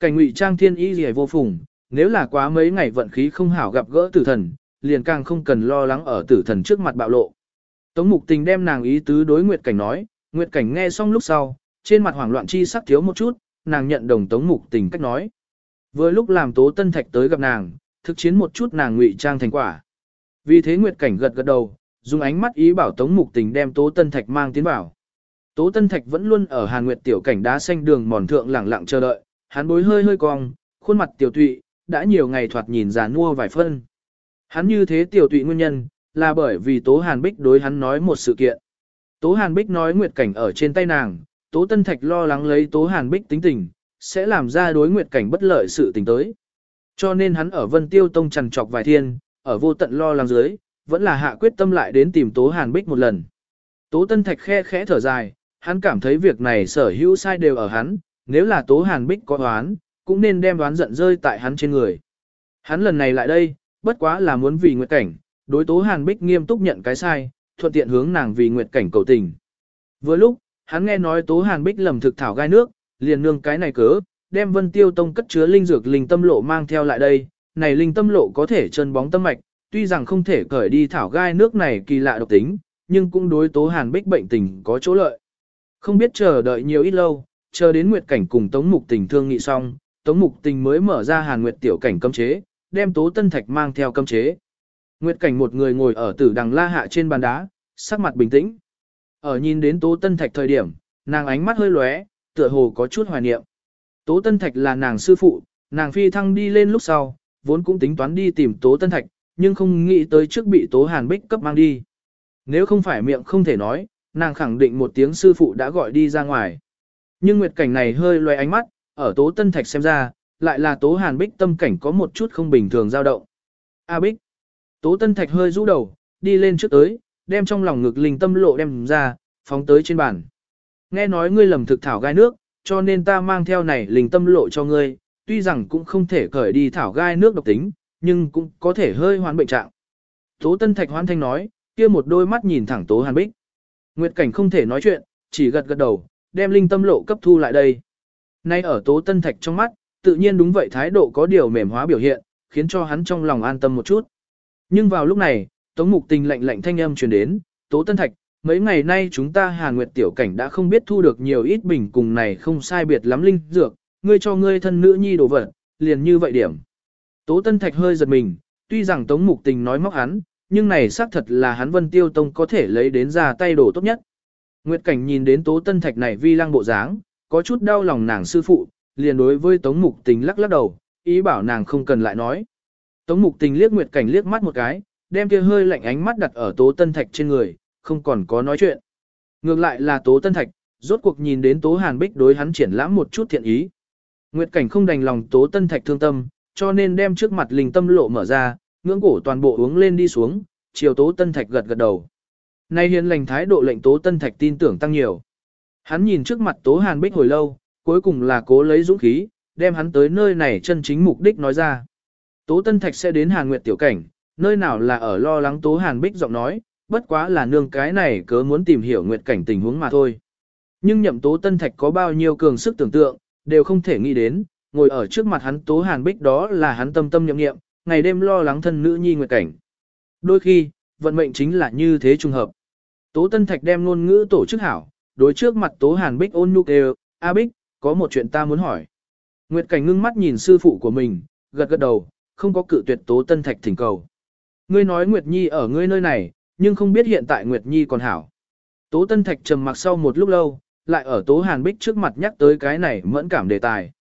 Cảnh ngụy trang thiên y gì vô phùng, nếu là quá mấy ngày vận khí không hảo gặp gỡ tử thần, liền càng không cần lo lắng ở tử thần trước mặt bạo lộ. Tống mục tình đem nàng ý tứ đối Nguyệt Cảnh nói, Nguyệt Cảnh nghe xong lúc sau, trên mặt hoảng loạn chi sắc thiếu một chút, nàng nhận đồng Tống mục tình cách nói. Vừa lúc làm Tố Tân Thạch tới gặp nàng, thực chiến một chút nàng ngụy trang thành quả. Vì thế Nguyệt Cảnh gật gật đầu, dùng ánh mắt ý bảo Tống Mục Tình đem Tố Tân Thạch mang tiến vào. Tố Tân Thạch vẫn luôn ở Hàn Nguyệt tiểu cảnh đá xanh đường mòn thượng lẳng lặng chờ đợi, hắn bối hơi hơi cong, khuôn mặt tiểu tụy, đã nhiều ngày thoạt nhìn già nua vài phân. Hắn như thế tiểu tụy nguyên nhân, là bởi vì Tố Hàn Bích đối hắn nói một sự kiện. Tố Hàn Bích nói Nguyệt Cảnh ở trên tay nàng, Tố Tân Thạch lo lắng lấy Tố Hàn Bích tính tình, sẽ làm ra đối Nguyệt Cảnh bất lợi sự tình tới. Cho nên hắn ở Vân Tiêu Tông trằn trọc vài thiên, ở vô tận lo lắng dưới, vẫn là hạ quyết tâm lại đến tìm Tố Hàn Bích một lần. Tố Tân Thạch khe khẽ thở dài, hắn cảm thấy việc này sở hữu sai đều ở hắn, nếu là Tố Hàn Bích có đoán, cũng nên đem đoán giận rơi tại hắn trên người. Hắn lần này lại đây, bất quá là muốn vì Nguyệt Cảnh, đối Tố Hàn Bích nghiêm túc nhận cái sai, thuận tiện hướng nàng vì Nguyệt Cảnh cầu tình. Vừa lúc, hắn nghe nói Tố Hàn Bích lầm thực thảo gai nước, liền nương cái này cớ, đem Vân Tiêu Tông cất chứa linh dược linh tâm lộ mang theo lại đây, này linh tâm lộ có thể chân bóng tâm mạch, tuy rằng không thể cởi đi thảo gai nước này kỳ lạ độc tính, nhưng cũng đối tố hàn bích bệnh tình có chỗ lợi. Không biết chờ đợi nhiều ít lâu, chờ đến Nguyệt Cảnh cùng Tống Mục Tình thương nghị xong, Tống Mục Tình mới mở ra Hàn Nguyệt tiểu cảnh cấm chế, đem Tố Tân Thạch mang theo cấm chế. Nguyệt Cảnh một người ngồi ở tử đằng la hạ trên bàn đá, sắc mặt bình tĩnh. Ở nhìn đến Tố Tân Thạch thời điểm, nàng ánh mắt hơi lóe, tựa hồ có chút hoài niệm. Tố Tân Thạch là nàng sư phụ, nàng phi thăng đi lên lúc sau, vốn cũng tính toán đi tìm Tố Tân Thạch, nhưng không nghĩ tới trước bị Tố Hàn Bích cấp mang đi. Nếu không phải miệng không thể nói, nàng khẳng định một tiếng sư phụ đã gọi đi ra ngoài. Nhưng nguyệt cảnh này hơi loay ánh mắt, ở Tố Tân Thạch xem ra, lại là Tố Hàn Bích tâm cảnh có một chút không bình thường dao động. A Bích. Tố Tân Thạch hơi rũ đầu, đi lên trước tới, đem trong lòng ngực linh tâm lộ đem ra, phóng tới trên bàn. Nghe nói ngươi lầm thực thảo gai nước, cho nên ta mang theo này linh tâm lộ cho ngươi, tuy rằng cũng không thể cởi đi thảo gai nước độc tính, nhưng cũng có thể hơi hoán bệnh trạng. Tố Tân Thạch hoan thanh nói, kia một đôi mắt nhìn thẳng Tố Hàn Bích. Nguyệt Cảnh không thể nói chuyện, chỉ gật gật đầu, đem linh tâm lộ cấp thu lại đây. Nay ở Tố Tân Thạch trong mắt, tự nhiên đúng vậy thái độ có điều mềm hóa biểu hiện, khiến cho hắn trong lòng an tâm một chút. Nhưng vào lúc này, Tống Mục Tình lạnh lạnh thanh âm truyền đến, Tố Tân Thạch, mấy ngày nay chúng ta Hàn Nguyệt tiểu cảnh đã không biết thu được nhiều ít bình cùng này không sai biệt lắm linh dược, ngươi cho ngươi thân nữ nhi đồ vật, liền như vậy điểm. Tố Tân Thạch hơi giật mình, tuy rằng Tống Mục Tình nói móc hắn, nhưng này xác thật là hắn Vân Tiêu Tông có thể lấy đến ra tay đồ tốt nhất. Nguyệt Cảnh nhìn đến Tố Tân Thạch này vi lăng bộ dáng, có chút đau lòng nàng sư phụ, liền đối với Tống Mục Tình lắc lắc đầu, ý bảo nàng không cần lại nói. Tống Mục Tình liếc Nguyệt Cảnh liếc mắt một cái, đem kia hơi lạnh ánh mắt đặt ở Tố Tân Thạch trên người, không còn có nói chuyện. Ngược lại là Tố Tân Thạch, rốt cuộc nhìn đến Tố Hàn Bích đối hắn triển lãm một chút thiện ý. Nguyệt Cảnh không đành lòng Tố Tân Thạch thương tâm, cho nên đem trước mặt linh tâm lộ mở ra, ngưỡng cổ toàn bộ uống lên đi xuống, chiều Tố Tân Thạch gật gật đầu. Nay hiền lành thái độ lệnh Tố Tân Thạch tin tưởng tăng nhiều. Hắn nhìn trước mặt Tố Hàn Bích hồi lâu, cuối cùng là cố lấy dũng khí, đem hắn tới nơi này chân chính mục đích nói ra. Tố Tân Thạch sẽ đến Hàn Nguyệt tiểu cảnh, nơi nào là ở lo lắng Tố Hàn Bích giọng nói, bất quá là nương cái này cớ muốn tìm hiểu Nguyệt cảnh tình huống mà thôi. Nhưng nhậm Tố Tân Thạch có bao nhiêu cường sức tưởng tượng, đều không thể nghĩ đến, ngồi ở trước mặt hắn Tố Hàn Bích đó là hắn tâm tâm nhậm nghiệm, ngày đêm lo lắng thân nữ nhi nguyệt cảnh. Đôi khi, vận mệnh chính là như thế trùng hợp. Tố Tân Thạch đem ngôn ngữ tổ chức hảo, đối trước mặt Tố Hàn Bích ôn nhu kêu, A Bích, có một chuyện ta muốn hỏi. Nguyệt Cảnh ngưng mắt nhìn sư phụ của mình, gật gật đầu, không có cự tuyệt Tố Tân Thạch thỉnh cầu. Ngươi nói Nguyệt Nhi ở ngươi nơi này, nhưng không biết hiện tại Nguyệt Nhi còn hảo. Tố Tân Thạch trầm mặc sau một lúc lâu, lại ở Tố Hàn Bích trước mặt nhắc tới cái này mẫn cảm đề tài.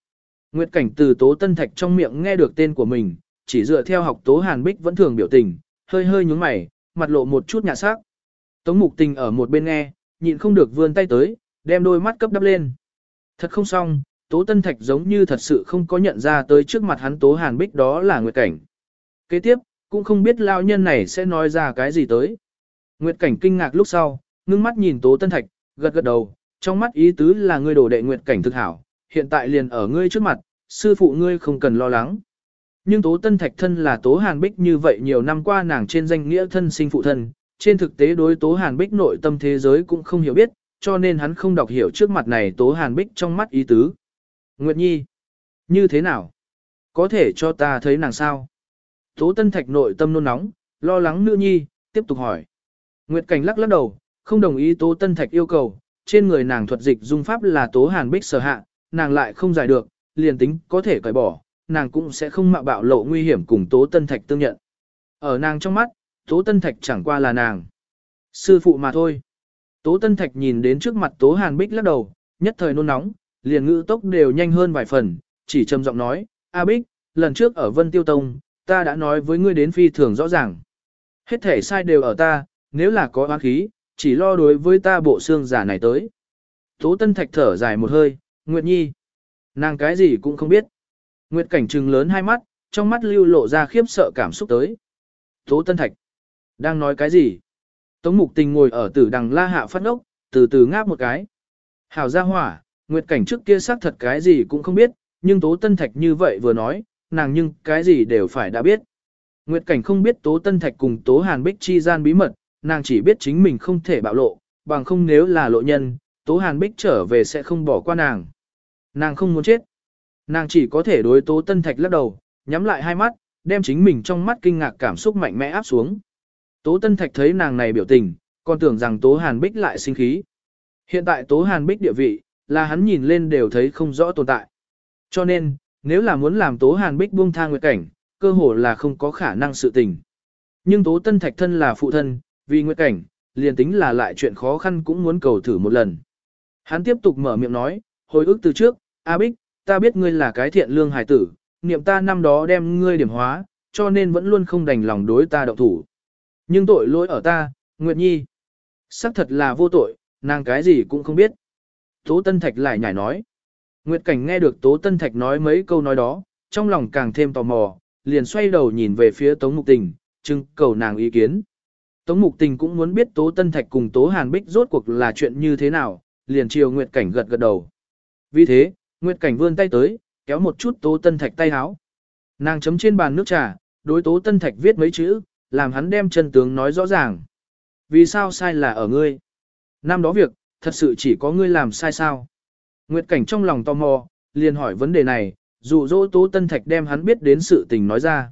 Nguyệt Cảnh từ Tố Tân Thạch trong miệng nghe được tên của mình, chỉ dựa theo học Tố Hàn Bích vẫn thường biểu tình, hơi hơi nhướng mày, mặt lộ một chút nhà sắc. Tống Mục Tình ở một bên nghe, nhịn không được vươn tay tới, đem đôi mắt cấp đắp lên. Thật không xong, Tố Tân Thạch giống như thật sự không có nhận ra tới trước mặt hắn Tố Hàn Bích đó là Nguyệt Cảnh. Kế tiếp, cũng không biết lao nhân này sẽ nói ra cái gì tới. Nguyệt Cảnh kinh ngạc lúc sau, ngưng mắt nhìn Tố Tân Thạch, gật gật đầu, trong mắt ý tứ là ngươi đổ đệ Nguyệt Cảnh thực hảo, hiện tại liền ở ngươi trước mặt, sư phụ ngươi không cần lo lắng. Nhưng Tố Tân Thạch thân là Tố Hàn Bích như vậy nhiều năm qua nàng trên danh nghĩa thân sinh phụ thân, trên thực tế đối Tố Hàn Bích nội tâm thế giới cũng không hiểu biết, cho nên hắn không đọc hiểu trước mặt này Tố Hàn Bích trong mắt ý tứ. Nguyệt Nhi Như thế nào? Có thể cho ta thấy nàng sao? Tố Tân Thạch nội tâm nôn nóng, lo lắng nữ nhi, tiếp tục hỏi. Nguyệt Cảnh lắc lắc đầu, không đồng ý Tố Tân Thạch yêu cầu, trên người nàng thuật dịch dung pháp là Tố Hàn Bích sở hạ, nàng lại không giải được, liền tính có thể cởi bỏ, nàng cũng sẽ không mạo bạo lộ nguy hiểm cùng Tố Tân Thạch tương nhận. Ở nàng trong mắt, Tố Tân Thạch chẳng qua là nàng. Sư phụ mà thôi. Tố Tân Thạch nhìn đến trước mặt Tố Hàn Bích lắc đầu, nhất thời nôn nóng, liền ngữ tốc đều nhanh hơn vài phần, chỉ trầm giọng nói, A Bích, lần trước ở Vân Tiêu Tông, ta đã nói với ngươi đến phi thường rõ ràng. Hết thể sai đều ở ta, nếu là có oán khí, chỉ lo đối với ta bộ xương giả này tới. Tố Tân Thạch thở dài một hơi, Nguyệt Nhi. Nàng cái gì cũng không biết. Nguyệt Cảnh trừng lớn hai mắt, trong mắt lưu lộ ra khiếp sợ cảm xúc tới. Tố Tân Thạch. Đang nói cái gì? Tống Mục Tình ngồi ở tử đằng la hạ phát ốc, từ từ ngáp một cái. Hảo gia hỏa, Nguyệt Cảnh trước kia xác thật cái gì cũng không biết, nhưng Tố Tân Thạch như vậy vừa nói, nàng nhưng cái gì đều phải đã biết. Nguyệt Cảnh không biết Tố Tân Thạch cùng Tố Hàn Bích chi gian bí mật, nàng chỉ biết chính mình không thể bạo lộ, bằng không nếu là lộ nhân, Tố Hàn Bích trở về sẽ không bỏ qua nàng. Nàng không muốn chết. Nàng chỉ có thể đối Tố Tân Thạch lắc đầu, nhắm lại hai mắt, đem chính mình trong mắt kinh ngạc cảm xúc mạnh mẽ áp xuống. Tố Tân Thạch thấy nàng này biểu tình, còn tưởng rằng Tố Hàn Bích lại sinh khí. Hiện tại Tố Hàn Bích địa vị, là hắn nhìn lên đều thấy không rõ tồn tại. Cho nên, nếu là muốn làm Tố Hàn Bích buông tha nguyệt cảnh, cơ hồ là không có khả năng sự tình. Nhưng Tố Tân Thạch thân là phụ thân, vì nguyệt cảnh, liền tính là lại chuyện khó khăn cũng muốn cầu thử một lần. Hắn tiếp tục mở miệng nói, hồi ức từ trước, A Bích, ta biết ngươi là cái thiện lương hài tử, niệm ta năm đó đem ngươi điểm hóa, cho nên vẫn luôn không đành lòng đối ta động thủ. Nhưng tội lỗi ở ta, Nguyệt Nhi. xác thật là vô tội, nàng cái gì cũng không biết. Tố Tân Thạch lại nhảy nói. Nguyệt Cảnh nghe được Tố Tân Thạch nói mấy câu nói đó, trong lòng càng thêm tò mò, liền xoay đầu nhìn về phía Tống Mục Tình, trưng cầu nàng ý kiến. Tống Mục Tình cũng muốn biết Tố Tân Thạch cùng Tố Hàn Bích rốt cuộc là chuyện như thế nào, liền chiều Nguyệt Cảnh gật gật đầu. Vì thế, Nguyệt Cảnh vươn tay tới, kéo một chút Tố Tân Thạch tay háo. Nàng chấm trên bàn nước trà, đối Tố Tân Thạch viết mấy chữ, làm hắn đem chân tướng nói rõ ràng. Vì sao sai là ở ngươi? Năm đó việc, thật sự chỉ có ngươi làm sai sao? Nguyệt Cảnh trong lòng tò mò, liền hỏi vấn đề này, dụ dỗ Tố Tân Thạch đem hắn biết đến sự tình nói ra.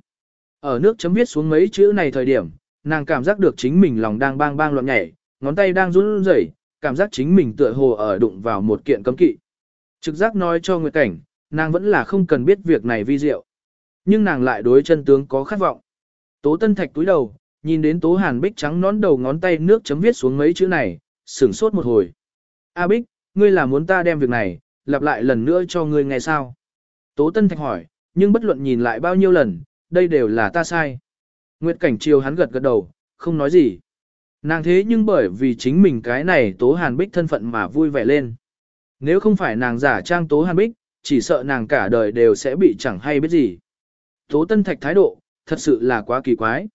Ở nước chấm viết xuống mấy chữ này thời điểm, nàng cảm giác được chính mình lòng đang bang bang loạn nhảy, ngón tay đang run rẩy, cảm giác chính mình tựa hồ ở đụng vào một kiện cấm kỵ. Trực giác nói cho Nguyệt Cảnh, nàng vẫn là không cần biết việc này vi diệu. Nhưng nàng lại đối chân tướng có khát vọng. Tố Tân Thạch túi đầu, nhìn đến Tố Hàn Bích trắng nón đầu ngón tay nước chấm viết xuống mấy chữ này, sửng sốt một hồi. A Bích, ngươi là muốn ta đem việc này, lặp lại lần nữa cho ngươi nghe sao? Tố Tân Thạch hỏi, nhưng bất luận nhìn lại bao nhiêu lần, đây đều là ta sai. Nguyệt Cảnh chiều hắn gật gật đầu, không nói gì. Nàng thế nhưng bởi vì chính mình cái này Tố Hàn Bích thân phận mà vui vẻ lên. Nếu không phải nàng giả trang Tố Hàn Bích, chỉ sợ nàng cả đời đều sẽ bị chẳng hay biết gì. Tố Tân Thạch thái độ, thật sự là quá kỳ quái.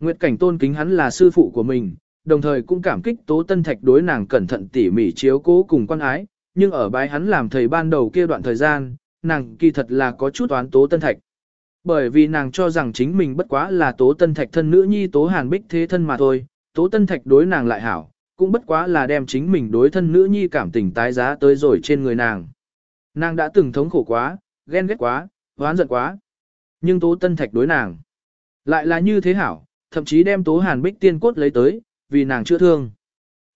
Nguyệt Cảnh tôn kính hắn là sư phụ của mình, đồng thời cũng cảm kích Tố Tân Thạch đối nàng cẩn thận tỉ mỉ chiếu cố cùng quan ái, nhưng ở bái hắn làm thầy ban đầu kia đoạn thời gian, nàng kỳ thật là có chút oán Tố Tân Thạch. Bởi vì nàng cho rằng chính mình bất quá là Tố Tân Thạch thân nữ nhi Tố Hàn Bích thế thân mà thôi, Tố Tân Thạch đối nàng lại hảo, cũng bất quá là đem chính mình đối thân nữ nhi cảm tình tái giá tới rồi trên người nàng. Nàng đã từng thống khổ quá, ghen ghét quá, hoán giận quá. Nhưng Tố Tân Thạch đối nàng lại là như thế hảo, thậm chí đem Tố Hàn Bích tiên cốt lấy tới, vì nàng chữa thương.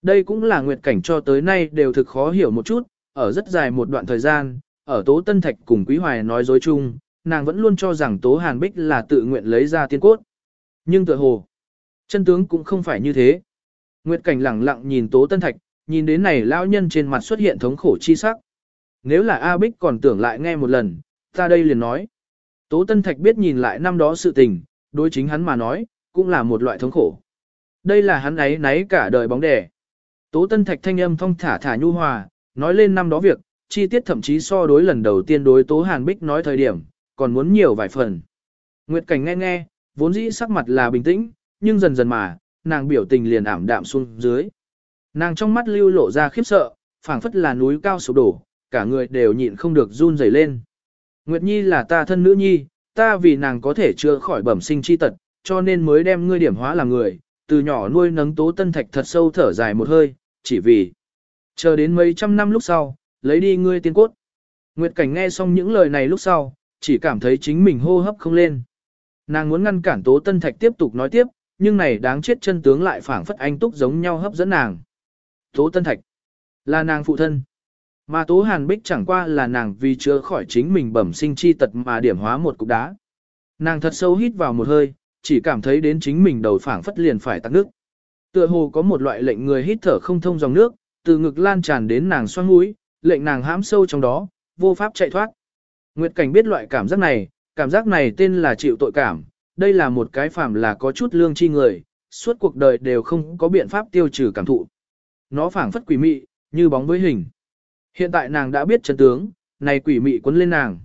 Đây cũng là nguyệt cảnh cho tới nay đều thực khó hiểu một chút, ở rất dài một đoạn thời gian, ở Tố Tân Thạch cùng Quý Hoài nói dối chung, nàng vẫn luôn cho rằng Tố Hàn Bích là tự nguyện lấy ra tiên cốt. Nhưng tự hồ, chân tướng cũng không phải như thế. Nguyệt cảnh lẳng lặng nhìn Tố Tân Thạch, nhìn đến này lão nhân trên mặt xuất hiện thống khổ chi sắc. Nếu là A Bích còn tưởng lại nghe một lần, ta đây liền nói. Tố Tân Thạch biết nhìn lại năm đó sự tình, đối chính hắn mà nói, cũng là một loại thống khổ. Đây là hắn ấy nấy cả đời bóng đè. Tố Tân Thạch thanh âm thong thả thả nhu hòa, nói lên năm đó việc, chi tiết thậm chí so đối lần đầu tiên đối Tố Hàn Bích nói thời điểm, còn muốn nhiều vài phần. Nguyệt Cảnh nghe nghe, vốn dĩ sắc mặt là bình tĩnh, nhưng dần dần mà, nàng biểu tình liền ảm đạm xuống dưới. Nàng trong mắt lưu lộ ra khiếp sợ, phảng phất là núi cao sụp đổ, cả người đều nhịn không được run rẩy lên. Nguyệt Nhi là ta thân nữ nhi, ta vì nàng có thể chữa khỏi bẩm sinh chi tật, cho nên mới đem ngươi điểm hóa làm người, từ nhỏ nuôi nấng tố tân thạch thật sâu thở dài một hơi, chỉ vì chờ đến mấy trăm năm lúc sau, lấy đi ngươi tiên cốt. Nguyệt Cảnh nghe xong những lời này lúc sau, chỉ cảm thấy chính mình hô hấp không lên. Nàng muốn ngăn cản Tố Tân Thạch tiếp tục nói tiếp, nhưng này đáng chết chân tướng lại phảng phất anh túc giống nhau hấp dẫn nàng. Tố Tân Thạch là nàng phụ thân. Mà Tố Hàn Bích chẳng qua là nàng vì chữa khỏi chính mình bẩm sinh chi tật mà điểm hóa một cục đá. Nàng thật sâu hít vào một hơi, chỉ cảm thấy đến chính mình đầu phảng phất liền phải tắc nước. Tựa hồ có một loại lệnh người hít thở không thông dòng nước, từ ngực lan tràn đến nàng xoang mũi, lệnh nàng hãm sâu trong đó, vô pháp chạy thoát. Nguyệt Cảnh biết loại cảm giác này, cảm giác này tên là chịu tội cảm, đây là một cái phàm là có chút lương chi người, suốt cuộc đời đều không có biện pháp tiêu trừ cảm thụ. Nó phảng phất quỷ mị, như bóng với hình. Hiện tại nàng đã biết chân tướng, này quỷ mị quấn lên nàng.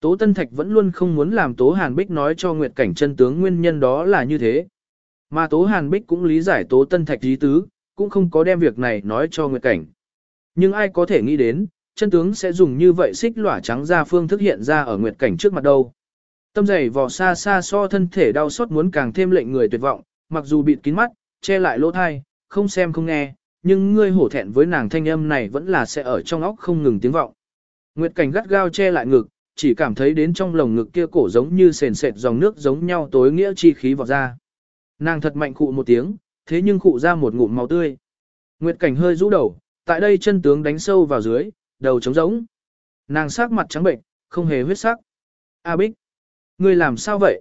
Tố Tân Thạch vẫn luôn không muốn làm Tố Hàn Bích nói cho Nguyệt Cảnh chân tướng nguyên nhân đó là như thế. Mà Tố Hàn Bích cũng lý giải Tố Tân Thạch ý tứ, cũng không có đem việc này nói cho Nguyệt Cảnh. Nhưng ai có thể nghĩ đến, chân tướng sẽ dùng như vậy xích lỏa trắng ra phương thức hiện ra ở Nguyệt Cảnh trước mặt đâu. Tâm dày vò xa xa so thân thể đau xót muốn càng thêm lệnh người tuyệt vọng, mặc dù bịt kín mắt, che lại lỗ thai, không xem không nghe, nhưng ngươi hổ thẹn với nàng thanh âm này vẫn là sẽ ở trong óc không ngừng tiếng vọng. Nguyệt cảnh gắt gao che lại ngực, chỉ cảm thấy đến trong lồng ngực kia cổ giống như sền sệt dòng nước giống nhau tối nghĩa chi khí vọt ra. Nàng thật mạnh khụ một tiếng, thế nhưng khụ ra một ngụm máu tươi. Nguyệt cảnh hơi rũ đầu, tại đây chân tướng đánh sâu vào dưới, đầu trống rỗng. Nàng sắc mặt trắng bệnh, không hề huyết sắc. A Bích, ngươi làm sao vậy?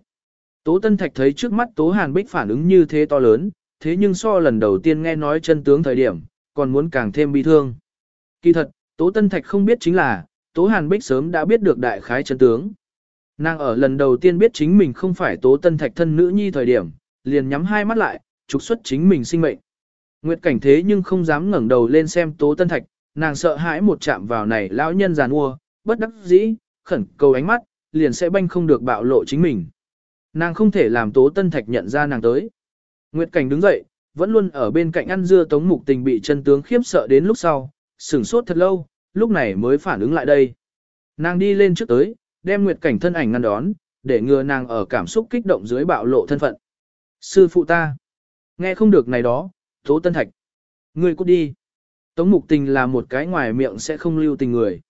Tố Tân Thạch thấy trước mắt Tố Hàn Bích phản ứng như thế to lớn, thế nhưng so lần đầu tiên nghe nói chân tướng thời điểm, còn muốn càng thêm bi thương. Kỳ thật, Tố Tân Thạch không biết chính là, Tố Hàn Bích sớm đã biết được đại khái chân tướng. Nàng ở lần đầu tiên biết chính mình không phải Tố Tân Thạch thân nữ nhi thời điểm, liền nhắm hai mắt lại, trục xuất chính mình sinh mệnh. Nguyệt cảnh thế nhưng không dám ngẩng đầu lên xem Tố Tân Thạch, nàng sợ hãi một chạm vào này lão nhân giàn ua, bất đắc dĩ, khẩn cầu ánh mắt, liền sẽ banh không được bạo lộ chính mình. Nàng không thể làm Tố Tân Thạch nhận ra nàng tới. Nguyệt Cảnh đứng dậy, vẫn luôn ở bên cạnh ăn dưa Tống Mục Tình bị chân tướng khiếp sợ đến lúc sau, sửng sốt thật lâu, lúc này mới phản ứng lại đây. Nàng đi lên trước tới, đem Nguyệt Cảnh thân ảnh ngăn đón, để ngừa nàng ở cảm xúc kích động dưới bạo lộ thân phận. Sư phụ ta, nghe không được này đó, Tố Tân Thạch, ngươi cút đi. Tống Mục Tình là một cái ngoài miệng sẽ không lưu tình người.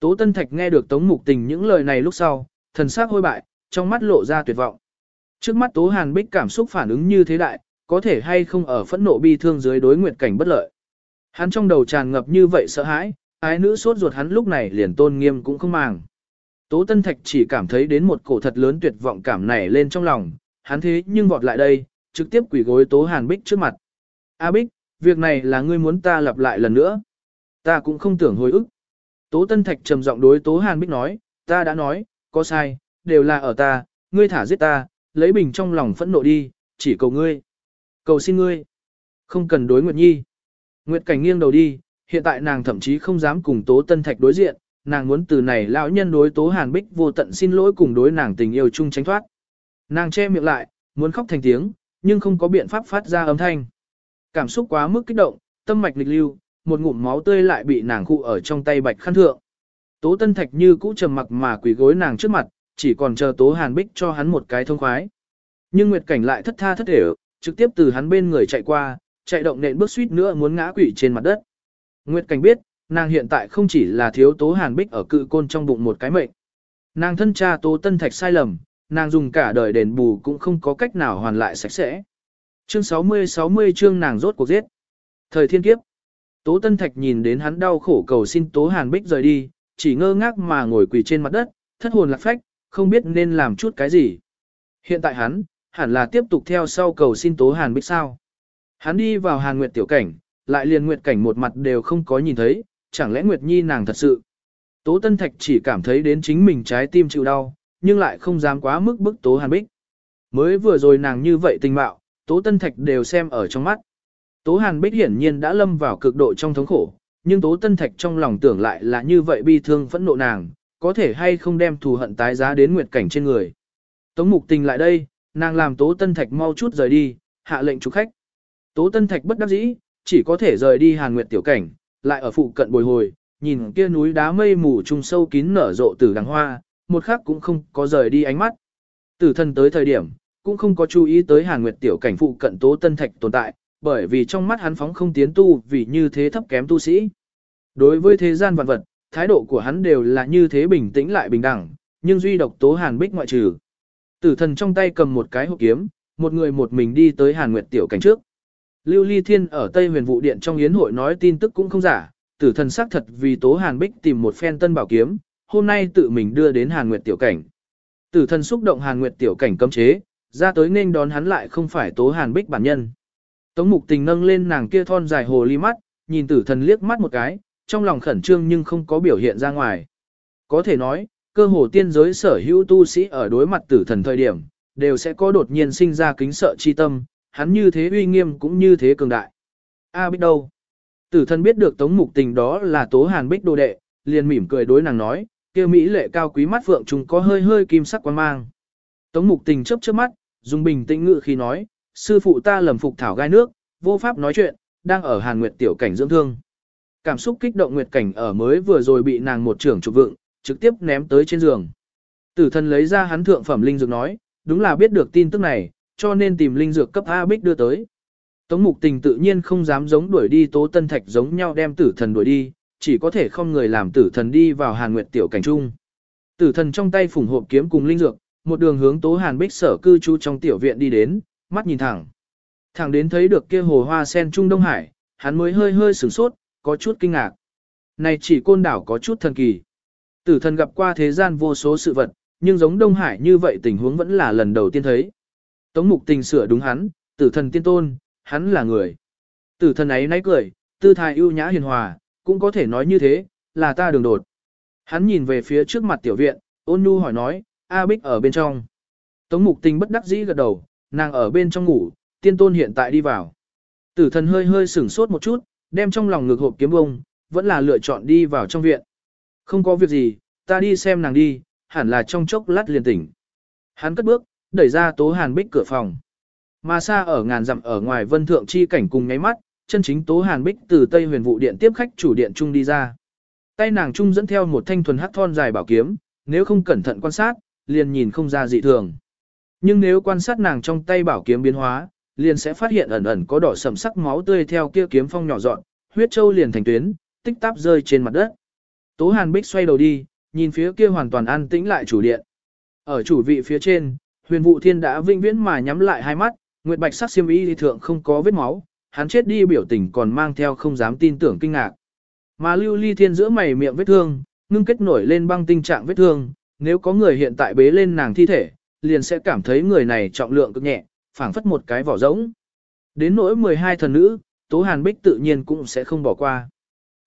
Tố Tân Thạch nghe được Tống Mục Tình những lời này lúc sau, thần sắc hôi bại, trong mắt lộ ra tuyệt vọng. Trước mắt Tố Hàn Bích cảm xúc phản ứng như thế đại, có thể hay không ở phẫn nộ bi thương dưới đối nguyệt cảnh bất lợi. Hắn trong đầu tràn ngập như vậy sợ hãi, ái nữ sốt ruột hắn lúc này liền tôn nghiêm cũng không màng. Tố Tân Thạch chỉ cảm thấy đến một cổ thật lớn tuyệt vọng cảm nảy lên trong lòng, hắn thế nhưng vọt lại đây, trực tiếp quỷ gối Tố Hàn Bích trước mặt. A Bích, việc này là ngươi muốn ta lặp lại lần nữa. Ta cũng không tưởng hồi ức. Tố Tân Thạch trầm giọng đối Tố Hàn Bích nói, ta đã nói, có sai, đều là ở ta, ngươi thả giết ta, lấy bình trong lòng phẫn nộ đi, chỉ cầu ngươi. Cầu xin ngươi. Không cần đối Nguyệt Nhi. Nguyệt Cảnh nghiêng đầu đi, hiện tại nàng thậm chí không dám cùng Tố Tân Thạch đối diện, nàng muốn từ này lão nhân đối Tố Hàn Bích vô tận xin lỗi cùng đối nàng tình yêu chung tránh thoát. Nàng che miệng lại, muốn khóc thành tiếng, nhưng không có biện pháp phát ra âm thanh. Cảm xúc quá mức kích động, tâm mạch lịch lưu, một ngụm máu tươi lại bị nàng cụ ở trong tay bạch khăn thượng. Tố Tân Thạch như cũ trầm mặc mà quỳ gối nàng trước mặt, chỉ còn chờ Tố Hàn Bích cho hắn một cái thông khoái. Nhưng Nguyệt Cảnh lại thất tha thất thể, trực tiếp từ hắn bên người chạy qua, chạy động nện bước suýt nữa muốn ngã quỵ trên mặt đất. Nguyệt Cảnh biết, nàng hiện tại không chỉ là thiếu Tố Hàn Bích ở cự côn trong bụng một cái mệnh. Nàng thân cha Tố Tân Thạch sai lầm, nàng dùng cả đời đền bù cũng không có cách nào hoàn lại sạch sẽ. Chương 60-60 chương nàng rốt cuộc giết. Thời thiên kiếp. Tố Tân Thạch nhìn đến hắn đau khổ cầu xin Tố Hàn Bích rời đi, chỉ ngơ ngác mà ngồi quỳ trên mặt đất, thất hồn lạc phách, không biết nên làm chút cái gì. Hiện tại hắn, hẳn là tiếp tục theo sau cầu xin Tố Hàn Bích sao. Hắn đi vào Hàn Nguyệt tiểu cảnh, lại liền Nguyệt cảnh một mặt đều không có nhìn thấy, chẳng lẽ Nguyệt Nhi nàng thật sự. Tố Tân Thạch chỉ cảm thấy đến chính mình trái tim chịu đau, nhưng lại không dám quá mức bức Tố Hàn Bích. Mới vừa rồi nàng như vậy tình bạo, Tố Tân Thạch đều xem ở trong mắt. Tố Hàn Bích hiển nhiên đã lâm vào cực độ trong thống khổ, nhưng Tố Tân Thạch trong lòng tưởng lại là như vậy bi thương phẫn nộ nàng, có thể hay không đem thù hận tái giá đến nguyệt cảnh trên người. Tống Mục Tình lại đây, nàng làm Tố Tân Thạch mau chút rời đi, hạ lệnh chủ khách. Tố Tân Thạch bất đắc dĩ, chỉ có thể rời đi Hàn Nguyệt tiểu cảnh, lại ở phụ cận bồi hồi, nhìn kia núi đá mây mù trung sâu kín nở rộ từ đằng hoa, một khắc cũng không có rời đi ánh mắt. Tử thân tới thời điểm, cũng không có chú ý tới Hàn Nguyệt tiểu cảnh phụ cận Tố Tân Thạch tồn tại, bởi vì trong mắt hắn phóng không tiến tu vì như thế thấp kém tu sĩ. Đối với thế gian vạn vật, thái độ của hắn đều là như thế bình tĩnh lại bình đẳng, nhưng duy độc tố Hàn Bích ngoại trừ. Tử thần trong tay cầm một cái hộp kiếm, một người một mình đi tới Hàn Nguyệt tiểu cảnh trước. Lưu Ly Thiên ở Tây Huyền Vụ Điện trong yến hội nói tin tức cũng không giả, tử thần xác thật vì Tố Hàn Bích tìm một phen tân bảo kiếm, hôm nay tự mình đưa đến Hàn Nguyệt tiểu cảnh. Tử thần xúc động Hàn Nguyệt tiểu cảnh cấm chế, ra tới nên đón hắn lại không phải Tố Hàn Bích bản nhân. Tống Mục Tình nâng lên nàng kia thon dài hồ ly mắt, nhìn tử thần liếc mắt một cái, trong lòng khẩn trương nhưng không có biểu hiện ra ngoài. Có thể nói, cơ hồ tiên giới sở hữu tu sĩ ở đối mặt tử thần thời điểm, đều sẽ có đột nhiên sinh ra kính sợ chi tâm, hắn như thế uy nghiêm cũng như thế cường đại. A biết đâu? Tử thần biết được tống mục tình đó là tố hàn bích đồ đệ, liền mỉm cười đối nàng nói, kia mỹ lệ cao quý mắt phượng trùng có hơi hơi kim sắc quan mang. Tống mục tình chớp chớp mắt, dùng bình tĩnh ngự khi nói, sư phụ ta lầm phục thảo gai nước, vô pháp nói chuyện, đang ở hàn nguyệt tiểu cảnh dưỡng thương. Cảm xúc kích động nguyệt cảnh ở mới vừa rồi bị nàng một trưởng chụp vựng, trực tiếp ném tới trên giường. Tử thần lấy ra hắn thượng phẩm linh dược nói, đúng là biết được tin tức này, cho nên tìm linh dược cấp A Bích đưa tới. Tống mục tình tự nhiên không dám giống đuổi đi tố tân thạch giống nhau đem tử thần đuổi đi, chỉ có thể không người làm tử thần đi vào hàn nguyệt tiểu cảnh trung. Tử thần trong tay phủng hộp kiếm cùng linh dược, một đường hướng tố hàn bích sở cư trú trong tiểu viện đi đến, mắt nhìn thẳng. Thẳng đến thấy được kia hồ hoa sen trung Đông Hải, hắn mới hơi hơi sửng sốt, có chút kinh ngạc. Này chỉ côn đảo có chút thần kỳ. Tử thần gặp qua thế gian vô số sự vật, nhưng giống Đông Hải như vậy tình huống vẫn là lần đầu tiên thấy. Tống mục tình sửa đúng hắn, tử thần tiên tôn, hắn là người. Tử thần ấy nấy cười, tư thái ưu nhã hiền hòa, cũng có thể nói như thế, là ta đường đột. Hắn nhìn về phía trước mặt tiểu viện, ôn nhu hỏi nói, A Bích ở bên trong. Tống mục tình bất đắc dĩ gật đầu, nàng ở bên trong ngủ, tiên tôn hiện tại đi vào. Tử thần hơi hơi sửng sốt một chút, đem trong lòng ngực hộp kiếm bông, vẫn là lựa chọn đi vào trong viện. Không có việc gì, ta đi xem nàng đi, hẳn là trong chốc lát liền tỉnh. Hắn cất bước, đẩy ra Tố Hàn Bích cửa phòng. Mà xa ở ngàn dặm ở ngoài vân thượng chi cảnh cùng nháy mắt, chân chính Tố Hàn Bích từ Tây huyền vụ điện tiếp khách chủ điện trung đi ra. Tay nàng trung dẫn theo một thanh thuần hắc thon dài bảo kiếm, nếu không cẩn thận quan sát, liền nhìn không ra dị thường. Nhưng nếu quan sát nàng trong tay bảo kiếm biến hóa, liền sẽ phát hiện ẩn ẩn có đỏ sầm sắc máu tươi theo kia kiếm phong nhỏ dọn, huyết châu liền thành tuyến, tích táp rơi trên mặt đất. Tố Hàn Bích xoay đầu đi, nhìn phía kia hoàn toàn an tĩnh lại chủ điện. Ở chủ vị phía trên, huyền vũ thiên đã vinh viễn mà nhắm lại hai mắt, nguyệt bạch sắc xiêm y thượng không có vết máu, hắn chết đi biểu tình còn mang theo không dám tin tưởng kinh ngạc. Mà lưu ly thiên giữa mày miệng vết thương, ngưng kết nổi lên băng tinh trạng vết thương, nếu có người hiện tại bế lên nàng thi thể, liền sẽ cảm thấy người này trọng lượng cực nhẹ, phảng phất một cái vỏ rỗng. Đến nỗi 12 thần nữ, Tố Hàn Bích tự nhiên cũng sẽ không bỏ qua.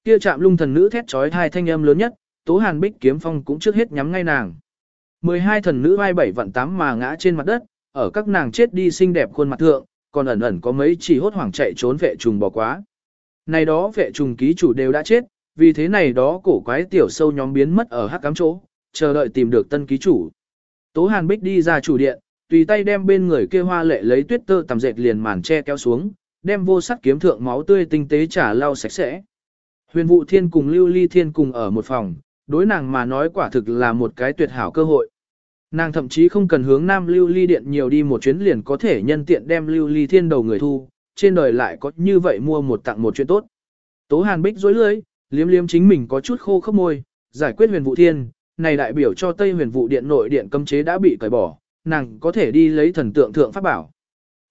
Kia chạm lung thần nữ thét trói thai thanh âm lớn nhất, Tố Hàn Bích kiếm phong cũng trước hết nhắm ngay nàng. 12 thần nữ vai bảy vặn tám mà ngã trên mặt đất, ở các nàng chết đi xinh đẹp khuôn mặt thượng, còn ẩn ẩn có mấy chỉ hốt hoảng chạy trốn vệ trùng bỏ quá. Này đó vệ trùng ký chủ đều đã chết, vì thế này đó cổ quái tiểu sâu nhóm biến mất ở hắc cám chỗ, chờ đợi tìm được tân ký chủ. Tố Hàn Bích đi ra chủ điện, tùy tay đem bên người kia hoa lệ lấy tuyết tơ tầm dệt liền màn che kéo xuống, đem vô sắt kiếm thượng máu tươi tinh tế trả lau sạch sẽ. Huyền vũ thiên cùng lưu ly thiên cùng ở một phòng, đối nàng mà nói quả thực là một cái tuyệt hảo cơ hội. Nàng thậm chí không cần hướng nam lưu ly điện nhiều đi một chuyến liền có thể nhân tiện đem lưu ly thiên đầu người thu, trên đời lại có như vậy mua một tặng một chuyện tốt. Tố hàn bích dối lưỡi liếm liếm chính mình có chút khô khốc môi, giải quyết huyền vụ thiên, này đại biểu cho Tây huyền vụ điện nội điện cấm chế đã bị cởi bỏ, nàng có thể đi lấy thần tượng thượng pháp bảo.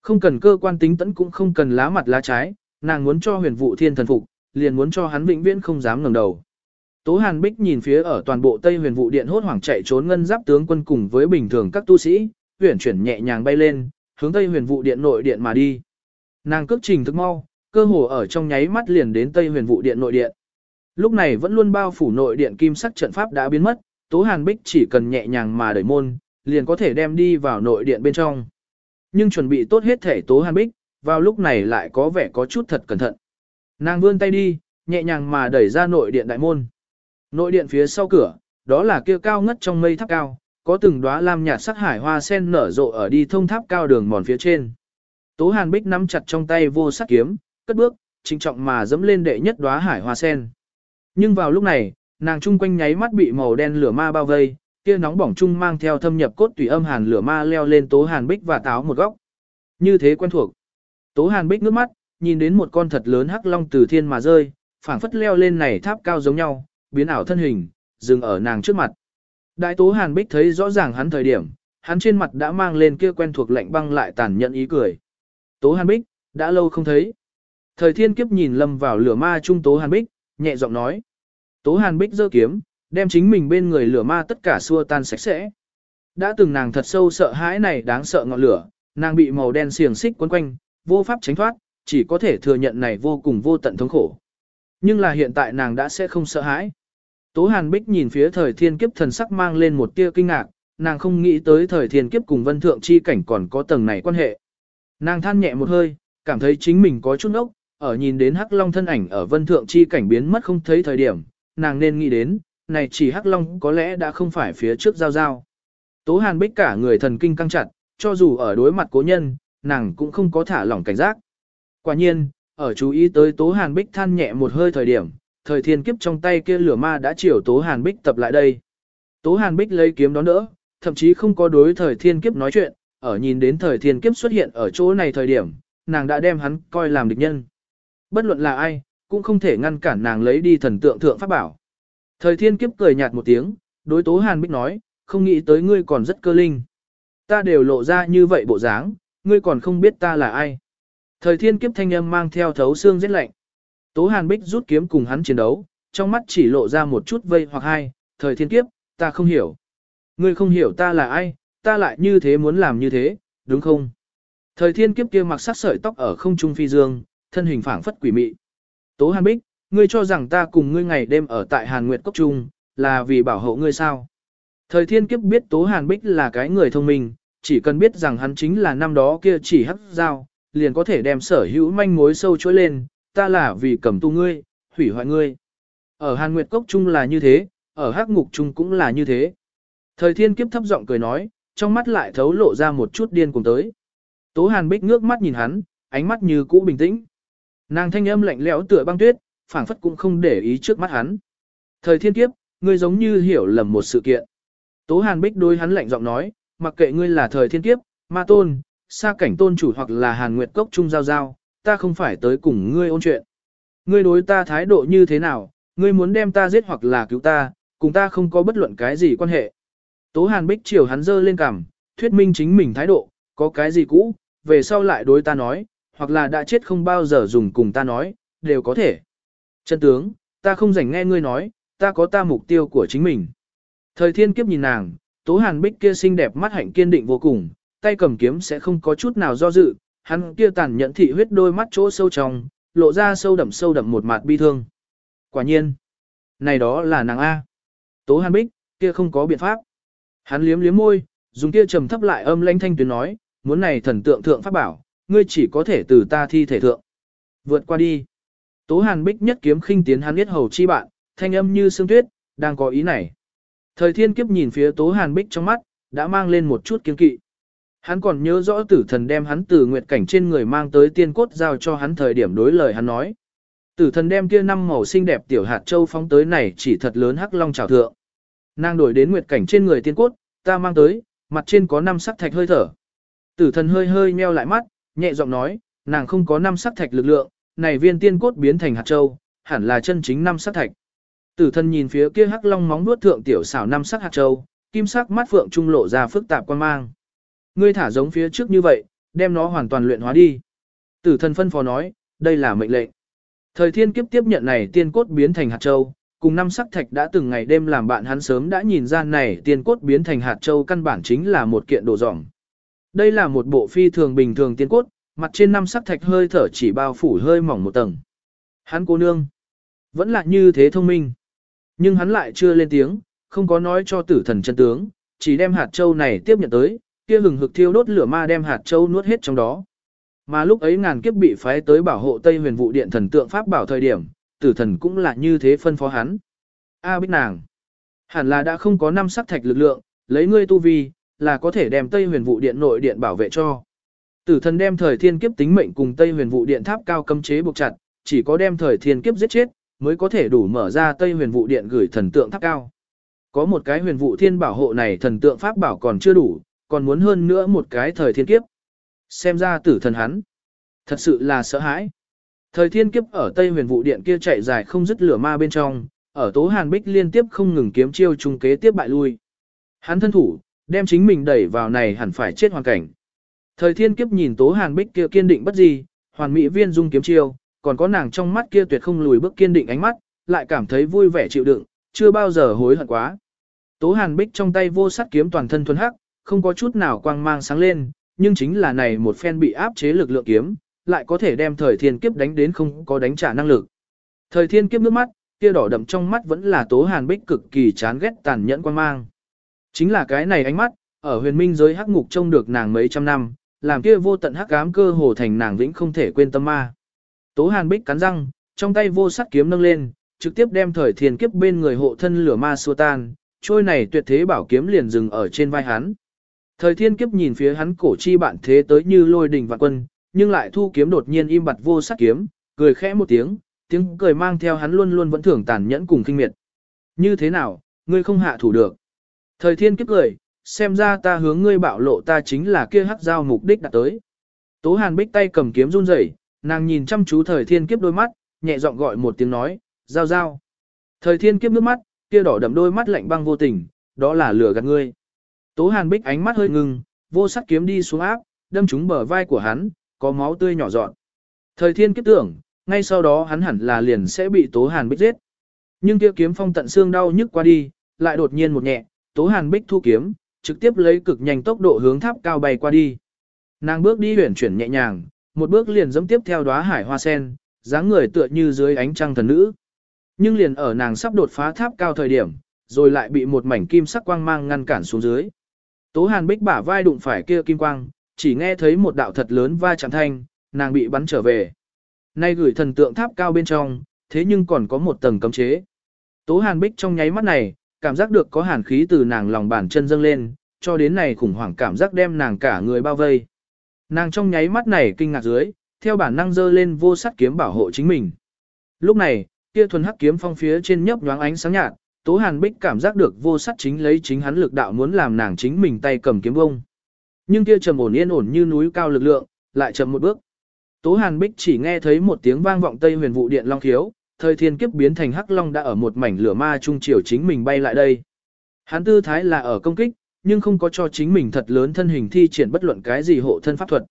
Không cần cơ quan tính tẫn cũng không cần lá mặt lá trái, nàng muốn cho huyền vụ thiên thần phục, liền muốn cho hắn vĩnh viễn không dám ngẩng đầu. Tố Hàn Bích nhìn phía ở toàn bộ Tây Huyền vụ điện hốt hoảng chạy trốn ngân giáp tướng quân cùng với bình thường các tu sĩ, huyền chuyển nhẹ nhàng bay lên, hướng Tây Huyền vụ điện nội điện mà đi. Nàng cước trình thức mau, cơ hồ ở trong nháy mắt liền đến Tây Huyền vụ điện nội điện. Lúc này vẫn luôn bao phủ nội điện kim sắc trận pháp đã biến mất, Tố Hàn Bích chỉ cần nhẹ nhàng mà đẩy môn, liền có thể đem đi vào nội điện bên trong. Nhưng chuẩn bị tốt hết thể Tố Hàn Bích, vào lúc này lại có vẻ có chút thật cẩn thận. Nàng vươn tay đi, nhẹ nhàng mà đẩy ra nội điện đại môn. Nội điện phía sau cửa, đó là kia cao ngất trong mây tháp cao, có từng đóa lam nhạt sắc hải hoa sen nở rộ ở đi thông tháp cao đường mòn phía trên. Tố Hàn Bích nắm chặt trong tay vô sắc kiếm, cất bước, trinh trọng mà dẫm lên đệ nhất đóa hải hoa sen. Nhưng vào lúc này, nàng trung quanh nháy mắt bị màu đen lửa ma bao vây, kia nóng bỏng chung mang theo thâm nhập cốt tùy âm hàn lửa ma leo lên Tố Hàn Bích và táo một góc. Như thế quen thuộc. Tố Hàn Bích ngước mắt, nhìn đến một con thật lớn hắc long từ thiên mà rơi, phảng phất leo lên này tháp cao giống nhau, biến ảo thân hình, dừng ở nàng trước mặt. Đại tố Hàn Bích thấy rõ ràng hắn thời điểm, hắn trên mặt đã mang lên kia quen thuộc lạnh băng lại tàn nhẫn ý cười. Tố Hàn Bích, đã lâu không thấy. Thời thiên kiếp nhìn lâm vào lửa ma trung Tố Hàn Bích, nhẹ giọng nói. Tố Hàn Bích giơ kiếm, đem chính mình bên người lửa ma tất cả xua tan sạch sẽ. Đã từng nàng thật sâu sợ hãi này đáng sợ ngọn lửa, nàng bị màu đen xiềng xích quấn quanh, vô pháp tránh thoát, chỉ có thể thừa nhận này vô cùng vô tận thống khổ. Nhưng là hiện tại nàng đã sẽ không sợ hãi. Tố Hàn Bích nhìn phía thời thiên kiếp thần sắc mang lên một tia kinh ngạc, nàng không nghĩ tới thời thiên kiếp cùng vân thượng chi cảnh còn có tầng này quan hệ. Nàng than nhẹ một hơi, cảm thấy chính mình có chút ốc, ở nhìn đến Hắc Long thân ảnh ở vân thượng chi cảnh biến mất không thấy thời điểm, nàng nên nghĩ đến, này chỉ Hắc Long có lẽ đã không phải phía trước giao giao. Tố Hàn Bích cả người thần kinh căng chặt, cho dù ở đối mặt cố nhân, nàng cũng không có thả lỏng cảnh giác. Quả nhiên, ở chú ý tới Tố Hàn Bích than nhẹ một hơi thời điểm, thời thiên kiếp trong tay kia lửa ma đã chiều Tố Hàn Bích tập lại đây. Tố Hàn Bích lấy kiếm đón đỡ, thậm chí không có đối thời thiên kiếp nói chuyện, ở nhìn đến thời thiên kiếp xuất hiện ở chỗ này thời điểm, nàng đã đem hắn coi làm địch nhân. Bất luận là ai, cũng không thể ngăn cản nàng lấy đi thần tượng thượng pháp bảo. Thời thiên kiếp cười nhạt một tiếng, đối Tố Hàn Bích nói, không nghĩ tới ngươi còn rất cơ linh. Ta đều lộ ra như vậy bộ dáng, ngươi còn không biết ta là ai. Thời thiên kiếp thanh âm mang theo thấu xương rất lạnh. Tố Hàn Bích rút kiếm cùng hắn chiến đấu, trong mắt chỉ lộ ra một chút vây hoặc hai, thời thiên kiếp, ta không hiểu. Ngươi không hiểu ta là ai, ta lại như thế muốn làm như thế, đúng không? Thời thiên kiếp kia mặc sắc sợi tóc ở không trung phi dương, thân hình phảng phất quỷ mị. Tố Hàn Bích, ngươi cho rằng ta cùng ngươi ngày đêm ở tại Hàn Nguyệt Cốc Trung, là vì bảo hộ ngươi sao? Thời thiên kiếp biết Tố Hàn Bích là cái người thông minh, chỉ cần biết rằng hắn chính là năm đó kia chỉ hắc dao, liền có thể đem sở hữu manh mối sâu chối lên, ta là vì cầm tu ngươi, hủy hoại ngươi. Ở Hàn Nguyệt Cốc Trung là như thế, ở Hắc Ngục Trung cũng là như thế. Thời thiên kiếp thấp giọng cười nói, trong mắt lại thấu lộ ra một chút điên cùng tới. Tố Hàn Bích ngước mắt nhìn hắn, ánh mắt như cũ bình tĩnh. Nàng thanh âm lạnh lẽo tựa băng tuyết, phảng phất cũng không để ý trước mắt hắn. Thời thiên kiếp, ngươi giống như hiểu lầm một sự kiện. Tố Hàn Bích đối hắn lạnh giọng nói, mặc kệ ngươi là thời thiên kiếp, ma tôn, xa cảnh tôn chủ hoặc là Hàn Nguyệt Cốc Trung Giao Giao, ta không phải tới cùng ngươi ôn chuyện. Ngươi đối ta thái độ như thế nào, ngươi muốn đem ta giết hoặc là cứu ta, cùng ta không có bất luận cái gì quan hệ. Tố Hàn Bích chiều hắn dơ lên cằm, thuyết minh chính mình thái độ, có cái gì cũ, về sau lại đối ta nói, hoặc là đã chết không bao giờ dùng cùng ta nói, đều có thể. Chân tướng, ta không rảnh nghe ngươi nói, ta có ta mục tiêu của chính mình. Thời thiên kiếp nhìn nàng, Tố Hàn Bích kia xinh đẹp mắt hạnh kiên định vô cùng, tay cầm kiếm sẽ không có chút nào do dự, hắn kia tàn nhẫn thị huyết đôi mắt chỗ sâu trong, lộ ra sâu đậm sâu đậm một mặt bi thương. Quả nhiên, này đó là nàng A. Tố Hàn Bích, kia không có biện pháp. Hắn liếm liếm môi, dùng kia trầm thấp lại âm lãnh thanh tuyến nói, muốn này thần tượng thượng pháp bảo, ngươi chỉ có thể từ ta thi thể thượng. Vượt qua đi. Tố Hàn Bích nhất kiếm khinh tiến hắn biết hầu chi bạn, thanh âm như sương tuyết, đang có ý này. Thời thiên kiếp nhìn phía Tố Hàn Bích trong mắt, đã mang lên một chút kiên kỵ. Hắn còn nhớ rõ tử thần đem hắn từ nguyệt cảnh trên người mang tới tiên cốt giao cho hắn thời điểm đối lời hắn nói. Tử thần đem kia năm màu xinh đẹp tiểu hạt châu phóng tới này chỉ thật lớn hắc long trào thượng. Nàng đổi đến nguyệt cảnh trên người tiên cốt, ta mang tới, mặt trên có năm sắc thạch hơi thở. Tử thần hơi hơi meo lại mắt, nhẹ giọng nói, nàng không có năm sắc thạch lực lượng, này viên tiên cốt biến thành hạt châu, hẳn là chân chính năm sắc thạch. Tử thần nhìn phía kia hắc long móng nuốt thượng tiểu xảo năm sắc hạt châu, kim sắc mắt phượng trung lộ ra phức tạp quan mang. Ngươi thả giống phía trước như vậy, đem nó hoàn toàn luyện hóa đi. Tử thần phân phó nói, đây là mệnh lệnh. Thời thiên kiếp tiếp nhận này tiên cốt biến thành hạt châu, cùng năm sắc thạch đã từng ngày đêm làm bạn hắn sớm đã nhìn ra này tiên cốt biến thành hạt châu căn bản chính là một kiện đồ dỏng. Đây là một bộ phi thường bình thường tiên cốt, mặt trên năm sắc thạch hơi thở chỉ bao phủ hơi mỏng một tầng. Hắn cô nương, vẫn là như thế thông minh. Nhưng hắn lại chưa lên tiếng, không có nói cho tử thần chân tướng, chỉ đem hạt châu này tiếp nhận tới, kia hừng hực thiêu đốt lửa ma đem hạt châu nuốt hết trong đó. Mà lúc ấy ngàn kiếp bị phái tới bảo hộ Tây Huyền vụ điện thần tượng pháp bảo thời điểm, tử thần cũng là như thế phân phó hắn. A à, biết nàng, hẳn là đã không có năm sắc thạch lực lượng, lấy ngươi tu vi, là có thể đem Tây Huyền vụ điện nội điện bảo vệ cho. Tử thần đem thời thiên kiếp tính mệnh cùng Tây Huyền vụ điện tháp cao cấm chế buộc chặt, chỉ có đem thời thiên kiếp giết chết, mới có thể đủ mở ra Tây Huyền vụ điện gửi thần tượng tháp cao. Có một cái huyền vụ thiên bảo hộ này thần tượng pháp bảo còn chưa đủ, còn muốn hơn nữa một cái thời thiên kiếp. Xem ra tử thần hắn, thật sự là sợ hãi. Thời thiên kiếp ở Tây huyền vụ điện kia chạy dài không dứt lửa ma bên trong, ở Tố Hàn Bích liên tiếp không ngừng kiếm chiêu trung kế tiếp bại lui. Hắn thân thủ, đem chính mình đẩy vào này hẳn phải chết hoàn cảnh. Thời thiên kiếp nhìn Tố Hàn Bích kia kiên định bất gì, hoàn mỹ viên dung kiếm chiêu, còn có nàng trong mắt kia tuyệt không lùi bước kiên định ánh mắt, lại cảm thấy vui vẻ chịu đựng, chưa bao giờ hối hận quá. Tố Hàn Bích trong tay vô sắt kiếm toàn thân thuần hắc, không có chút nào quang mang sáng lên, nhưng chính là này một phen bị áp chế lực lượng kiếm, lại có thể đem thời thiên kiếp đánh đến không có đánh trả năng lực. Thời thiên kiếp nước mắt, kia đỏ đậm trong mắt vẫn là Tố Hàn Bích cực kỳ chán ghét tàn nhẫn quang mang. Chính là cái này ánh mắt, ở huyền minh giới hắc ngục trông được nàng mấy trăm năm, làm kia vô tận hắc ám cơ hồ thành nàng vĩnh không thể quên tâm ma. Tố Hàn Bích cắn răng, trong tay vô sắt kiếm nâng lên, trực tiếp đem thời thiên kiếp bên người hộ thân lửa ma xua tan, trôi này tuyệt thế bảo kiếm liền dừng ở trên vai hắn. Thời thiên kiếp nhìn phía hắn cổ chi bạn thế tới như lôi đình vạn quân, nhưng lại thu kiếm đột nhiên im bặt vô sắc kiếm, cười khẽ một tiếng, tiếng cười mang theo hắn luôn luôn vẫn thường tàn nhẫn cùng kinh miệt. Như thế nào, ngươi không hạ thủ được. Thời thiên kiếp cười, xem ra ta hướng ngươi bạo lộ ta chính là kia hắc giao mục đích đạt tới. Tố hàn bích tay cầm kiếm run rẩy, nàng nhìn chăm chú thời thiên kiếp đôi mắt, nhẹ giọng gọi một tiếng nói, giao giao. Thời thiên kiếp nước mắt, kia đỏ đậm đôi mắt lạnh băng vô tình, đó là lửa gạt ngươi. Tố hàn bích ánh mắt hơi ngừng, vô sắc kiếm đi xuống áp, đâm trúng bờ vai của hắn, có máu tươi nhỏ giọt Thời thiên kiếp tưởng, ngay sau đó hắn hẳn là liền sẽ bị tố hàn bích giết. Nhưng kia kiếm phong tận xương đau nhức qua đi, lại đột nhiên một nhẹ, tố hàn bích thu kiếm, trực tiếp lấy cực nhanh tốc độ hướng tháp cao bay qua đi. Nàng bước đi huyển chuyển nhẹ nhàng, một bước liền dẫm tiếp theo đóa hải hoa sen, dáng người tựa như dưới ánh trăng thần nữ. Nhưng liền ở nàng sắp đột phá tháp cao thời điểm, rồi lại bị một mảnh kim sắc quang mang ngăn cản xuống dưới. Tố Hàn Bích bả vai đụng phải kia kim quang, chỉ nghe thấy một đạo thật lớn va chạm thanh, nàng bị bắn trở về. Nay gửi thần tượng tháp cao bên trong, thế nhưng còn có một tầng cấm chế. Tố Hàn Bích trong nháy mắt này, cảm giác được có hàn khí từ nàng lòng bàn chân dâng lên, cho đến này khủng hoảng cảm giác đem nàng cả người bao vây. Nàng trong nháy mắt này kinh ngạc dưới, theo bản năng dơ lên vô sắt kiếm bảo hộ chính mình. Lúc này, kia thuần hắc kiếm phong phía trên nhấp nhoáng ánh sáng nhạt, Tố Hàn Bích cảm giác được vô sắt chính lấy chính hắn lực đạo muốn làm nàng chính mình tay cầm kiếm vông. Nhưng kia trầm ổn yên ổn như núi cao lực lượng, lại chậm một bước. Tố Hàn Bích chỉ nghe thấy một tiếng vang vọng tây huyền vụ điện long khiếu, thời thiên kiếp biến thành hắc long đã ở một mảnh lửa ma trung chiều chính mình bay lại đây. Hắn tư thái là ở công kích, nhưng không có cho chính mình thật lớn thân hình thi triển bất luận cái gì hộ thân pháp thuật.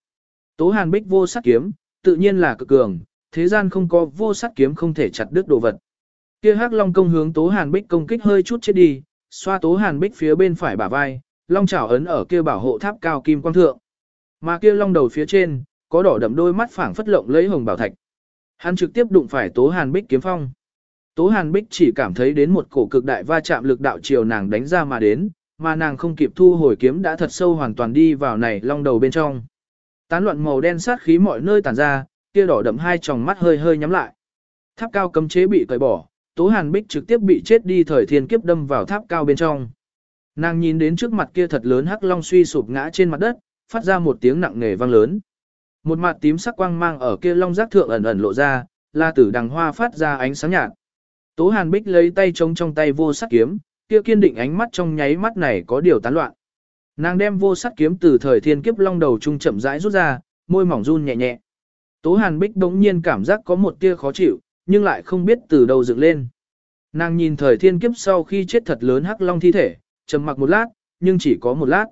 Tố Hàn Bích vô sắc kiếm, tự nhiên là cực cường, thế gian không có vô sắc kiếm không thể chặt đứt đồ vật. Kia Hắc Long công hướng Tố Hàn Bích công kích hơi chút chết đi, xoa Tố Hàn Bích phía bên phải bả vai, long chảo ấn ở kia bảo hộ tháp cao kim quang thượng. Mà kia long đầu phía trên, có đỏ đậm đôi mắt phảng phất lộng lấy hồng bảo thạch. Hắn trực tiếp đụng phải Tố Hàn Bích kiếm phong. Tố Hàn Bích chỉ cảm thấy đến một cổ cực đại va chạm lực đạo chiều nàng đánh ra mà đến, mà nàng không kịp thu hồi kiếm đã thật sâu hoàn toàn đi vào này long đầu bên trong. Tán loạn màu đen sát khí mọi nơi tản ra, kia đỏ đậm hai tròng mắt hơi hơi nhắm lại. Tháp cao cấm chế bị cởi bỏ, Tố Hàn Bích trực tiếp bị chết đi thời thiên kiếp đâm vào tháp cao bên trong. Nàng nhìn đến trước mặt kia thật lớn hắc long suy sụp ngã trên mặt đất, phát ra một tiếng nặng nề vang lớn. Một mặt tím sắc quang mang ở kia long giác thượng ẩn ẩn lộ ra, là tử đằng hoa phát ra ánh sáng nhạt. Tố Hàn Bích lấy tay chống trong tay vô sắc kiếm, kia kiên định ánh mắt trong nháy mắt này có điều tán loạn. Nàng đem vô sắc kiếm từ thời thiên kiếp long đầu trung chậm rãi rút ra, môi mỏng run nhẹ nhẹ. Tố Hàn Bích đống nhiên cảm giác có một tia khó chịu, nhưng lại không biết từ đâu dựng lên. Nàng nhìn thời thiên kiếp sau khi chết thật lớn hắc long thi thể, trầm mặc một lát, nhưng chỉ có một lát.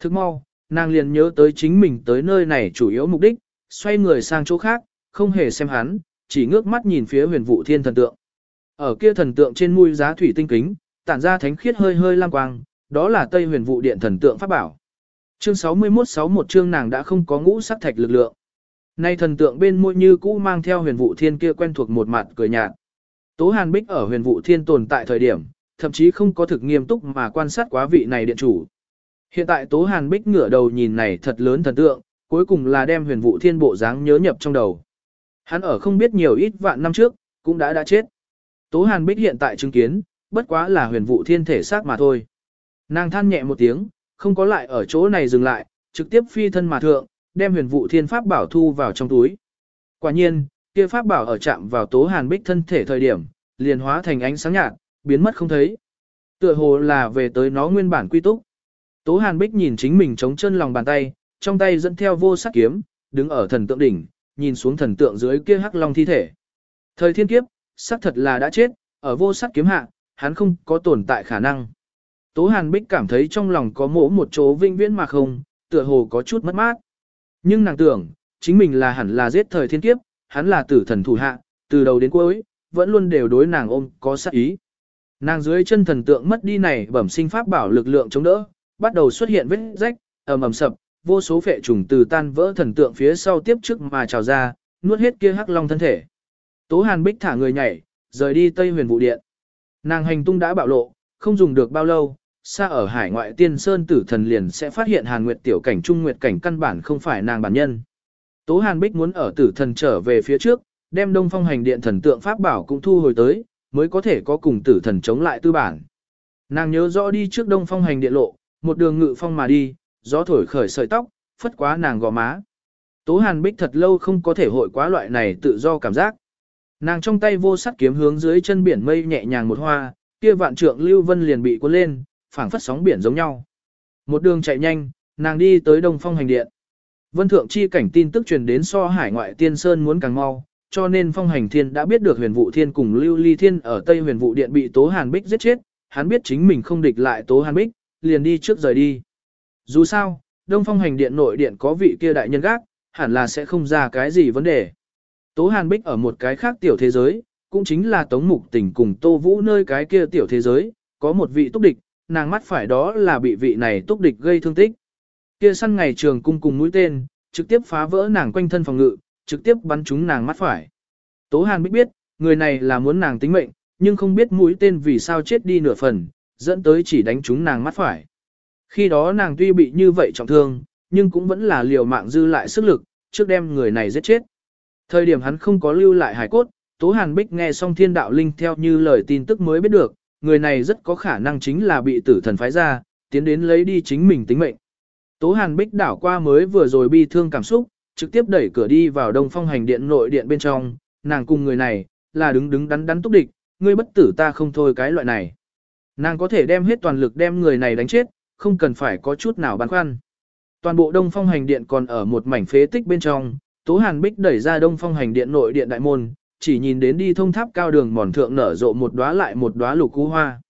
Thức mau, nàng liền nhớ tới chính mình tới nơi này chủ yếu mục đích, xoay người sang chỗ khác, không hề xem hắn, chỉ ngước mắt nhìn phía huyền vụ thiên thần tượng. Ở kia thần tượng trên mũi giá thủy tinh kính, tản ra thánh khiết hơi hơi lam quang, đó là Tây Huyền Vụ Điện thần tượng pháp bảo. Chương 61-61 chương nàng đã không có ngũ sắc thạch lực lượng. Nay thần tượng bên môi như cũ mang theo huyền vụ thiên kia quen thuộc một mặt cười nhạt. Tố Hàn Bích ở huyền vụ thiên tồn tại thời điểm, thậm chí không có thực nghiêm túc mà quan sát quá vị này điện chủ. Hiện tại Tố Hàn Bích ngửa đầu nhìn này thật lớn thần tượng, cuối cùng là đem huyền vụ thiên bộ dáng nhớ nhập trong đầu. Hắn ở không biết nhiều ít vạn năm trước, cũng đã đã chết. Tố Hàn Bích hiện tại chứng kiến, bất quá là huyền vụ thiên thể xác mà thôi. Nàng than nhẹ một tiếng, không có lại ở chỗ này dừng lại, trực tiếp phi thân mà thượng, đem huyền vụ thiên pháp bảo thu vào trong túi. Quả nhiên, kia pháp bảo ở chạm vào tố hàn bích thân thể thời điểm, liền hóa thành ánh sáng nhạt, biến mất không thấy. Tựa hồ là về tới nó nguyên bản quy túc. Tố hàn bích nhìn chính mình chống chân lòng bàn tay, trong tay dẫn theo vô sắc kiếm, đứng ở thần tượng đỉnh, nhìn xuống thần tượng dưới kia hắc long thi thể. Thời thiên kiếp, xác thật là đã chết, ở vô sắc kiếm hạ, hắn không có tồn tại khả năng. Tố Hàn Bích cảm thấy trong lòng có mỗ một chỗ vinh viễn mà không, tựa hồ có chút mất mát. Nhưng nàng tưởng, chính mình là hẳn là giết thời thiên kiếp, hắn là tử thần thủ hạ, từ đầu đến cuối, vẫn luôn đều đối nàng ôm có sát ý. Nàng dưới chân thần tượng mất đi này bẩm sinh pháp bảo lực lượng chống đỡ, bắt đầu xuất hiện vết rách, ầm ầm sập, vô số phệ trùng từ tan vỡ thần tượng phía sau tiếp trước mà trào ra, nuốt hết kia hắc long thân thể. Tố Hàn Bích thả người nhảy, rời đi Tây Huyền Vũ Điện. Nàng hành tung đã bạo lộ, không dùng được bao lâu, xa ở hải ngoại tiên sơn tử thần liền sẽ phát hiện Hàn Nguyệt tiểu cảnh trung nguyệt cảnh căn bản không phải nàng bản nhân. Tố Hàn Bích muốn ở tử thần trở về phía trước, đem Đông Phong hành điện thần tượng pháp bảo cũng thu hồi tới, mới có thể có cùng tử thần chống lại tư bản. Nàng nhớ rõ đi trước Đông Phong hành điện lộ, một đường ngự phong mà đi, gió thổi khởi sợi tóc, phất quá nàng gò má. Tố Hàn Bích thật lâu không có thể hội quá loại này tự do cảm giác. Nàng trong tay vô sắt kiếm hướng dưới chân biển mây nhẹ nhàng một hoa, kia vạn trượng lưu vân liền bị cuốn lên, phảng phất sóng biển giống nhau. Một đường chạy nhanh, nàng đi tới Đông Phong hành điện. Vân thượng chi cảnh tin tức truyền đến so hải ngoại tiên sơn muốn càng mau, cho nên Phong hành thiên đã biết được huyền vụ thiên cùng lưu ly thiên ở Tây huyền vụ điện bị Tố Hàn Bích giết chết, hắn biết chính mình không địch lại Tố Hàn Bích, liền đi trước rời đi. Dù sao, Đông Phong hành điện nội điện có vị kia đại nhân gác, hẳn là sẽ không ra cái gì vấn đề. Tố Hàn Bích ở một cái khác tiểu thế giới, cũng chính là Tống Mục Tình cùng Tô Vũ nơi cái kia tiểu thế giới, có một vị túc địch, nàng mắt phải đó là bị vị này túc địch gây thương tích. Kia săn ngày trường cung cùng mũi tên, trực tiếp phá vỡ nàng quanh thân phòng ngự, trực tiếp bắn trúng nàng mắt phải. Tố Hàn Bích biết, người này là muốn nàng tính mệnh, nhưng không biết mũi tên vì sao chết đi nửa phần, dẫn tới chỉ đánh trúng nàng mắt phải. Khi đó nàng tuy bị như vậy trọng thương, nhưng cũng vẫn là liều mạng dư lại sức lực, trước đem người này giết chết. Thời điểm hắn không có lưu lại hải cốt, Tố Hàn Bích nghe xong thiên đạo linh theo như lời tin tức mới biết được, người này rất có khả năng chính là bị tử thần phái ra, tiến đến lấy đi chính mình tính mệnh. Tố Hàn Bích đảo qua mới vừa rồi bi thương cảm xúc, trực tiếp đẩy cửa đi vào đông phong hành điện nội điện bên trong, nàng cùng người này, là đứng đứng đắn đắn túc địch, ngươi bất tử ta không thôi cái loại này. Nàng có thể đem hết toàn lực đem người này đánh chết, không cần phải có chút nào băn khoăn. Toàn bộ đông phong hành điện còn ở một mảnh phế tích bên trong, Tố Hàn Bích đẩy ra đông phong hành điện nội điện đại môn, chỉ nhìn đến đi thông tháp cao đường mòn thượng nở rộ một đóa lại một đóa lục cú hoa.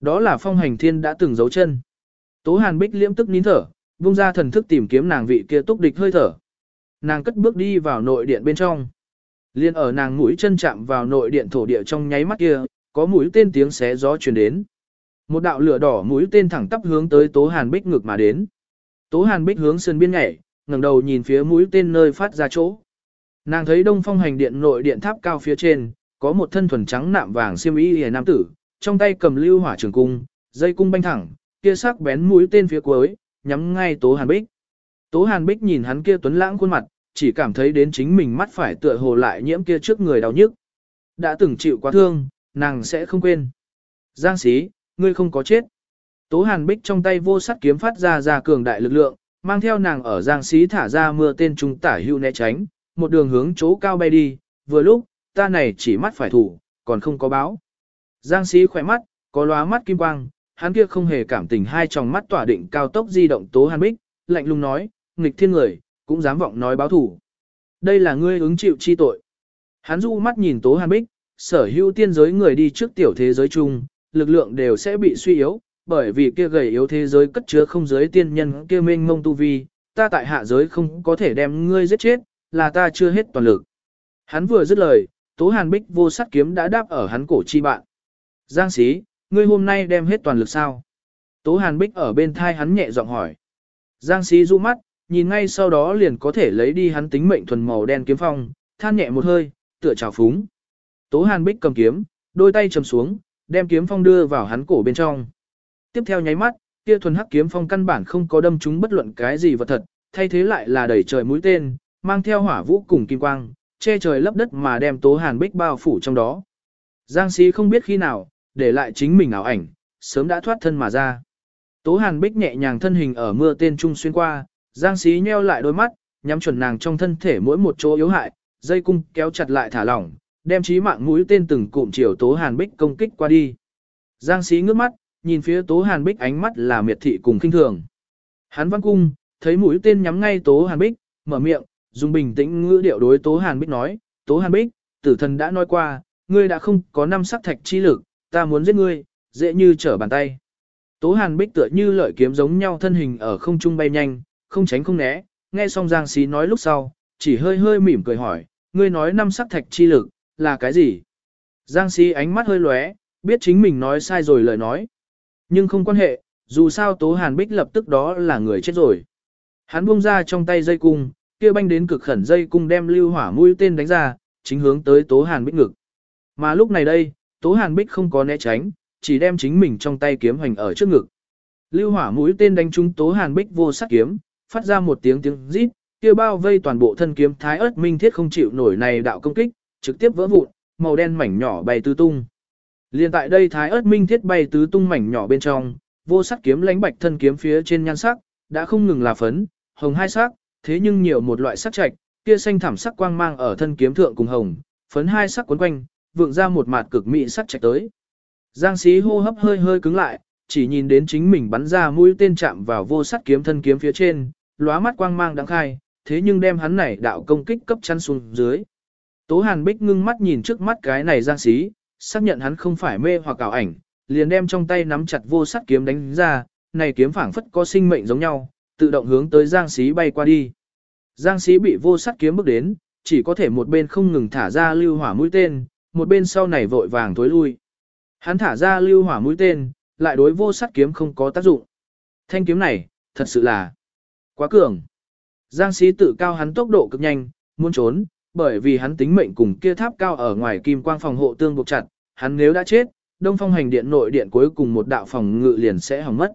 Đó là phong hành thiên đã từng giấu chân. Tố Hàn Bích liễm tức nín thở, vung ra thần thức tìm kiếm nàng vị kia túc địch hơi thở. Nàng cất bước đi vào nội điện bên trong. Liên ở nàng mũi chân chạm vào nội điện thổ địa trong nháy mắt kia, có mũi tên tiếng xé gió truyền đến. Một đạo lửa đỏ mũi tên thẳng tắp hướng tới Tố Hàn Bích ngược mà đến. Tố Hàn Bích hướng sườn biên nhảy, ngẩng đầu nhìn phía mũi tên nơi phát ra chỗ. Nàng thấy Đông Phong hành điện nội điện tháp cao phía trên, có một thân thuần trắng nạm vàng xiêm y hề nam tử, trong tay cầm lưu hỏa trường cung, dây cung banh thẳng, kia sắc bén mũi tên phía cuối, nhắm ngay Tố Hàn Bích. Tố Hàn Bích nhìn hắn kia tuấn lãng khuôn mặt, chỉ cảm thấy đến chính mình mắt phải tựa hồ lại nhiễm kia trước người đau nhức. Đã từng chịu quá thương, nàng sẽ không quên. Giang sĩ, ngươi không có chết. Tố Hàn Bích trong tay vô sắt kiếm phát ra ra cường đại lực lượng, mang theo nàng ở giang xí thả ra mưa tên trung tả hưu né tránh, một đường hướng chỗ cao bay đi, vừa lúc, ta này chỉ mắt phải thủ, còn không có báo. Giang xí khỏe mắt, có lóa mắt kim quang, hắn kia không hề cảm tình hai tròng mắt tỏa định cao tốc di động Tố Hàn Bích, lạnh lùng nói, nghịch thiên người, cũng dám vọng nói báo thủ. Đây là ngươi ứng chịu chi tội. Hắn du mắt nhìn Tố Hàn Bích, sở hữu tiên giới người đi trước tiểu thế giới chung, lực lượng đều sẽ bị suy yếu, bởi vì kia gầy yếu thế giới cất chứa không giới tiên nhân kia mênh mông tu vi, ta tại hạ giới không có thể đem ngươi giết chết, là ta chưa hết toàn lực. Hắn vừa dứt lời, Tố Hàn Bích vô sát kiếm đã đáp ở hắn cổ chi bạn. Giang sĩ, ngươi hôm nay đem hết toàn lực sao? Tố Hàn Bích ở bên thai hắn nhẹ giọng hỏi. Giang sĩ du mắt, nhìn ngay sau đó liền có thể lấy đi hắn tính mệnh thuần màu đen kiếm phong, than nhẹ một hơi, tựa trào phúng. Tố Hàn Bích cầm kiếm, đôi tay chầm xuống, đem kiếm phong đưa vào hắn cổ bên trong. Tiếp theo nháy mắt, kia thuần hắc kiếm phong căn bản không có đâm trúng bất luận cái gì vật thật, thay thế lại là đẩy trời mũi tên, mang theo hỏa vũ cùng kim quang, che trời lấp đất mà đem Tố Hàn Bích bao phủ trong đó. Giang Sĩ không biết khi nào, để lại chính mình ảo ảnh, sớm đã thoát thân mà ra. Tố Hàn Bích nhẹ nhàng thân hình ở mưa tên trung xuyên qua, Giang Sĩ nheo lại đôi mắt, nhắm chuẩn nàng trong thân thể mỗi một chỗ yếu hại, dây cung kéo chặt lại thả lỏng, đem chí mạng mũi tên từng cụm chiều Tố Hàn Bích công kích qua đi. Giang Sĩ ngước mắt, nhìn phía Tố Hàn Bích ánh mắt là miệt thị cùng kinh thường. Hắn văn cung, thấy mũi tên nhắm ngay Tố Hàn Bích, mở miệng, dùng bình tĩnh ngữ điệu đối Tố Hàn Bích nói, Tố Hàn Bích, tử thần đã nói qua, ngươi đã không có năm sắc thạch chi lực, ta muốn giết ngươi, dễ như trở bàn tay. Tố Hàn Bích tựa như lợi kiếm giống nhau thân hình ở không trung bay nhanh, không tránh không né, nghe xong Giang Sĩ nói lúc sau, chỉ hơi hơi mỉm cười hỏi, ngươi nói năm sắc thạch chi lực, là cái gì? Giang Sĩ ánh mắt hơi lóe, biết chính mình nói sai rồi lời nói. Nhưng không quan hệ, dù sao Tố Hàn Bích lập tức đó là người chết rồi. Hắn buông ra trong tay dây cung, kia banh đến cực khẩn dây cung đem lưu hỏa mũi tên đánh ra, chính hướng tới Tố Hàn Bích ngực. Mà lúc này đây, Tố Hàn Bích không có né tránh, chỉ đem chính mình trong tay kiếm hành ở trước ngực. Lưu hỏa mũi tên đánh trúng Tố Hàn Bích vô sắc kiếm, phát ra một tiếng tiếng rít, kia bao vây toàn bộ thân kiếm thái ớt minh thiết không chịu nổi này đạo công kích, trực tiếp vỡ vụn, màu đen mảnh nhỏ bay tứ tung. Liên tại đây thái ớt minh thiết bay tứ tung mảnh nhỏ bên trong, vô sắc kiếm lánh bạch thân kiếm phía trên nhan sắc, đã không ngừng là phấn, hồng hai sắc, thế nhưng nhiều một loại sắc trạch, kia xanh thảm sắc quang mang ở thân kiếm thượng cùng hồng, phấn hai sắc quấn quanh, vượng ra một mạt cực mỹ sắc trạch tới. Giang sĩ hô hấp hơi hơi cứng lại, chỉ nhìn đến chính mình bắn ra mũi tên chạm vào vô sắc kiếm thân kiếm phía trên, lóa mắt quang mang đắng khai, thế nhưng đem hắn này đạo công kích cấp chăn xuống dưới. Tố Hàn Bích ngưng mắt nhìn trước mắt cái này Giang sĩ, xác nhận hắn không phải mê hoặc ảo ảnh, liền đem trong tay nắm chặt vô sắc kiếm đánh ra, này kiếm phảng phất có sinh mệnh giống nhau, tự động hướng tới Giang Sĩ bay qua đi. Giang Sĩ bị vô sắc kiếm bước đến, chỉ có thể một bên không ngừng thả ra lưu hỏa mũi tên, một bên sau này vội vàng tối lui. Hắn thả ra lưu hỏa mũi tên, lại đối vô sắc kiếm không có tác dụng. Thanh kiếm này, thật sự là quá cường. Giang Sĩ tự cao hắn tốc độ cực nhanh, muốn trốn, bởi vì hắn tính mệnh cùng kia tháp cao ở ngoài kim quang phòng hộ tương buộc chặt, hắn nếu đã chết, Đông Phong hành điện nội điện cuối cùng một đạo phòng ngự liền sẽ hỏng mất.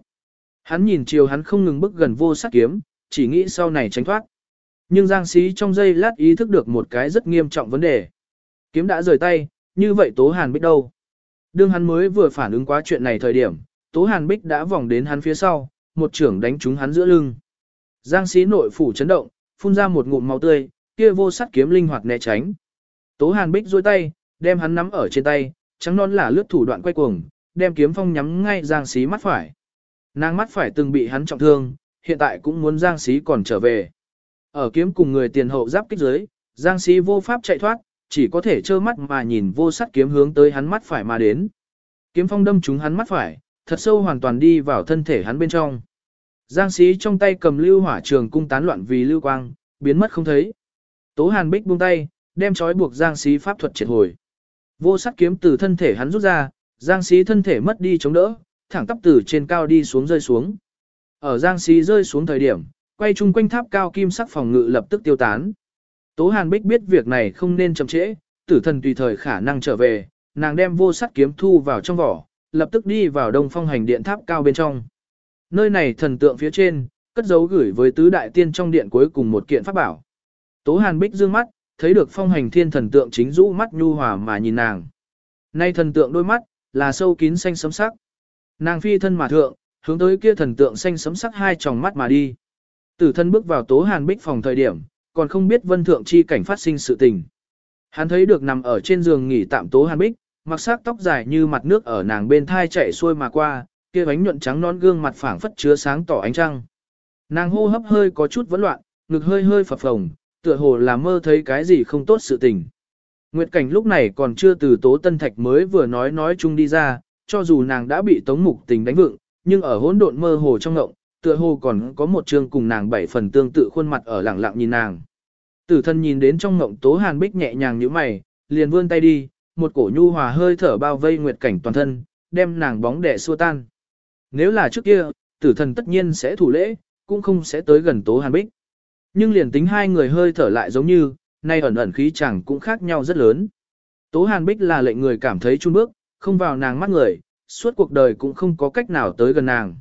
Hắn nhìn chiều hắn không ngừng bước gần vô sắc kiếm, chỉ nghĩ sau này tránh thoát. Nhưng Giang Sĩ trong giây lát ý thức được một cái rất nghiêm trọng vấn đề. Kiếm đã rời tay, như vậy Tố Hàn Bích đâu? Đương hắn mới vừa phản ứng quá chuyện này thời điểm, Tố Hàn Bích đã vòng đến hắn phía sau, một trưởng đánh trúng hắn giữa lưng. Giang Sĩ nội phủ chấn động, phun ra một ngụm máu tươi, kia vô sắt kiếm linh hoạt né tránh. Tố Hàn Bích duỗi tay, đem hắn nắm ở trên tay, trắng non là lướt thủ đoạn quay cuồng, đem kiếm phong nhắm ngay Giang Sĩ mắt phải. Nàng mắt phải từng bị hắn trọng thương, hiện tại cũng muốn Giang Sĩ còn trở về. Ở kiếm cùng người tiền hậu giáp kích dưới, Giang Sĩ vô pháp chạy thoát, chỉ có thể trơ mắt mà nhìn vô sắt kiếm hướng tới hắn mắt phải mà đến. Kiếm phong đâm trúng hắn mắt phải, thật sâu hoàn toàn đi vào thân thể hắn bên trong. Giang Sĩ trong tay cầm lưu hỏa trường cung tán loạn vì lưu quang, biến mất không thấy. Tố Hàn Bích buông tay, đem trói buộc Giang Sĩ pháp thuật triệt hồi. Vô sắt kiếm từ thân thể hắn rút ra, Giang Sĩ thân thể mất đi chống đỡ, thẳng tắp từ trên cao đi xuống rơi xuống. Ở Giang Sĩ rơi xuống thời điểm, quay chung quanh tháp cao kim sắc phòng ngự lập tức tiêu tán. Tố Hàn Bích biết việc này không nên chậm trễ, tử thần tùy thời khả năng trở về, nàng đem vô sắt kiếm thu vào trong vỏ, lập tức đi vào đông phong hành điện tháp cao bên trong. Nơi này thần tượng phía trên, cất dấu gửi với tứ đại tiên trong điện cuối cùng một kiện pháp bảo. Tố Hàn Bích dương mắt, thấy được phong hành thiên thần tượng chính rũ mắt nhu hòa mà nhìn nàng. Nay thần tượng đôi mắt, là sâu kín xanh sấm sắc. Nàng phi thân mà thượng, hướng tới kia thần tượng xanh sấm sắc hai tròng mắt mà đi. Tử thân bước vào tố hàn bích phòng thời điểm, còn không biết vân thượng chi cảnh phát sinh sự tình. Hắn thấy được nằm ở trên giường nghỉ tạm tố hàn bích, mặc sắc tóc dài như mặt nước ở nàng bên thai chạy xuôi mà qua, kia bánh nhuận trắng non gương mặt phảng phất chứa sáng tỏ ánh trăng. Nàng hô hấp hơi có chút vấn loạn, ngực hơi hơi phập phồng, tựa hồ là mơ thấy cái gì không tốt sự tình. Nguyệt cảnh lúc này còn chưa từ tố tân thạch mới vừa nói nói chung đi ra, cho dù nàng đã bị tống mục tình đánh vựng, nhưng ở hỗn độn mơ hồ trong ngộng, tựa hồ còn có một chương cùng nàng bảy phần tương tự khuôn mặt ở lẳng lặng nhìn nàng. Tử thân nhìn đến trong ngộng tố hàn bích nhẹ nhàng như mày, liền vươn tay đi, một cổ nhu hòa hơi thở bao vây nguyệt cảnh toàn thân, đem nàng bóng đẻ xua tan. Nếu là trước kia, tử thần tất nhiên sẽ thủ lễ, cũng không sẽ tới gần tố hàn bích. Nhưng liền tính hai người hơi thở lại giống như, nay ẩn ẩn khí chẳng cũng khác nhau rất lớn. Tố hàn bích là lệnh người cảm thấy chung bước, không vào nàng mắt người, suốt cuộc đời cũng không có cách nào tới gần nàng.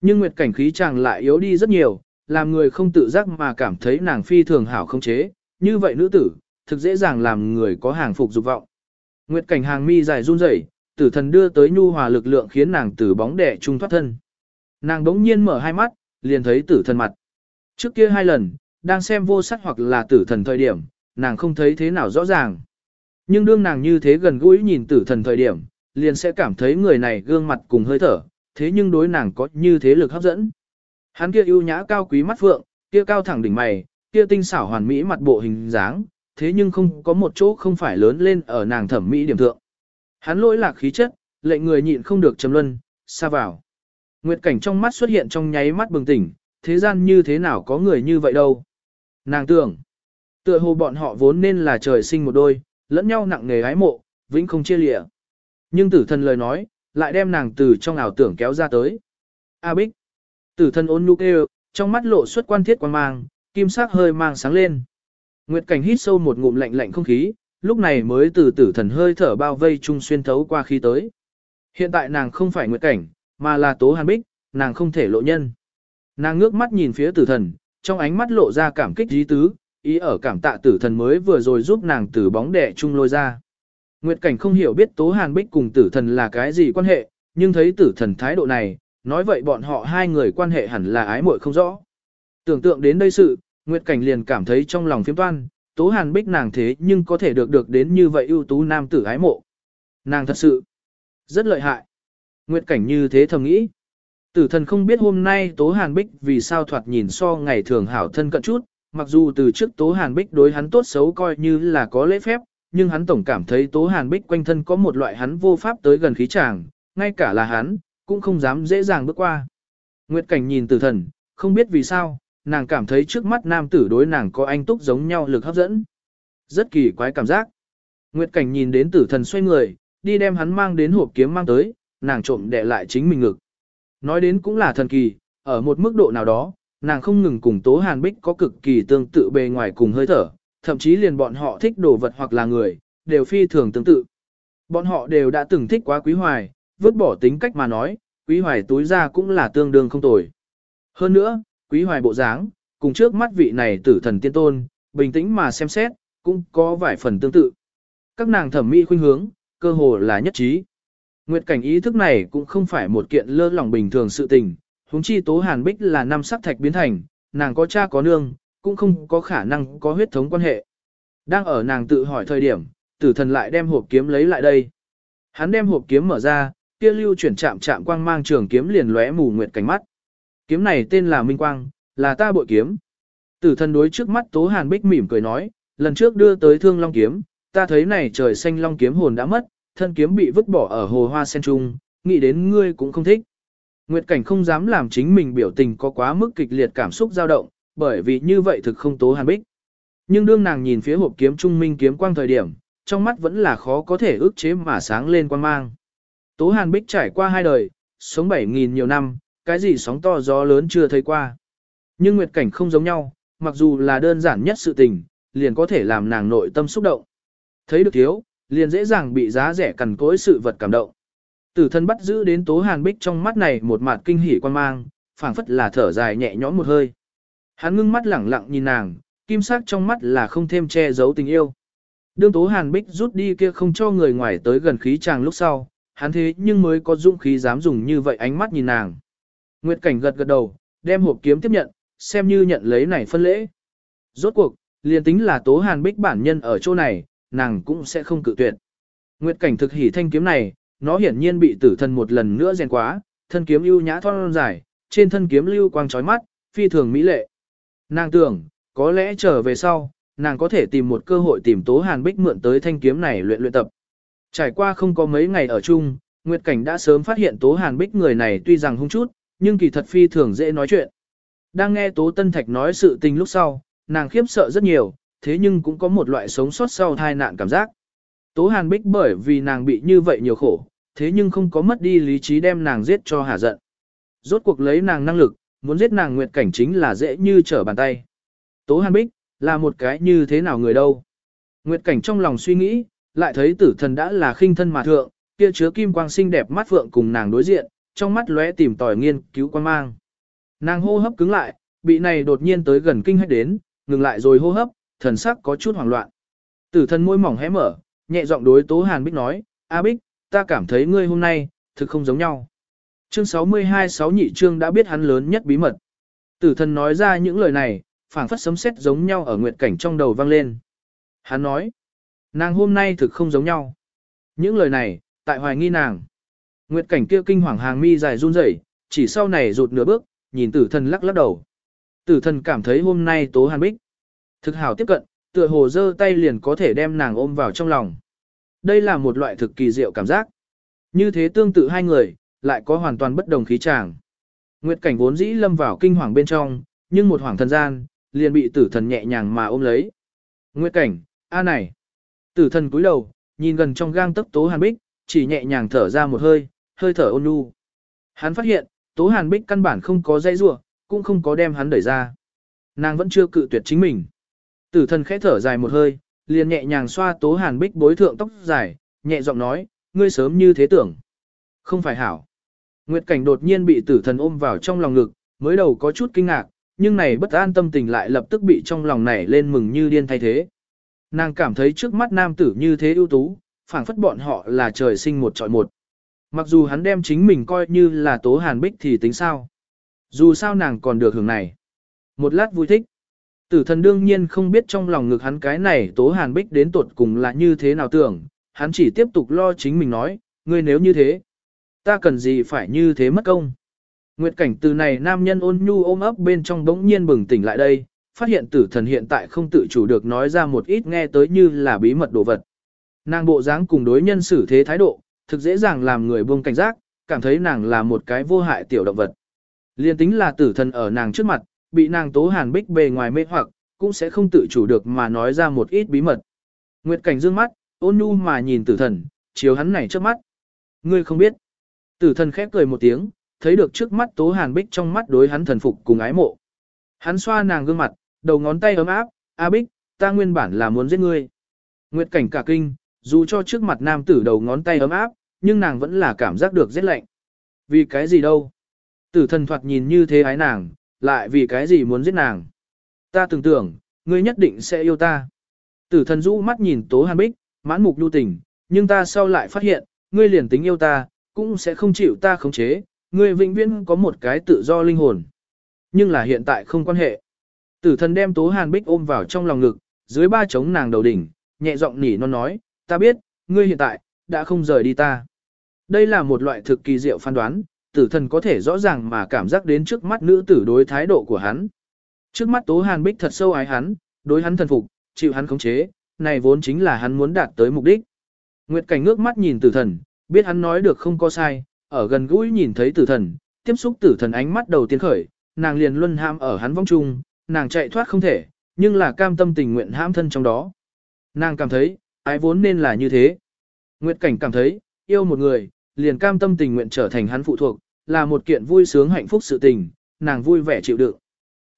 Nhưng nguyệt cảnh khí chàng lại yếu đi rất nhiều, làm người không tự giác mà cảm thấy nàng phi thường hảo không chế, như vậy nữ tử, thực dễ dàng làm người có hàng phục dục vọng. Nguyệt cảnh hàng mi dài run rẩy, tử thần đưa tới nhu hòa lực lượng khiến nàng từ bóng đẻ trung thoát thân. Nàng đống nhiên mở hai mắt, liền thấy tử thần mặt. Trước kia hai lần, đang xem vô sắc hoặc là tử thần thời điểm, nàng không thấy thế nào rõ ràng. Nhưng đương nàng như thế gần gũi nhìn tử thần thời điểm, liền sẽ cảm thấy người này gương mặt cùng hơi thở, thế nhưng đối nàng có như thế lực hấp dẫn. Hắn kia ưu nhã cao quý mắt phượng, kia cao thẳng đỉnh mày, kia tinh xảo hoàn mỹ mặt bộ hình dáng, thế nhưng không có một chỗ không phải lớn lên ở nàng thẩm mỹ điểm thượng. Hắn lỗi lạc khí chất, lệnh người nhịn không được trầm luân, xa vào. Nguyệt cảnh trong mắt xuất hiện trong nháy mắt bừng tỉnh, thế gian như thế nào có người như vậy đâu. Nàng tưởng, tựa hồ bọn họ vốn nên là trời sinh một đôi, lẫn nhau nặng nề ái mộ, vĩnh không chia lìa. Nhưng tử thần lời nói, lại đem nàng từ trong ảo tưởng kéo ra tới. A Bích. Tử thần ôn nhu kêu, trong mắt lộ xuất quan thiết quan mang, kim sắc hơi mang sáng lên. Nguyệt cảnh hít sâu một ngụm lạnh lạnh không khí, lúc này mới từ tử thần hơi thở bao vây trung xuyên thấu qua khí tới. Hiện tại nàng không phải Nguyệt cảnh, mà là Tố Hàn Bích, nàng không thể lộ nhân. Nàng ngước mắt nhìn phía tử thần, trong ánh mắt lộ ra cảm kích dí tứ, ý ở cảm tạ tử thần mới vừa rồi giúp nàng từ bóng đẻ chung lôi ra. Nguyệt cảnh không hiểu biết Tố Hàn Bích cùng tử thần là cái gì quan hệ, nhưng thấy tử thần thái độ này, nói vậy bọn họ hai người quan hệ hẳn là ái muội không rõ. Tưởng tượng đến đây sự, Nguyệt cảnh liền cảm thấy trong lòng phiếm toan, Tố Hàn Bích nàng thế nhưng có thể được được đến như vậy ưu tú nam tử ái mộ. Nàng thật sự rất lợi hại. Nguyệt cảnh như thế thầm nghĩ. Tử thần không biết hôm nay Tố Hàn Bích vì sao thoạt nhìn so ngày thường hảo thân cận chút, mặc dù từ trước Tố Hàn Bích đối hắn tốt xấu coi như là có lễ phép, nhưng hắn tổng cảm thấy Tố Hàn Bích quanh thân có một loại hắn vô pháp tới gần khí chàng, ngay cả là hắn, cũng không dám dễ dàng bước qua. Nguyệt cảnh nhìn tử thần, không biết vì sao, nàng cảm thấy trước mắt nam tử đối nàng có anh túc giống nhau lực hấp dẫn. Rất kỳ quái cảm giác. Nguyệt cảnh nhìn đến tử thần xoay người, đi đem hắn mang đến hộp kiếm mang tới, nàng trộm đè lại chính mình ngực. Nói đến cũng là thần kỳ, ở một mức độ nào đó, nàng không ngừng cùng Tố Hàn Bích có cực kỳ tương tự bề ngoài cùng hơi thở, thậm chí liền bọn họ thích đồ vật hoặc là người, đều phi thường tương tự. Bọn họ đều đã từng thích quá Quý Hoài, vứt bỏ tính cách mà nói, Quý Hoài túi ra cũng là tương đương không tồi. Hơn nữa, Quý Hoài bộ dáng, cùng trước mắt vị này tử thần tiên tôn, bình tĩnh mà xem xét, cũng có vài phần tương tự. Các nàng thẩm mỹ khuynh hướng, cơ hồ là nhất trí. Nguyệt cảnh ý thức này cũng không phải một kiện lơ lỏng bình thường sự tình, huống chi tố hàn bích là năm sắc thạch biến thành, nàng có cha có nương, cũng không có khả năng có huyết thống quan hệ. Đang ở nàng tự hỏi thời điểm, tử thần lại đem hộp kiếm lấy lại đây. Hắn đem hộp kiếm mở ra, kia lưu chuyển chạm chạm quang mang trường kiếm liền lóe mù nguyệt cảnh mắt. Kiếm này tên là Minh Quang, là ta bội kiếm. Tử thần đối trước mắt Tố Hàn Bích mỉm cười nói, lần trước đưa tới thương long kiếm, ta thấy này trời xanh long kiếm hồn đã mất, thân kiếm bị vứt bỏ ở hồ hoa sen trung, nghĩ đến ngươi cũng không thích. Nguyệt cảnh không dám làm chính mình biểu tình có quá mức kịch liệt cảm xúc dao động, bởi vì như vậy thực không tố hàn bích. Nhưng đương nàng nhìn phía hộp kiếm trung minh kiếm quang thời điểm, trong mắt vẫn là khó có thể ước chế mà sáng lên quan mang. Tố hàn bích trải qua hai đời, sống bảy nghìn nhiều năm, cái gì sóng to gió lớn chưa thấy qua. Nhưng nguyệt cảnh không giống nhau, mặc dù là đơn giản nhất sự tình, liền có thể làm nàng nội tâm xúc động. Thấy được thiếu, liền dễ dàng bị giá rẻ cằn cối sự vật cảm động. Tử thân bắt giữ đến tố hàn bích trong mắt này một mặt kinh hỉ quan mang, phảng phất là thở dài nhẹ nhõm một hơi. Hắn ngưng mắt lẳng lặng nhìn nàng, kim sắc trong mắt là không thêm che giấu tình yêu. Đương tố hàn bích rút đi kia không cho người ngoài tới gần khí chàng lúc sau, hắn thế nhưng mới có dũng khí dám dùng như vậy ánh mắt nhìn nàng. Nguyệt cảnh gật gật đầu, đem hộp kiếm tiếp nhận, xem như nhận lấy này phân lễ. Rốt cuộc, liền tính là tố hàn bích bản nhân ở chỗ này, nàng cũng sẽ không cự tuyệt. Nguyệt cảnh thực hỉ thanh kiếm này, nó hiển nhiên bị tử thần một lần nữa rèn quá, thân kiếm ưu nhã thon dài, trên thân kiếm lưu quang chói mắt, phi thường mỹ lệ. Nàng tưởng, có lẽ trở về sau, nàng có thể tìm một cơ hội tìm Tố Hàn Bích mượn tới thanh kiếm này luyện luyện tập. Trải qua không có mấy ngày ở chung, Nguyệt Cảnh đã sớm phát hiện Tố Hàn Bích người này tuy rằng hung chút, nhưng kỳ thật phi thường dễ nói chuyện. Đang nghe Tố Tân Thạch nói sự tình lúc sau, nàng khiếp sợ rất nhiều, thế nhưng cũng có một loại sống sót sau tai nạn cảm giác. Tố Hàn Bích bởi vì nàng bị như vậy nhiều khổ, thế nhưng không có mất đi lý trí đem nàng giết cho hả giận. Rốt cuộc lấy nàng năng lực, muốn giết nàng Nguyệt Cảnh chính là dễ như trở bàn tay. Tố Hàn Bích, là một cái như thế nào người đâu. Nguyệt Cảnh trong lòng suy nghĩ, lại thấy tử thần đã là khinh thân mà thượng, kia chứa kim quang xinh đẹp mắt phượng cùng nàng đối diện, trong mắt lóe tìm tòi nghiên cứu quan mang. Nàng hô hấp cứng lại, bị này đột nhiên tới gần kinh hách đến, ngừng lại rồi hô hấp, thần sắc có chút hoảng loạn. Tử thần môi mỏng hé mở, nhẹ giọng đối Tố Hàn Bích nói, A Bích, ta cảm thấy ngươi hôm nay, thực không giống nhau. Chương 62 sáu nhị chương đã biết hắn lớn nhất bí mật. Tử thần nói ra những lời này, phảng phất sấm sét giống nhau ở nguyệt cảnh trong đầu vang lên. Hắn nói, nàng hôm nay thực không giống nhau. Những lời này, tại hoài nghi nàng. Nguyệt cảnh kia kinh hoàng hàng mi dài run rẩy, chỉ sau này rụt nửa bước, nhìn tử thần lắc lắc đầu. Tử thần cảm thấy hôm nay tố hàn bích. Thực hảo tiếp cận, tựa hồ giơ tay liền có thể đem nàng ôm vào trong lòng. Đây là một loại thực kỳ diệu cảm giác. Như thế tương tự hai người, lại có hoàn toàn bất đồng khí tràng. Nguyệt cảnh vốn dĩ lâm vào kinh hoàng bên trong, nhưng một hoàng thần gian, liền bị tử thần nhẹ nhàng mà ôm lấy. Nguyệt cảnh, a này. Tử thần cúi đầu, nhìn gần trong gang tấc tố hàn bích, chỉ nhẹ nhàng thở ra một hơi, hơi thở ôn nhu. Hắn phát hiện, tố hàn bích căn bản không có dây rua, cũng không có đem hắn đẩy ra. Nàng vẫn chưa cự tuyệt chính mình. Tử thần khẽ thở dài một hơi, liền nhẹ nhàng xoa tố hàn bích bối thượng tóc dài, nhẹ giọng nói, ngươi sớm như thế tưởng. Không phải hảo. Nguyệt cảnh đột nhiên bị tử thần ôm vào trong lòng ngực, mới đầu có chút kinh ngạc, nhưng này bất an tâm tình lại lập tức bị trong lòng nảy lên mừng như điên thay thế. Nàng cảm thấy trước mắt nam tử như thế ưu tú, phảng phất bọn họ là trời sinh một trọi một. Mặc dù hắn đem chính mình coi như là tố hàn bích thì tính sao. Dù sao nàng còn được hưởng này. Một lát vui thích. Tử thần đương nhiên không biết trong lòng ngực hắn cái này tố hàn bích đến tuột cùng là như thế nào tưởng, hắn chỉ tiếp tục lo chính mình nói, ngươi nếu như thế, ta cần gì phải như thế mất công. Nguyệt cảnh từ này nam nhân ôn nhu ôm ấp bên trong bỗng nhiên bừng tỉnh lại đây, phát hiện tử thần hiện tại không tự chủ được nói ra một ít nghe tới như là bí mật đồ vật. Nàng bộ dáng cùng đối nhân xử thế thái độ, thực dễ dàng làm người buông cảnh giác, cảm thấy nàng là một cái vô hại tiểu động vật. Liên tính là tử thần ở nàng trước mặt, bị nàng tố hàn bích bề ngoài mê hoặc, cũng sẽ không tự chủ được mà nói ra một ít bí mật. Nguyệt cảnh dương mắt, ôn nhu mà nhìn tử thần, chiếu hắn này trước mắt. Ngươi không biết. Tử thần khép cười một tiếng, thấy được trước mắt tố hàn bích trong mắt đối hắn thần phục cùng ái mộ. Hắn xoa nàng gương mặt, đầu ngón tay ấm áp, A bích, ta nguyên bản là muốn giết ngươi. Nguyệt cảnh cả kinh, dù cho trước mặt nam tử đầu ngón tay ấm áp, nhưng nàng vẫn là cảm giác được rét lạnh. Vì cái gì đâu? Tử thần thoạt nhìn như thế ái nàng, lại vì cái gì muốn giết nàng? Ta tưởng tưởng, ngươi nhất định sẽ yêu ta. Tử thần rũ mắt nhìn Tố Hàn Bích, mãn mục lưu tình, nhưng ta sau lại phát hiện, ngươi liền tính yêu ta, cũng sẽ không chịu ta khống chế, ngươi vĩnh viễn có một cái tự do linh hồn. Nhưng là hiện tại không quan hệ. Tử thần đem Tố Hàn Bích ôm vào trong lòng ngực, dưới ba chống nàng đầu đỉnh, nhẹ giọng nỉ non nói, ta biết, ngươi hiện tại, đã không rời đi ta. Đây là một loại thực kỳ diệu phán đoán, tử thần có thể rõ ràng mà cảm giác đến trước mắt nữ tử đối thái độ của hắn. Trước mắt Tố Hàn Bích thật sâu ái hắn, đối hắn thần phục, chịu hắn khống chế, này vốn chính là hắn muốn đạt tới mục đích. Nguyệt Cảnh ngước mắt nhìn tử thần, biết hắn nói được không có sai, ở gần gũi nhìn thấy tử thần, tiếp xúc tử thần ánh mắt đầu tiên khởi, nàng liền luân ham ở hắn vong trung, nàng chạy thoát không thể, nhưng là cam tâm tình nguyện ham thân trong đó. Nàng cảm thấy, ái vốn nên là như thế. Nguyệt Cảnh cảm thấy, yêu một người, liền cam tâm tình nguyện trở thành hắn phụ thuộc, là một kiện vui sướng hạnh phúc sự tình, nàng vui vẻ chịu đựng.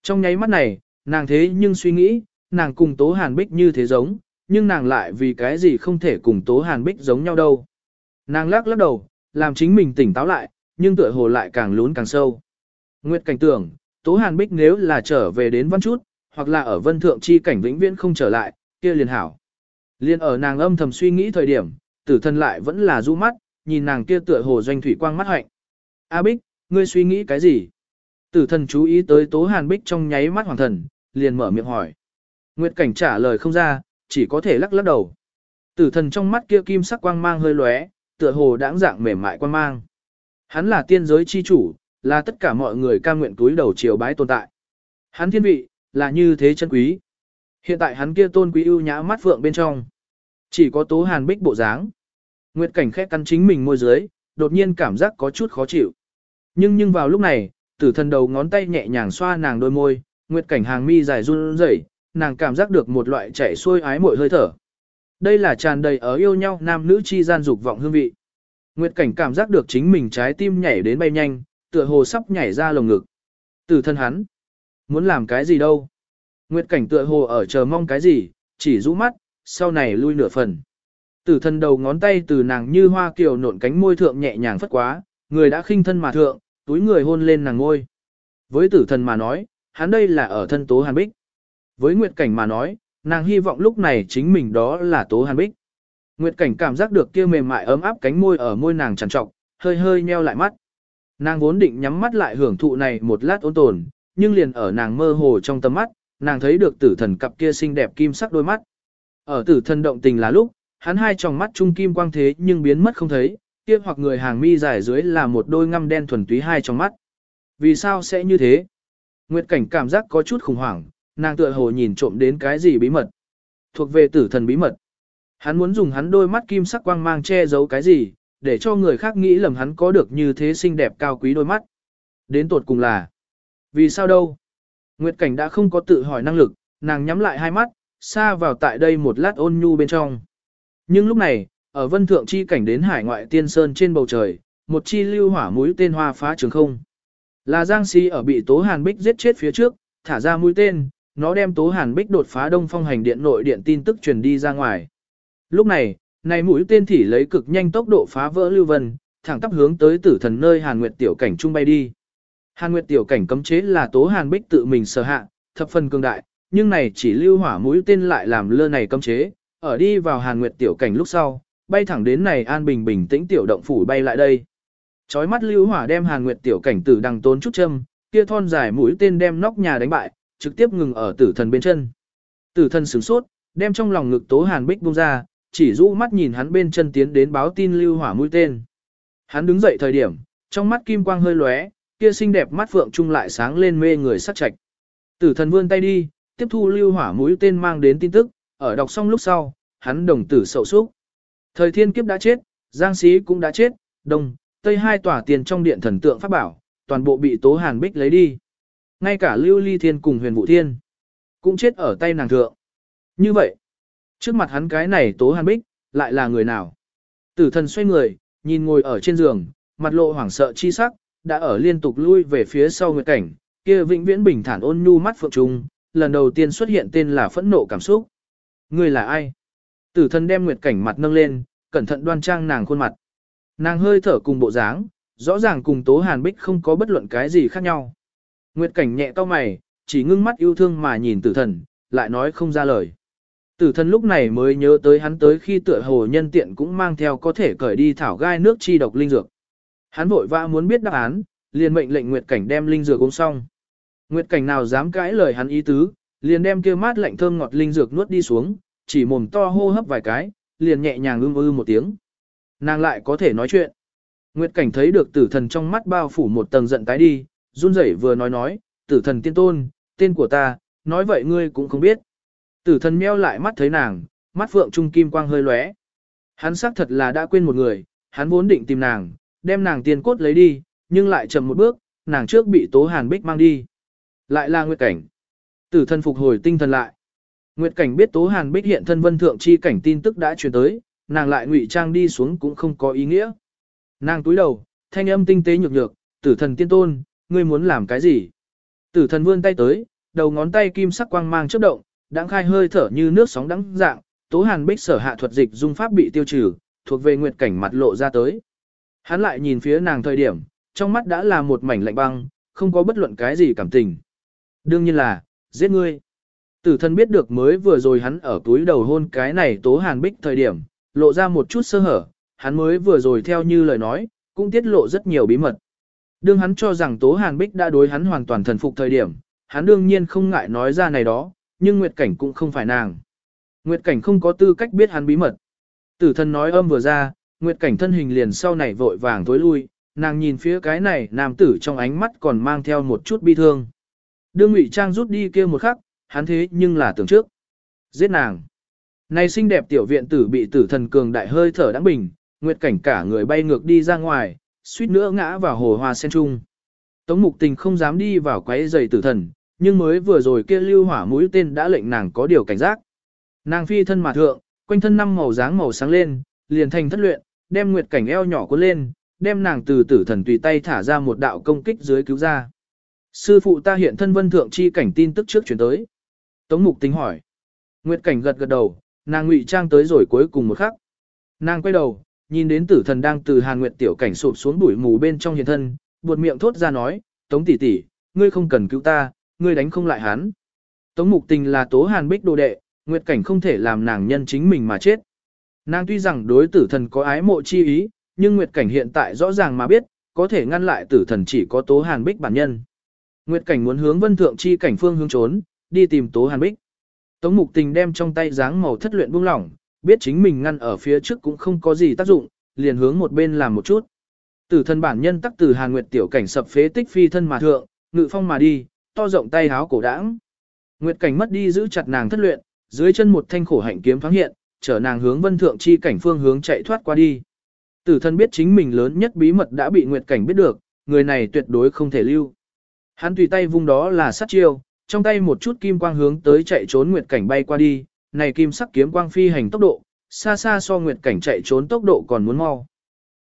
Trong nháy mắt này, nàng thế nhưng suy nghĩ, nàng cùng Tố Hàn Bích như thế giống, nhưng nàng lại vì cái gì không thể cùng Tố Hàn Bích giống nhau đâu. Nàng lắc lắc đầu, làm chính mình tỉnh táo lại, nhưng tựa hồ lại càng lún càng sâu. Nguyệt cảnh tưởng, Tố Hàn Bích nếu là trở về đến văn chút, hoặc là ở vân thượng chi cảnh vĩnh viễn không trở lại, kia liền hảo. Liên ở nàng âm thầm suy nghĩ thời điểm, tử thân lại vẫn là du mắt, nhìn nàng kia tựa hồ doanh thủy quang mắt hạnh. A Bích, ngươi suy nghĩ cái gì? Tử thần chú ý tới Tố Hàn Bích trong nháy mắt hoàng thần, liền mở miệng hỏi. Nguyệt cảnh trả lời không ra, chỉ có thể lắc lắc đầu. Tử thần trong mắt kia kim sắc quang mang hơi lóe, tựa hồ đãng dạng mềm mại quang mang. Hắn là tiên giới chi chủ, là tất cả mọi người ca nguyện túi đầu chiều bái tồn tại. Hắn thiên vị, là như thế chân quý. Hiện tại hắn kia tôn quý ưu nhã mắt phượng bên trong. Chỉ có tố hàn bích bộ dáng. Nguyệt cảnh khẽ cắn chính mình môi dưới, đột nhiên cảm giác có chút khó chịu. Nhưng nhưng vào lúc này, tử thần đầu ngón tay nhẹ nhàng xoa nàng đôi môi, nguyệt cảnh hàng mi dài run rẩy, nàng cảm giác được một loại chảy xuôi ái mội hơi thở. Đây là tràn đầy ở yêu nhau nam nữ chi gian dục vọng hương vị. Nguyệt cảnh cảm giác được chính mình trái tim nhảy đến bay nhanh, tựa hồ sắp nhảy ra lồng ngực. Tử thân hắn, muốn làm cái gì đâu? Nguyệt cảnh tựa hồ ở chờ mong cái gì, chỉ rũ mắt, sau này lui nửa phần. Tử thân đầu ngón tay từ nàng như hoa kiều nộn cánh môi thượng nhẹ nhàng phất quá, người đã khinh thân mà thượng, túi người hôn lên nàng ngôi. Với tử thần mà nói, hắn đây là ở thân tố hàn bích. Với Nguyệt Cảnh mà nói, nàng hy vọng lúc này chính mình đó là tố hàn bích. Nguyệt Cảnh cảm giác được kia mềm mại ấm áp cánh môi ở môi nàng trằn trọc, hơi hơi nheo lại mắt. Nàng vốn định nhắm mắt lại hưởng thụ này một lát ôn tồn, nhưng liền ở nàng mơ hồ trong tâm mắt, nàng thấy được tử thần cặp kia xinh đẹp kim sắc đôi mắt. Ở tử thần động tình là lúc, hắn hai tròng mắt trung kim quang thế nhưng biến mất không thấy, kia hoặc người hàng mi dài dưới là một đôi ngăm đen thuần túy hai trong mắt. Vì sao sẽ như thế? Nguyệt cảnh cảm giác có chút khủng hoảng, nàng tựa hồ nhìn trộm đến cái gì bí mật. thuộc về tử thần bí mật. Hắn muốn dùng hắn đôi mắt kim sắc quang mang che giấu cái gì, để cho người khác nghĩ lầm hắn có được như thế xinh đẹp cao quý đôi mắt. Đến tột cùng là, vì sao đâu? Nguyệt Cảnh đã không có tự hỏi năng lực, nàng nhắm lại hai mắt, xa vào tại đây một lát ôn nhu bên trong. Nhưng lúc này, ở vân thượng chi cảnh đến hải ngoại tiên sơn trên bầu trời, một chi lưu hỏa mũi tên hoa phá trường không. Là Giang Si ở bị Tố Hàn Bích giết chết phía trước, thả ra mũi tên, nó đem Tố Hàn Bích đột phá đông phong hành điện nội điện tin tức truyền đi ra ngoài. Lúc này, này mũi tên thỉ lấy cực nhanh tốc độ phá vỡ lưu vân, thẳng tắp hướng tới tử thần nơi Hàn Nguyệt tiểu cảnh trung bay đi. Hàn Nguyệt tiểu cảnh cấm chế là Tố Hàn Bích tự mình sở hạ, thập phần cường đại, nhưng này chỉ lưu hỏa mũi tên lại làm lơ này cấm chế, ở đi vào Hàn Nguyệt tiểu cảnh lúc sau, bay thẳng đến này an bình bình tĩnh tiểu động phủ bay lại đây. Chói mắt lưu hỏa đem Hàn Nguyệt tiểu cảnh tử đằng tốn chút châm, kia thon dài mũi tên đem nóc nhà đánh bại, trực tiếp ngừng ở tử thần bên chân. Tử thần sửng sốt, đem trong lòng ngực tố Hàn Bích buông ra, chỉ rũ mắt nhìn hắn bên chân tiến đến báo tin lưu hỏa mũi tên. Hắn đứng dậy thời điểm, trong mắt kim quang hơi lóe, kia xinh đẹp mắt phượng trung lại sáng lên mê người sắc trạch. Tử thần vươn tay đi, tiếp thu lưu hỏa mũi tên mang đến tin tức, ở đọc xong lúc sau, hắn đồng tử sầu súc. Thời thiên kiếp đã chết, Giang Sĩ cũng đã chết, đông, tây hai tòa tiền trong điện thần tượng pháp bảo, toàn bộ bị Tố Hàn Bích lấy đi. Ngay cả Lưu Ly Thiên cùng Huyền Vũ Thiên cũng chết ở tay nàng thượng. Như vậy, trước mặt hắn cái này Tố Hàn Bích, lại là người nào? Tử thần xoay người, nhìn ngồi ở trên giường, mặt lộ hoảng sợ chi sắc, đã ở liên tục lui về phía sau nguyệt cảnh, kia vĩnh viễn bình thản ôn nhu mắt phượng trung, lần đầu tiên xuất hiện tên là phẫn nộ cảm xúc. Người là ai? Tử thần đem nguyệt cảnh mặt nâng lên, cẩn thận đoan trang nàng khuôn mặt. Nàng hơi thở cùng bộ dáng, rõ ràng cùng Tố Hàn Bích không có bất luận cái gì khác nhau. Nguyệt cảnh nhẹ to mày, chỉ ngưng mắt yêu thương mà nhìn tử thần, lại nói không ra lời. Tử thần lúc này mới nhớ tới hắn tới khi tựa hồ nhân tiện cũng mang theo có thể cởi đi thảo gai nước chi độc linh dược. Hắn vội vã muốn biết đáp án, liền mệnh lệnh Nguyệt cảnh đem linh dược uống xong. Nguyệt cảnh nào dám cãi lời hắn ý tứ, liền đem kia mát lạnh thơm ngọt linh dược nuốt đi xuống, chỉ mồm to hô hấp vài cái, liền nhẹ nhàng ưm ư một tiếng. Nàng lại có thể nói chuyện. Nguyệt cảnh thấy được tử thần trong mắt bao phủ một tầng giận tái đi, run rẩy vừa nói nói, tử thần tiên tôn, tên của ta, nói vậy ngươi cũng không biết. Tử thần meo lại mắt thấy nàng, mắt phượng trung kim quang hơi lóe. Hắn xác thật là đã quên một người, hắn vốn định tìm nàng, đem nàng tiên cốt lấy đi, nhưng lại chậm một bước, nàng trước bị tố hàn bích mang đi. Lại là Nguyệt cảnh. Tử thần phục hồi tinh thần lại. Nguyệt cảnh biết tố hàn bích hiện thân vân thượng chi cảnh tin tức đã truyền tới, nàng lại ngụy trang đi xuống cũng không có ý nghĩa. Nàng túi đầu, thanh âm tinh tế nhược nhược, tử thần tiên tôn, ngươi muốn làm cái gì? Tử thần vươn tay tới, đầu ngón tay kim sắc quang mang chớp động, đãng khai hơi thở như nước sóng đắng dạng, tố hàn bích sở hạ thuật dịch dung pháp bị tiêu trừ, thuộc về nguyệt cảnh mặt lộ ra tới. Hắn lại nhìn phía nàng thời điểm, trong mắt đã là một mảnh lạnh băng, không có bất luận cái gì cảm tình. Đương nhiên là, giết ngươi. Tử thần biết được mới vừa rồi hắn ở túi đầu hôn cái này tố hàn bích thời điểm, lộ ra một chút sơ hở, hắn mới vừa rồi theo như lời nói, cũng tiết lộ rất nhiều bí mật. Đương hắn cho rằng Tố Hàn Bích đã đối hắn hoàn toàn thần phục thời điểm, hắn đương nhiên không ngại nói ra này đó, nhưng Nguyệt Cảnh cũng không phải nàng. Nguyệt Cảnh không có tư cách biết hắn bí mật. Tử thần nói âm vừa ra, Nguyệt Cảnh thân hình liền sau này vội vàng tối lui, nàng nhìn phía cái này nam tử trong ánh mắt còn mang theo một chút bi thương. Đương Ngụy Trang rút đi kia một khắc, hắn thế nhưng là tưởng trước. Giết nàng. Này xinh đẹp tiểu viện tử bị tử thần cường đại hơi thở đắng bình, nguyệt cảnh cả người bay ngược đi ra ngoài, suýt nữa ngã vào hồ hoa sen trung. Tống mục tình không dám đi vào quấy giày tử thần, nhưng mới vừa rồi kia lưu hỏa mũi tên đã lệnh nàng có điều cảnh giác. Nàng phi thân mà thượng, quanh thân năm màu dáng màu sáng lên, liền thành thất luyện, đem nguyệt cảnh eo nhỏ cuốn lên, đem nàng từ tử thần tùy tay thả ra một đạo công kích dưới cứu ra. Sư phụ ta hiện thân vân thượng chi cảnh tin tức trước chuyển tới. Tống mục Tinh hỏi. Nguyệt cảnh gật gật đầu, nàng ngụy trang tới rồi cuối cùng một khắc. Nàng quay đầu, nhìn đến tử thần đang từ hàn nguyệt tiểu cảnh sụp xuống bụi mù bên trong hiện thân, buột miệng thốt ra nói, tống tỷ tỷ, ngươi không cần cứu ta, ngươi đánh không lại hắn. Tống mục tình là tố hàn bích đồ đệ, nguyệt cảnh không thể làm nàng nhân chính mình mà chết. Nàng tuy rằng đối tử thần có ái mộ chi ý, nhưng nguyệt cảnh hiện tại rõ ràng mà biết, có thể ngăn lại tử thần chỉ có tố hàn bích bản nhân. Nguyệt cảnh muốn hướng vân thượng chi cảnh phương hướng trốn, đi tìm tố hàn bích. Tống mục tình đem trong tay dáng màu thất luyện buông lỏng, biết chính mình ngăn ở phía trước cũng không có gì tác dụng, liền hướng một bên làm một chút. Tử thân bản nhân tắc từ Hàn Nguyệt tiểu cảnh sập phế tích phi thân mà thượng, ngự phong mà đi, to rộng tay háo cổ đãng. Nguyệt cảnh mất đi giữ chặt nàng thất luyện, dưới chân một thanh khổ hạnh kiếm thoáng hiện, chở nàng hướng vân thượng chi cảnh phương hướng chạy thoát qua đi. Tử thân biết chính mình lớn nhất bí mật đã bị Nguyệt Cảnh biết được, người này tuyệt đối không thể lưu. Hắn tùy tay vung đó là sát chiêu, trong tay một chút kim quang hướng tới chạy trốn Nguyệt Cảnh bay qua đi, này kim sắc kiếm quang phi hành tốc độ, xa xa so Nguyệt Cảnh chạy trốn tốc độ còn muốn mau.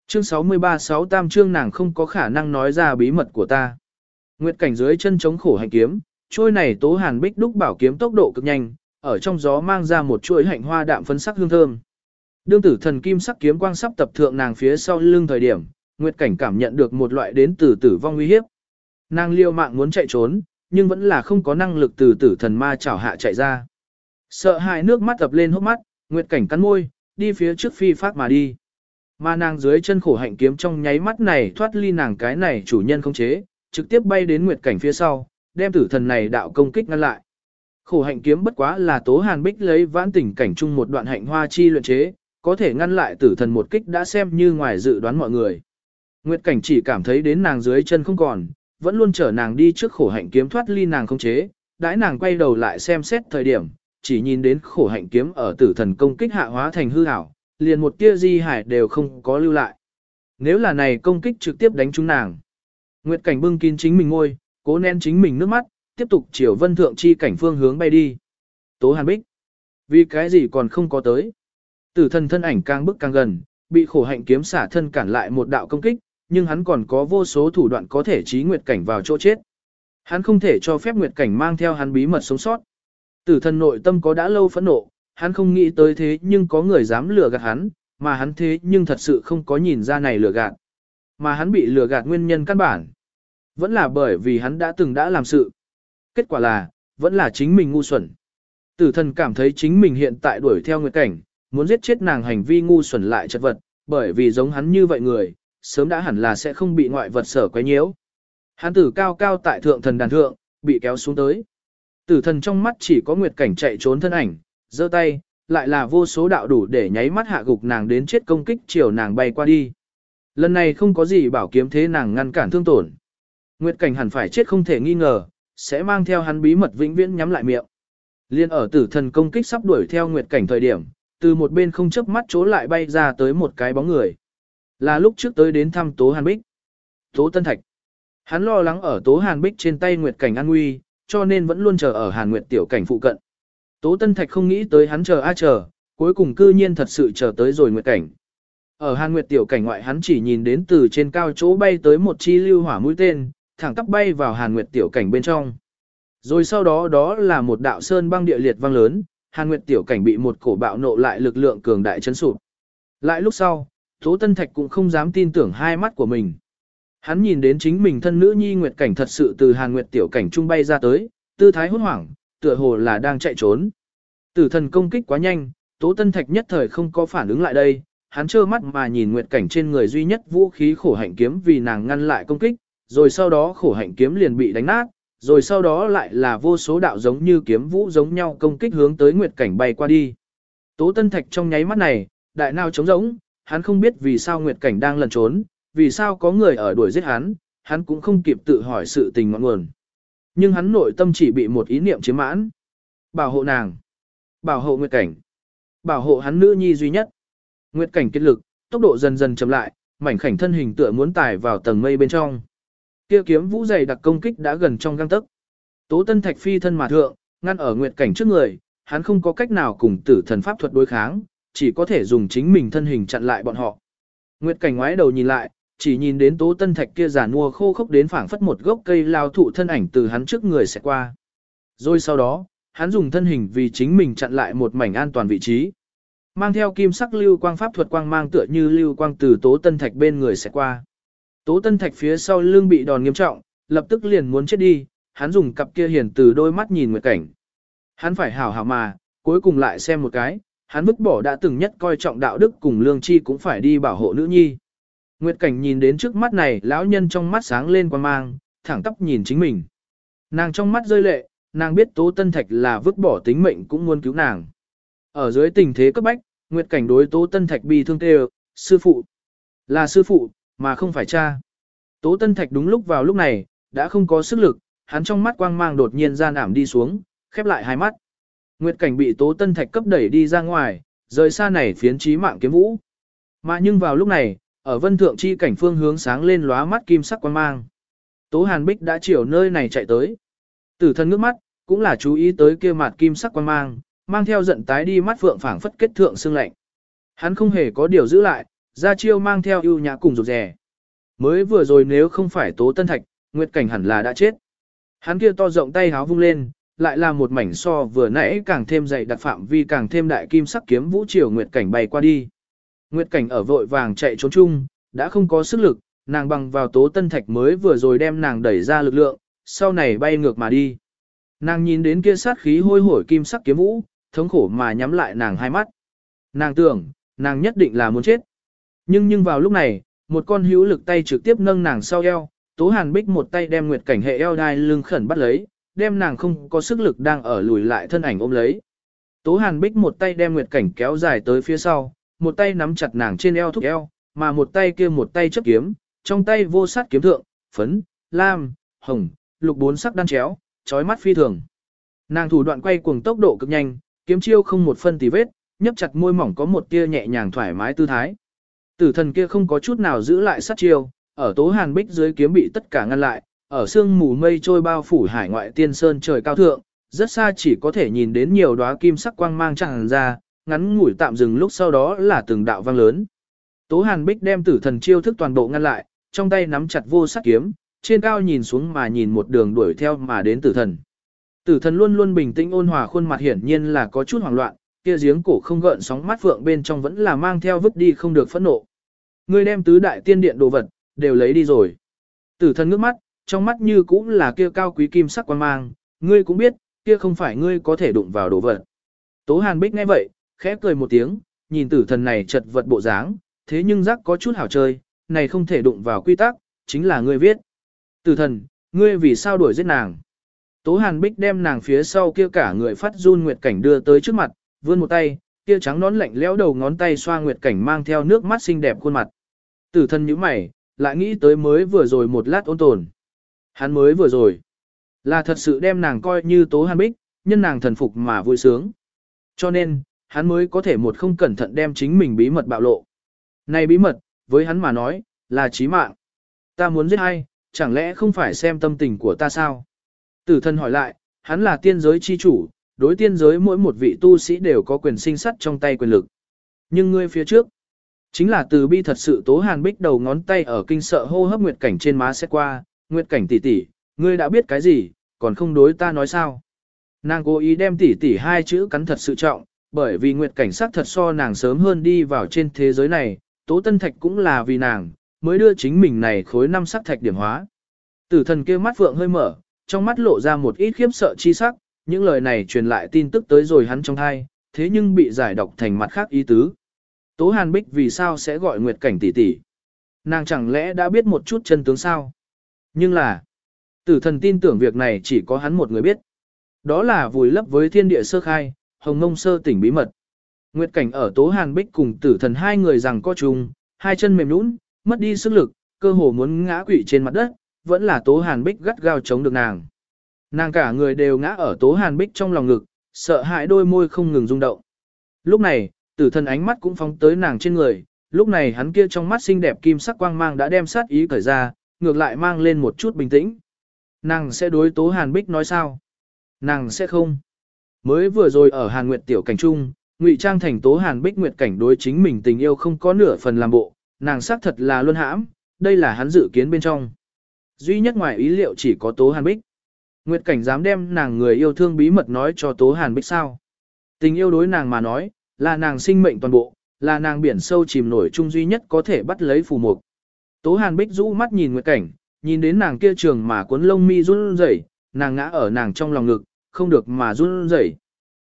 Chương 63 sáu tam chương nàng không có khả năng nói ra bí mật của ta. Nguyệt Cảnh dưới chân chống khổ hành kiếm, trôi này tố hàn bích đúc bảo kiếm tốc độ cực nhanh, ở trong gió mang ra một chuỗi hạnh hoa đạm phấn sắc hương thơm. Đương tử thần kim sắc kiếm quang sắp tập thượng nàng phía sau lưng thời điểm, Nguyệt Cảnh cảm nhận được một loại đến từ tử vong nguy hiếp. Nàng liêu mạng muốn chạy trốn, nhưng vẫn là không có năng lực từ tử thần ma chảo hạ chạy ra. Sợ hãi nước mắt tập lên hốc mắt, Nguyệt Cảnh cắn môi, đi phía trước phi phát mà đi. Mà nàng dưới chân khổ hạnh kiếm trong nháy mắt này thoát ly nàng cái này chủ nhân không chế, trực tiếp bay đến Nguyệt Cảnh phía sau, đem tử thần này đạo công kích ngăn lại. Khổ hạnh kiếm bất quá là tố hàn bích lấy vãn tỉnh cảnh chung một đoạn hạnh hoa chi luyện chế, có thể ngăn lại tử thần một kích đã xem như ngoài dự đoán mọi người. Nguyệt cảnh chỉ cảm thấy đến nàng dưới chân không còn, vẫn luôn chở nàng đi trước khổ hạnh kiếm thoát ly nàng không chế, đãi nàng quay đầu lại xem xét thời điểm, chỉ nhìn đến khổ hạnh kiếm ở tử thần công kích hạ hóa thành hư ảo, liền một tia di hải đều không có lưu lại. Nếu là này công kích trực tiếp đánh trúng nàng. Nguyệt cảnh bưng kín chính mình ngôi, cố nén chính mình nước mắt, tiếp tục chiều vân thượng chi cảnh phương hướng bay đi. Tố Hàn Bích. Vì cái gì còn không có tới. Tử thần thân ảnh càng bước càng gần, bị khổ hạnh kiếm xả thân cản lại một đạo công kích, nhưng hắn còn có vô số thủ đoạn có thể trí nguyệt cảnh vào chỗ chết. Hắn không thể cho phép nguyệt cảnh mang theo hắn bí mật sống sót. Tử thần nội tâm có đã lâu phẫn nộ, hắn không nghĩ tới thế nhưng có người dám lừa gạt hắn, mà hắn thế nhưng thật sự không có nhìn ra này lừa gạt. Mà hắn bị lừa gạt nguyên nhân căn bản. Vẫn là bởi vì hắn đã từng đã làm sự. Kết quả là, vẫn là chính mình ngu xuẩn. Tử thần cảm thấy chính mình hiện tại đuổi theo nguyệt cảnh, muốn giết chết nàng hành vi ngu xuẩn lại chật vật, bởi vì giống hắn như vậy người, sớm đã hẳn là sẽ không bị ngoại vật sở quấy nhiễu. Hắn tử cao cao tại thượng thần đàn thượng, bị kéo xuống tới. Tử thần trong mắt chỉ có nguyệt cảnh chạy trốn thân ảnh, giơ tay, lại là vô số đạo đủ để nháy mắt hạ gục nàng đến chết công kích chiều nàng bay qua đi. Lần này không có gì bảo kiếm thế nàng ngăn cản thương tổn. Nguyệt cảnh hẳn phải chết không thể nghi ngờ, sẽ mang theo hắn bí mật vĩnh viễn nhắm lại miệng. Liên ở tử thần công kích sắp đuổi theo Nguyệt cảnh thời điểm, từ một bên không chớp mắt chỗ lại bay ra tới một cái bóng người. Là lúc trước tới đến thăm Tố Hàn Bích. Tố Tân Thạch. Hắn lo lắng ở Tố Hàn Bích trên tay Nguyệt cảnh an nguy, cho nên vẫn luôn chờ ở Hàn Nguyệt tiểu cảnh phụ cận. Tố Tân Thạch không nghĩ tới hắn chờ a chờ, cuối cùng cư nhiên thật sự chờ tới rồi Nguyệt cảnh. Ở Hàn Nguyệt tiểu cảnh ngoại hắn chỉ nhìn đến từ trên cao chỗ bay tới một chi lưu hỏa mũi tên, thẳng tắp bay vào Hàn Nguyệt tiểu cảnh bên trong. Rồi sau đó đó là một đạo sơn băng địa liệt vang lớn, Hàn Nguyệt tiểu cảnh bị một cổ bạo nộ lại lực lượng cường đại chấn sụp. Lại lúc sau, Tố Tân Thạch cũng không dám tin tưởng hai mắt của mình. Hắn nhìn đến chính mình thân nữ nhi Nguyệt cảnh thật sự từ Hàn Nguyệt tiểu cảnh trung bay ra tới, tư thái hốt hoảng, tựa hồ là đang chạy trốn. Tử thần công kích quá nhanh, Tố Tân Thạch nhất thời không có phản ứng lại đây, hắn trơ mắt mà nhìn Nguyệt cảnh trên người duy nhất vũ khí khổ hạnh kiếm vì nàng ngăn lại công kích, rồi sau đó khổ hạnh kiếm liền bị đánh nát, rồi sau đó lại là vô số đạo giống như kiếm vũ giống nhau công kích hướng tới nguyệt cảnh bay qua đi. Tố Tân Thạch trong nháy mắt này, đại nào trống rỗng, hắn không biết vì sao nguyệt cảnh đang lẩn trốn, vì sao có người ở đuổi giết hắn, hắn cũng không kịp tự hỏi sự tình ngọn nguồn. Nhưng hắn nội tâm chỉ bị một ý niệm chiếm mãn. Bảo hộ nàng. Bảo hộ nguyệt cảnh. Bảo hộ hắn nữ nhi duy nhất. Nguyệt cảnh kết lực, tốc độ dần dần chậm lại, mảnh khảnh thân hình tựa muốn tải vào tầng mây bên trong. Kia kiếm vũ dày đặc công kích đã gần trong gang tấc. Tố Tân Thạch phi thân mà thượng, ngăn ở nguyệt cảnh trước người, hắn không có cách nào cùng tử thần pháp thuật đối kháng, chỉ có thể dùng chính mình thân hình chặn lại bọn họ. Nguyệt cảnh ngoái đầu nhìn lại, chỉ nhìn đến Tố Tân Thạch kia giàn mua khô khốc đến phảng phất một gốc cây lao thụ thân ảnh từ hắn trước người sẽ qua. Rồi sau đó, hắn dùng thân hình vì chính mình chặn lại một mảnh an toàn vị trí. Mang theo kim sắc lưu quang pháp thuật quang mang tựa như lưu quang từ Tố Tân Thạch bên người sẽ qua. Tố Tân Thạch phía sau lưng bị đòn nghiêm trọng, lập tức liền muốn chết đi, hắn dùng cặp kia hiền từ đôi mắt nhìn nguyệt cảnh. Hắn phải hảo hảo mà, cuối cùng lại xem một cái, hắn vứt bỏ đã từng nhất coi trọng đạo đức cùng lương chi cũng phải đi bảo hộ nữ nhi. Nguyệt cảnh nhìn đến trước mắt này, lão nhân trong mắt sáng lên quan mang, thẳng tắp nhìn chính mình. Nàng trong mắt rơi lệ, nàng biết Tố Tân Thạch là vứt bỏ tính mệnh cũng muốn cứu nàng. Ở dưới tình thế cấp bách, Nguyệt cảnh đối Tố Tân Thạch bi thương tê sư phụ. Là sư phụ, mà không phải cha. Tố Tân Thạch đúng lúc vào lúc này, đã không có sức lực, hắn trong mắt quang mang đột nhiên gian ảm đi xuống, khép lại hai mắt. Nguyệt cảnh bị Tố Tân Thạch cấp đẩy đi ra ngoài, rời xa này phiến trí mạng kiếm vũ. Mà nhưng vào lúc này, ở vân thượng chi cảnh phương hướng sáng lên lóa mắt kim sắc quan mang. Tố Hàn Bích đã chiều nơi này chạy tới. Tử thân ngước mắt, cũng là chú ý tới kia mặt kim sắc quan mang, mang theo giận tái đi mắt phượng phảng phất kết thượng xương lạnh. Hắn không hề có điều giữ lại, ra chiêu mang theo ưu nhã cùng rụt rè. Mới vừa rồi nếu không phải Tố Tân Thạch, Nguyệt Cảnh hẳn là đã chết. Hắn kia to rộng tay háo vung lên, lại là một mảnh so vừa nãy càng thêm dày đặc phạm vi càng thêm đại kim sắc kiếm vũ triều Nguyệt Cảnh bay qua đi. Nguyệt Cảnh ở vội vàng chạy trốn chung, đã không có sức lực, nàng bằng vào tố tân thạch mới vừa rồi đem nàng đẩy ra lực lượng, sau này bay ngược mà đi. Nàng nhìn đến kia sát khí hôi hổi kim sắc kiếm vũ, thống khổ mà nhắm lại nàng hai mắt. Nàng tưởng, nàng nhất định là muốn chết. Nhưng nhưng vào lúc này, một con hữu lực tay trực tiếp nâng nàng sau eo, Tố Hàn Bích một tay đem Nguyệt Cảnh hệ eo đai lưng khẩn bắt lấy, đem nàng không có sức lực đang ở lùi lại thân ảnh ôm lấy. Tố Hàn Bích một tay đem Nguyệt Cảnh kéo dài tới phía sau, một tay nắm chặt nàng trên eo thúc eo, mà một tay kia một tay chấp kiếm, trong tay vô sát kiếm thượng, phấn, lam, hồng, lục bốn sắc đan chéo, chói mắt phi thường. Nàng thủ đoạn quay cuồng tốc độ cực nhanh, kiếm chiêu không một phân tì vết, nhấp chặt môi mỏng có một tia nhẹ nhàng thoải mái tư thái. Tử thần kia không có chút nào giữ lại sát chiêu, ở tố hàn bích dưới kiếm bị tất cả ngăn lại, ở sương mù mây trôi bao phủ hải ngoại tiên sơn trời cao thượng, rất xa chỉ có thể nhìn đến nhiều đóa kim sắc quang mang tràn ra, ngắn ngủi tạm dừng lúc sau đó là từng đạo vang lớn. Tố Hàn Bích đem tử thần chiêu thức toàn bộ ngăn lại, trong tay nắm chặt vô sắc kiếm, trên cao nhìn xuống mà nhìn một đường đuổi theo mà đến tử thần. Tử thần luôn luôn bình tĩnh ôn hòa khuôn mặt hiển nhiên là có chút hoảng loạn, kia giếng cổ không gợn sóng mắt phượng bên trong vẫn là mang theo vứt đi không được phẫn nộ. Ngươi đem tứ đại tiên điện đồ vật, đều lấy đi rồi. Tử thần ngước mắt, trong mắt như cũng là kia cao quý kim sắc quan mang, ngươi cũng biết, kia không phải ngươi có thể đụng vào đồ vật. Tố Hàn Bích nghe vậy, khẽ cười một tiếng, nhìn tử thần này chật vật bộ dáng, thế nhưng giác có chút hảo chơi, này không thể đụng vào quy tắc, chính là ngươi viết. Tử thần, ngươi vì sao đuổi giết nàng? Tố Hàn Bích đem nàng phía sau kia cả người phát run nguyệt cảnh đưa tới trước mặt, vươn một tay, kia trắng nón lạnh lẽo đầu ngón tay xoa nguyệt cảnh mang theo nước mắt xinh đẹp khuôn mặt. Tử thần nhíu mày, lại nghĩ tới mới vừa rồi một lát ôn tồn. Hắn mới vừa rồi, là thật sự đem nàng coi như Tố Hàn Bích, nhân nàng thần phục mà vui sướng. Cho nên, hắn mới có thể một không cẩn thận đem chính mình bí mật bạo lộ. Này bí mật, với hắn mà nói, là chí mạng. Ta muốn giết hay, chẳng lẽ không phải xem tâm tình của ta sao? Tử thần hỏi lại, hắn là tiên giới chi chủ, đối tiên giới mỗi một vị tu sĩ đều có quyền sinh sắt trong tay quyền lực. Nhưng ngươi phía trước, chính là từ bi thật sự tố hàn bích đầu ngón tay ở kinh sợ hô hấp nguyệt cảnh trên má xét qua, nguyệt cảnh tỷ tỷ, ngươi đã biết cái gì, còn không đối ta nói sao? Nàng cố ý đem tỷ tỷ hai chữ cắn thật sự trọng, bởi vì nguyệt cảnh sát thật so nàng sớm hơn đi vào trên thế giới này, Tố Tân Thạch cũng là vì nàng, mới đưa chính mình này khối năm sắc thạch điểm hóa. Tử thần kia mắt phượng hơi mở, trong mắt lộ ra một ít khiếp sợ chi sắc, những lời này truyền lại tin tức tới rồi hắn trong thai, thế nhưng bị giải độc thành mặt khác ý tứ. Tố Hàn Bích vì sao sẽ gọi Nguyệt Cảnh tỷ tỷ? Nàng chẳng lẽ đã biết một chút chân tướng sao? Nhưng là, tử thần tin tưởng việc này chỉ có hắn một người biết. Đó là vùi lấp với thiên địa sơ khai, hồng ngông sơ tỉnh bí mật. Nguyệt cảnh ở Tố Hàn Bích cùng tử thần hai người rằng co chung, hai chân mềm nũng, mất đi sức lực, cơ hồ muốn ngã quỵ trên mặt đất, vẫn là Tố Hàn Bích gắt gao chống được nàng. Nàng cả người đều ngã ở Tố Hàn Bích trong lòng ngực, sợ hãi đôi môi không ngừng rung động. Lúc này, tử thần ánh mắt cũng phóng tới nàng trên người, lúc này hắn kia trong mắt xinh đẹp kim sắc quang mang đã đem sát ý cởi ra, ngược lại mang lên một chút bình tĩnh. Nàng sẽ đối Tố Hàn Bích nói sao? Nàng sẽ không. Mới vừa rồi ở Hàn Nguyệt tiểu cảnh trung, ngụy trang thành tố hàn bích nguyệt cảnh đối chính mình tình yêu không có nửa phần làm bộ, nàng xác thật là luân hãm, đây là hắn dự kiến bên trong. Duy nhất ngoài ý liệu chỉ có tố hàn bích. Nguyệt cảnh dám đem nàng người yêu thương bí mật nói cho tố hàn bích sao. Tình yêu đối nàng mà nói, là nàng sinh mệnh toàn bộ, là nàng biển sâu chìm nổi chung duy nhất có thể bắt lấy phù mục. Tố hàn bích rũ mắt nhìn Nguyệt cảnh, nhìn đến nàng kia trường mà cuốn lông mi run rẩy, nàng ngã ở nàng trong lòng ngực, không được mà run rẩy.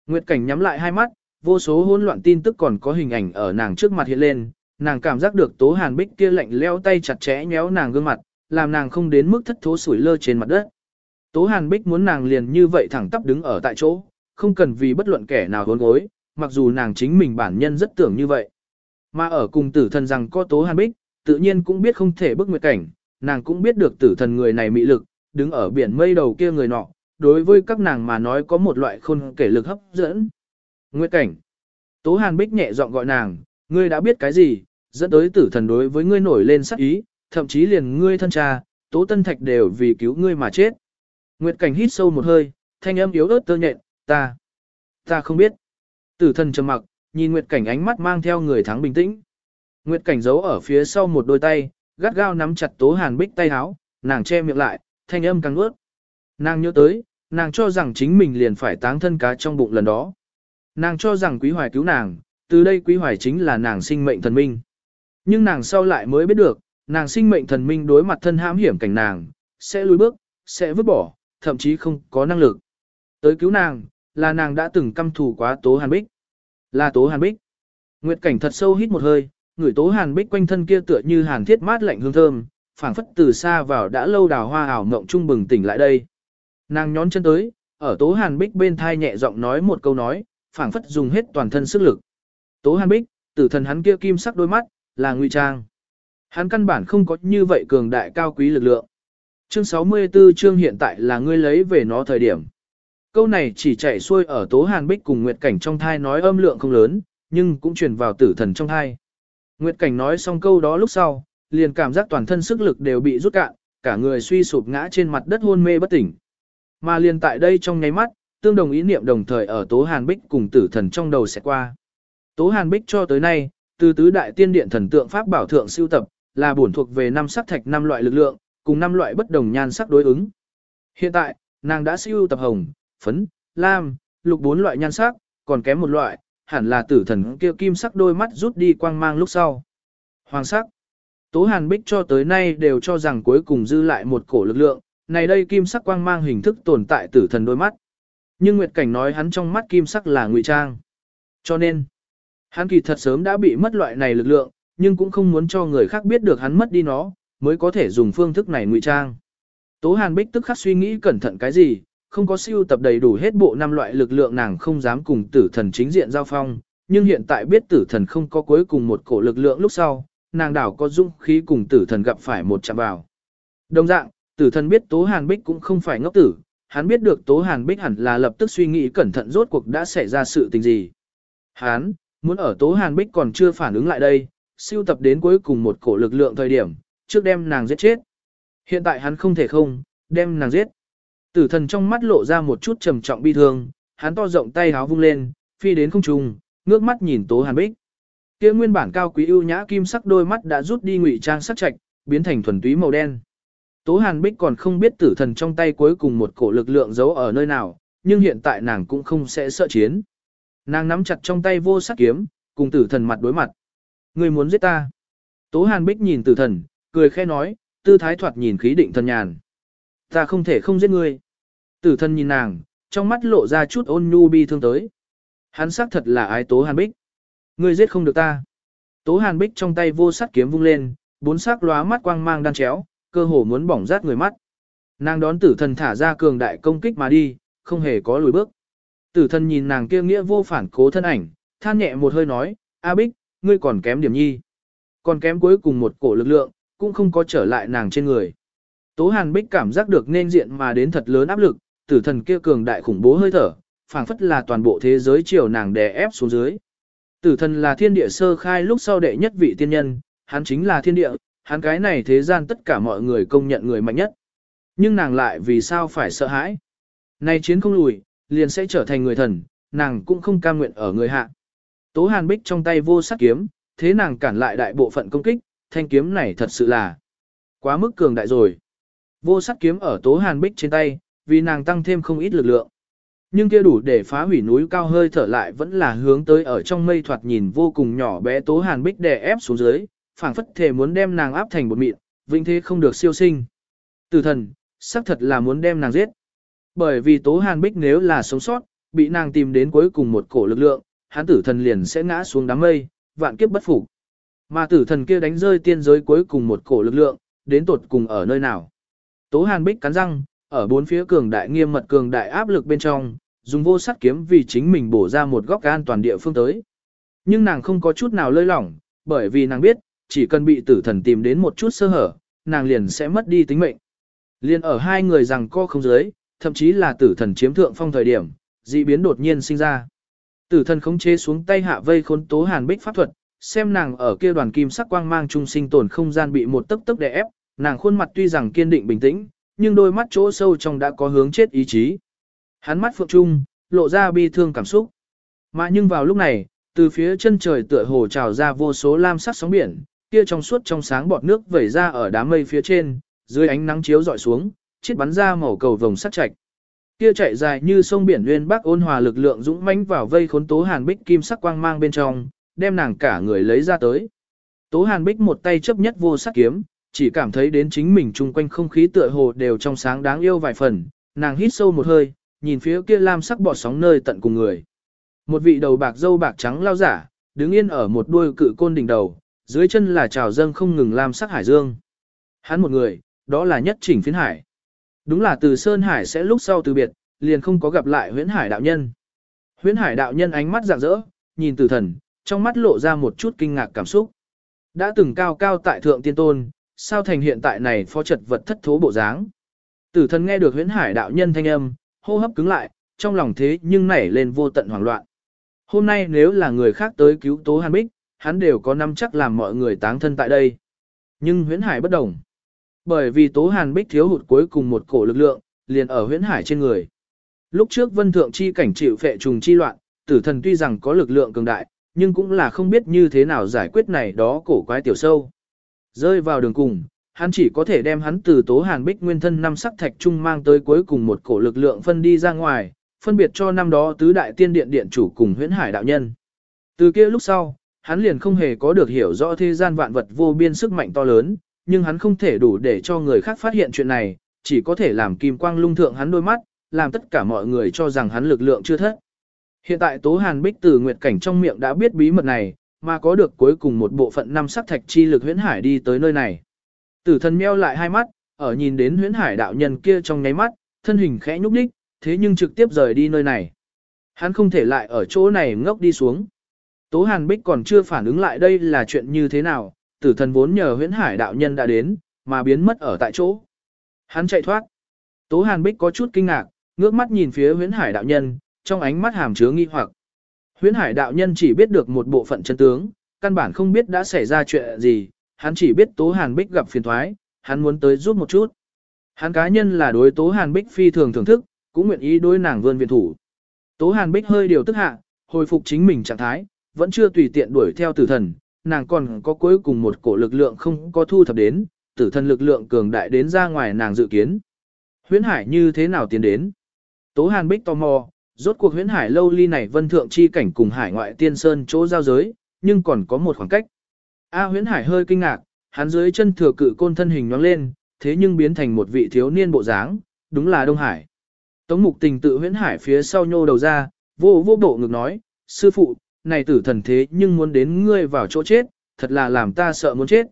Nguyệt cảnh nhắm lại hai mắt, vô số hỗn loạn tin tức còn có hình ảnh ở nàng trước mặt hiện lên, nàng cảm giác được Tố Hàn Bích kia lạnh leo tay chặt chẽ nhéo nàng gương mặt, làm nàng không đến mức thất thố sủi lơ trên mặt đất. Tố Hàn Bích muốn nàng liền như vậy thẳng tắp đứng ở tại chỗ, không cần vì bất luận kẻ nào hôn gối, mặc dù nàng chính mình bản nhân rất tưởng như vậy. Mà ở cùng tử thần rằng có Tố Hàn Bích, tự nhiên cũng biết không thể bức nguyệt cảnh, nàng cũng biết được tử thần người này mị lực, đứng ở biển mây đầu kia người nọ, đối với các nàng mà nói có một loại khôn kể lực hấp dẫn. Nguyệt cảnh. Tố Hàn Bích nhẹ giọng gọi nàng, ngươi đã biết cái gì, dẫn tới tử thần đối với ngươi nổi lên sắc ý, thậm chí liền ngươi thân cha, Tố Tân Thạch đều vì cứu ngươi mà chết. Nguyệt cảnh hít sâu một hơi, thanh âm yếu ớt tơ nhện, ta, ta không biết. Tử thần trầm mặc, nhìn Nguyệt cảnh ánh mắt mang theo người thắng bình tĩnh. Nguyệt cảnh giấu ở phía sau một đôi tay, gắt gao nắm chặt Tố Hàn Bích tay áo, nàng che miệng lại, thanh âm càng ướt. Nàng nhớ tới, nàng cho rằng chính mình liền phải táng thân cá trong bụng lần đó. Nàng cho rằng quý hoài cứu nàng, từ đây quý hoài chính là nàng sinh mệnh thần minh. Nhưng nàng sau lại mới biết được, nàng sinh mệnh thần minh đối mặt thân hãm hiểm cảnh nàng, sẽ lùi bước, sẽ vứt bỏ, thậm chí không có năng lực. Tới cứu nàng, là nàng đã từng căm thù quá Tố Hàn Bích. Là Tố Hàn Bích. Nguyệt cảnh thật sâu hít một hơi, người Tố Hàn Bích quanh thân kia tựa như hàn thiết mát lạnh hương thơm, phảng phất từ xa vào đã lâu đào hoa ảo mộng trung bừng tỉnh lại đây. Nàng nhón chân tới, ở Tố Hàn Bích bên thai nhẹ giọng nói một câu nói, phảng phất dùng hết toàn thân sức lực. Tố Hàn Bích, tử thần hắn kia kim sắc đôi mắt, là ngụy trang. Hắn căn bản không có như vậy cường đại cao quý lực lượng. Chương 64 chương hiện tại là ngươi lấy về nó thời điểm. Câu này chỉ chạy xuôi ở Tố Hàn Bích cùng Nguyệt Cảnh trong thai nói âm lượng không lớn, nhưng cũng truyền vào tử thần trong thai. Nguyệt Cảnh nói xong câu đó lúc sau, liền cảm giác toàn thân sức lực đều bị rút cạn, cả người suy sụp ngã trên mặt đất hôn mê bất tỉnh. Mà liền tại đây trong nháy mắt, tương đồng ý niệm đồng thời ở Tố Hàn Bích cùng tử thần trong đầu sẽ qua. Tố Hàn Bích cho tới nay, từ tứ đại tiên điện thần tượng pháp bảo thượng siêu tập, là bổn thuộc về năm sắc thạch năm loại lực lượng, cùng năm loại bất đồng nhan sắc đối ứng. Hiện tại, nàng đã siêu tập hồng, phấn, lam, lục bốn loại nhan sắc, còn kém một loại, hẳn là tử thần kia kim sắc đôi mắt rút đi quang mang lúc sau. Hoàng sắc. Tố Hàn Bích cho tới nay đều cho rằng cuối cùng dư lại một cổ lực lượng, này đây kim sắc quang mang hình thức tồn tại tử thần đôi mắt. Nhưng Nguyệt Cảnh nói hắn trong mắt kim sắc là ngụy trang. Cho nên, hắn kỳ thật sớm đã bị mất loại này lực lượng, nhưng cũng không muốn cho người khác biết được hắn mất đi nó, mới có thể dùng phương thức này ngụy trang. Tố Hàn Bích tức khắc suy nghĩ cẩn thận cái gì, không có siêu tập đầy đủ hết bộ năm loại lực lượng nàng không dám cùng tử thần chính diện giao phong, nhưng hiện tại biết tử thần không có cuối cùng một cổ lực lượng lúc sau, nàng đảo có dũng khí cùng tử thần gặp phải một chạm vào. Đồng dạng, tử thần biết Tố Hàn Bích cũng không phải ngốc tử, hắn biết được Tố Hàn Bích hẳn là lập tức suy nghĩ cẩn thận rốt cuộc đã xảy ra sự tình gì. Hắn, muốn ở Tố Hàn Bích còn chưa phản ứng lại đây, siêu tập đến cuối cùng một cổ lực lượng thời điểm, trước đem nàng giết chết. Hiện tại hắn không thể không, đem nàng giết. Tử thần trong mắt lộ ra một chút trầm trọng bi thương, hắn to rộng tay háo vung lên, phi đến không trung, ngước mắt nhìn Tố Hàn Bích. Kia nguyên bản cao quý ưu nhã kim sắc đôi mắt đã rút đi ngụy trang sắc trạch, biến thành thuần túy màu đen. Tố Hàn Bích còn không biết tử thần trong tay cuối cùng một cổ lực lượng giấu ở nơi nào, nhưng hiện tại nàng cũng không sẽ sợ chiến. Nàng nắm chặt trong tay vô sắc kiếm, cùng tử thần mặt đối mặt. Người muốn giết ta. Tố Hàn Bích nhìn tử thần, cười khẽ nói, tư thái thoạt nhìn khí định thần nhàn. Ta không thể không giết ngươi. Tử thân nhìn nàng, trong mắt lộ ra chút ôn nhu bi thương tới. Hắn xác thật là ái Tố Hàn Bích. Ngươi giết không được ta. Tố Hàn Bích trong tay vô sắc kiếm vung lên, bốn sắc lóa mắt quang mang đan chéo, cơ hồ muốn bỏng rát người mắt. Nàng đón tử thần thả ra cường đại công kích mà đi, không hề có lùi bước. Tử thần nhìn nàng kia nghĩa vô phản cố thân ảnh, than nhẹ một hơi nói, A Bích, ngươi còn kém điểm nhi. Còn kém cuối cùng một cổ lực lượng, cũng không có trở lại nàng trên người. Tố Hàn Bích cảm giác được nên diện mà đến thật lớn áp lực, tử thần kia cường đại khủng bố hơi thở, phảng phất là toàn bộ thế giới chiều nàng đè ép xuống dưới. Tử thần là thiên địa sơ khai lúc sau đệ nhất vị tiên nhân, hắn chính là thiên địa, hắn cái này thế gian tất cả mọi người công nhận người mạnh nhất. Nhưng nàng lại vì sao phải sợ hãi? Nay chiến không lùi, liền sẽ trở thành người thần, nàng cũng không cam nguyện ở người hạ. Tố Hàn Bích trong tay vô sắc kiếm, thế nàng cản lại đại bộ phận công kích, thanh kiếm này thật sự là quá mức cường đại rồi. Vô sắc kiếm ở Tố Hàn Bích trên tay, vì nàng tăng thêm không ít lực lượng. Nhưng kia đủ để phá hủy núi cao hơi thở lại vẫn là hướng tới ở trong mây thoạt nhìn vô cùng nhỏ bé Tố Hàn Bích đè ép xuống dưới, phảng phất thể muốn đem nàng áp thành một mịn, vĩnh thế không được siêu sinh. Tử thần, xác thật là muốn đem nàng giết. Bởi vì Tố Hàn Bích nếu là sống sót, bị nàng tìm đến cuối cùng một cổ lực lượng, hắn tử thần liền sẽ ngã xuống đám mây, vạn kiếp bất phục. Mà tử thần kia đánh rơi tiên giới cuối cùng một cổ lực lượng, đến tột cùng ở nơi nào. Tố Hàn Bích cắn răng, ở bốn phía cường đại nghiêm mật cường đại áp lực bên trong, dùng vô sắc kiếm vì chính mình bổ ra một góc an toàn địa phương tới. Nhưng nàng không có chút nào lơi lỏng, bởi vì nàng biết, chỉ cần bị tử thần tìm đến một chút sơ hở, nàng liền sẽ mất đi tính mệnh. Liên ở hai người rằng co không dưới, thậm chí là tử thần chiếm thượng phong thời điểm, dị biến đột nhiên sinh ra. Tử thần khống chế xuống tay hạ vây khốn tố hàn bích pháp thuật, xem nàng ở kia đoàn kim sắc quang mang trung sinh tồn không gian bị một tấc tấc đè ép, nàng khuôn mặt tuy rằng kiên định bình tĩnh, nhưng đôi mắt chỗ sâu trong đã có hướng chết ý chí. Hắn mắt phượng trung, lộ ra bi thương cảm xúc. Mà nhưng vào lúc này, từ phía chân trời tựa hồ trào ra vô số lam sắc sóng biển, kia trong suốt trong sáng bọt nước vẩy ra ở đám mây phía trên, dưới ánh nắng chiếu dọi xuống, chiết bắn ra màu cầu vồng sắc chạch. Kia chạy dài như sông biển nguyên bắc ôn hòa lực lượng dũng mãnh vào vây khốn Tố Hàn Bích kim sắc quang mang bên trong, đem nàng cả người lấy ra tới. Tố Hàn Bích một tay chấp nhất vô sắc kiếm, chỉ cảm thấy đến chính mình chung quanh không khí tựa hồ đều trong sáng đáng yêu vài phần, nàng hít sâu một hơi, nhìn phía kia lam sắc bọt sóng nơi tận cùng người. Một vị đầu bạc dâu bạc trắng lao giả, đứng yên ở một đuôi cự côn đỉnh đầu, dưới chân là trào dâng không ngừng lam sắc hải dương. Hắn một người, đó là nhất chỉnh phiến hải. Đúng là từ Sơn Hải sẽ lúc sau từ biệt, liền không có gặp lại huyễn hải đạo nhân. Huyễn hải đạo nhân ánh mắt rạng rỡ, nhìn tử thần, trong mắt lộ ra một chút kinh ngạc cảm xúc. Đã từng cao cao tại thượng tiên tôn, sao thành hiện tại này phó trật vật thất thố bộ dáng. Tử thần nghe được huyễn hải đạo nhân thanh âm, hô hấp cứng lại, trong lòng thế nhưng nảy lên vô tận hoảng loạn. Hôm nay nếu là người khác tới cứu Tố Hàn Bích, hắn đều có năm chắc làm mọi người táng thân tại đây. Nhưng huyễn hải bất đồng. Bởi vì Tố Hàn Bích thiếu hụt cuối cùng một cổ lực lượng, liền ở huyễn hải trên người. Lúc trước vân thượng chi cảnh chịu phệ trùng chi loạn, tử thần tuy rằng có lực lượng cường đại, nhưng cũng là không biết như thế nào giải quyết này đó cổ quái tiểu sâu. Rơi vào đường cùng, hắn chỉ có thể đem hắn từ tố hàn bích nguyên thân năm sắc thạch trung mang tới cuối cùng một cổ lực lượng phân đi ra ngoài, phân biệt cho năm đó tứ đại tiên điện điện chủ cùng huyễn hải đạo nhân. Từ kia lúc sau, hắn liền không hề có được hiểu rõ thế gian vạn vật vô biên sức mạnh to lớn, nhưng hắn không thể đủ để cho người khác phát hiện chuyện này, chỉ có thể làm kim quang lung thượng hắn đôi mắt, làm tất cả mọi người cho rằng hắn lực lượng chưa thất. Hiện tại Tố Hàn Bích từ Nguyệt Cảnh trong miệng đã biết bí mật này, mà có được cuối cùng một bộ phận năm sắc thạch chi lực huyễn hải đi tới nơi này. Tử thần meo lại hai mắt, ở nhìn đến huyễn hải đạo nhân kia trong nháy mắt, thân hình khẽ nhúc đích, thế nhưng trực tiếp rời đi nơi này. Hắn không thể lại ở chỗ này ngốc đi xuống. Tố Hàn Bích còn chưa phản ứng lại đây là chuyện như thế nào, tử thần vốn nhờ huyễn hải đạo nhân đã đến, mà biến mất ở tại chỗ. Hắn chạy thoát. Tố Hàn Bích có chút kinh ngạc, ngước mắt nhìn phía huyễn hải đạo nhân, trong ánh mắt hàm chứa nghi hoặc. Huyễn hải đạo nhân chỉ biết được một bộ phận chân tướng, căn bản không biết đã xảy ra chuyện gì, hắn chỉ biết Tố Hàn Bích gặp phiền thoái, hắn muốn tới giúp một chút. Hắn cá nhân là đối Tố Hàn Bích phi thường thưởng thức, cũng nguyện ý đối nàng vươn viện thủ. Tố Hàn Bích hơi điều tức hạ, hồi phục chính mình trạng thái, vẫn chưa tùy tiện đuổi theo tử thần, nàng còn có cuối cùng một cổ lực lượng không có thu thập đến, tử thần lực lượng cường đại đến ra ngoài nàng dự kiến. Huyễn Hải như thế nào tiến đến? Tố Hàn Bích tò mò, rốt cuộc huyễn hải lâu ly này vân thượng chi cảnh cùng hải ngoại tiên sơn chỗ giao giới, nhưng còn có một khoảng cách. A huyễn hải hơi kinh ngạc, hắn dưới chân thừa cự côn thân hình nhoáng lên, thế nhưng biến thành một vị thiếu niên bộ dáng, đúng là Đông Hải. Tống mục tình tự huyễn hải phía sau nhô đầu ra, vô vô bộ ngực nói, sư phụ, này tử thần thế nhưng muốn đến ngươi vào chỗ chết, thật là làm ta sợ muốn chết.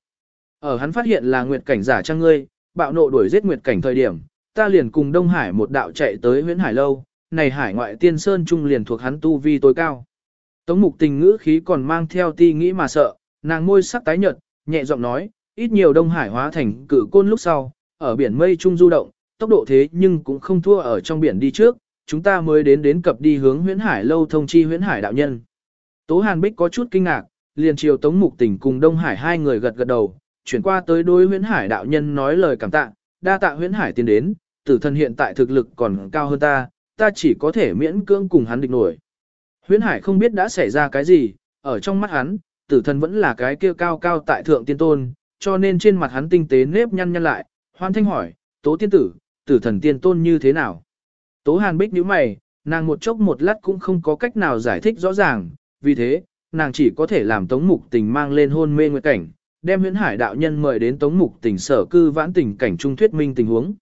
Ở hắn phát hiện là nguyệt cảnh giả trang ngươi, bạo nộ đuổi giết nguyệt cảnh thời điểm, ta liền cùng Đông Hải một đạo chạy tới huyễn hải lâu, này hải ngoại tiên sơn trung liền thuộc hắn tu vi tối cao. Tống mục tình ngữ khí còn mang theo ti nghĩ mà sợ, nàng môi sắc tái nhợt, nhẹ giọng nói, ít nhiều đông hải hóa thành cử côn lúc sau, ở biển mây trung du động, tốc độ thế nhưng cũng không thua ở trong biển đi trước, chúng ta mới đến đến cập đi hướng huyễn hải lâu thông chi huyễn hải đạo nhân. Tố Hàn Bích có chút kinh ngạc, liền chiều Tống Mục Tình cùng Đông Hải hai người gật gật đầu, chuyển qua tới đối huyễn hải đạo nhân nói lời cảm tạ, đa tạ huyễn hải tiến đến, tử thân hiện tại thực lực còn cao hơn ta, ta chỉ có thể miễn cưỡng cùng hắn địch nổi. Huyễn Hải không biết đã xảy ra cái gì, ở trong mắt hắn, tử thần vẫn là cái kia cao cao tại thượng tiên tôn, cho nên trên mặt hắn tinh tế nếp nhăn nhăn lại, hoan thanh hỏi, tố tiên tử, tử thần tiên tôn như thế nào? Tố hàn bích nhíu mày, nàng một chốc một lát cũng không có cách nào giải thích rõ ràng, vì thế, nàng chỉ có thể làm tống mục tình mang lên hôn mê nguyệt cảnh, đem huyễn hải đạo nhân mời đến tống mục tình sở cư vãn tình cảnh trung thuyết minh tình huống.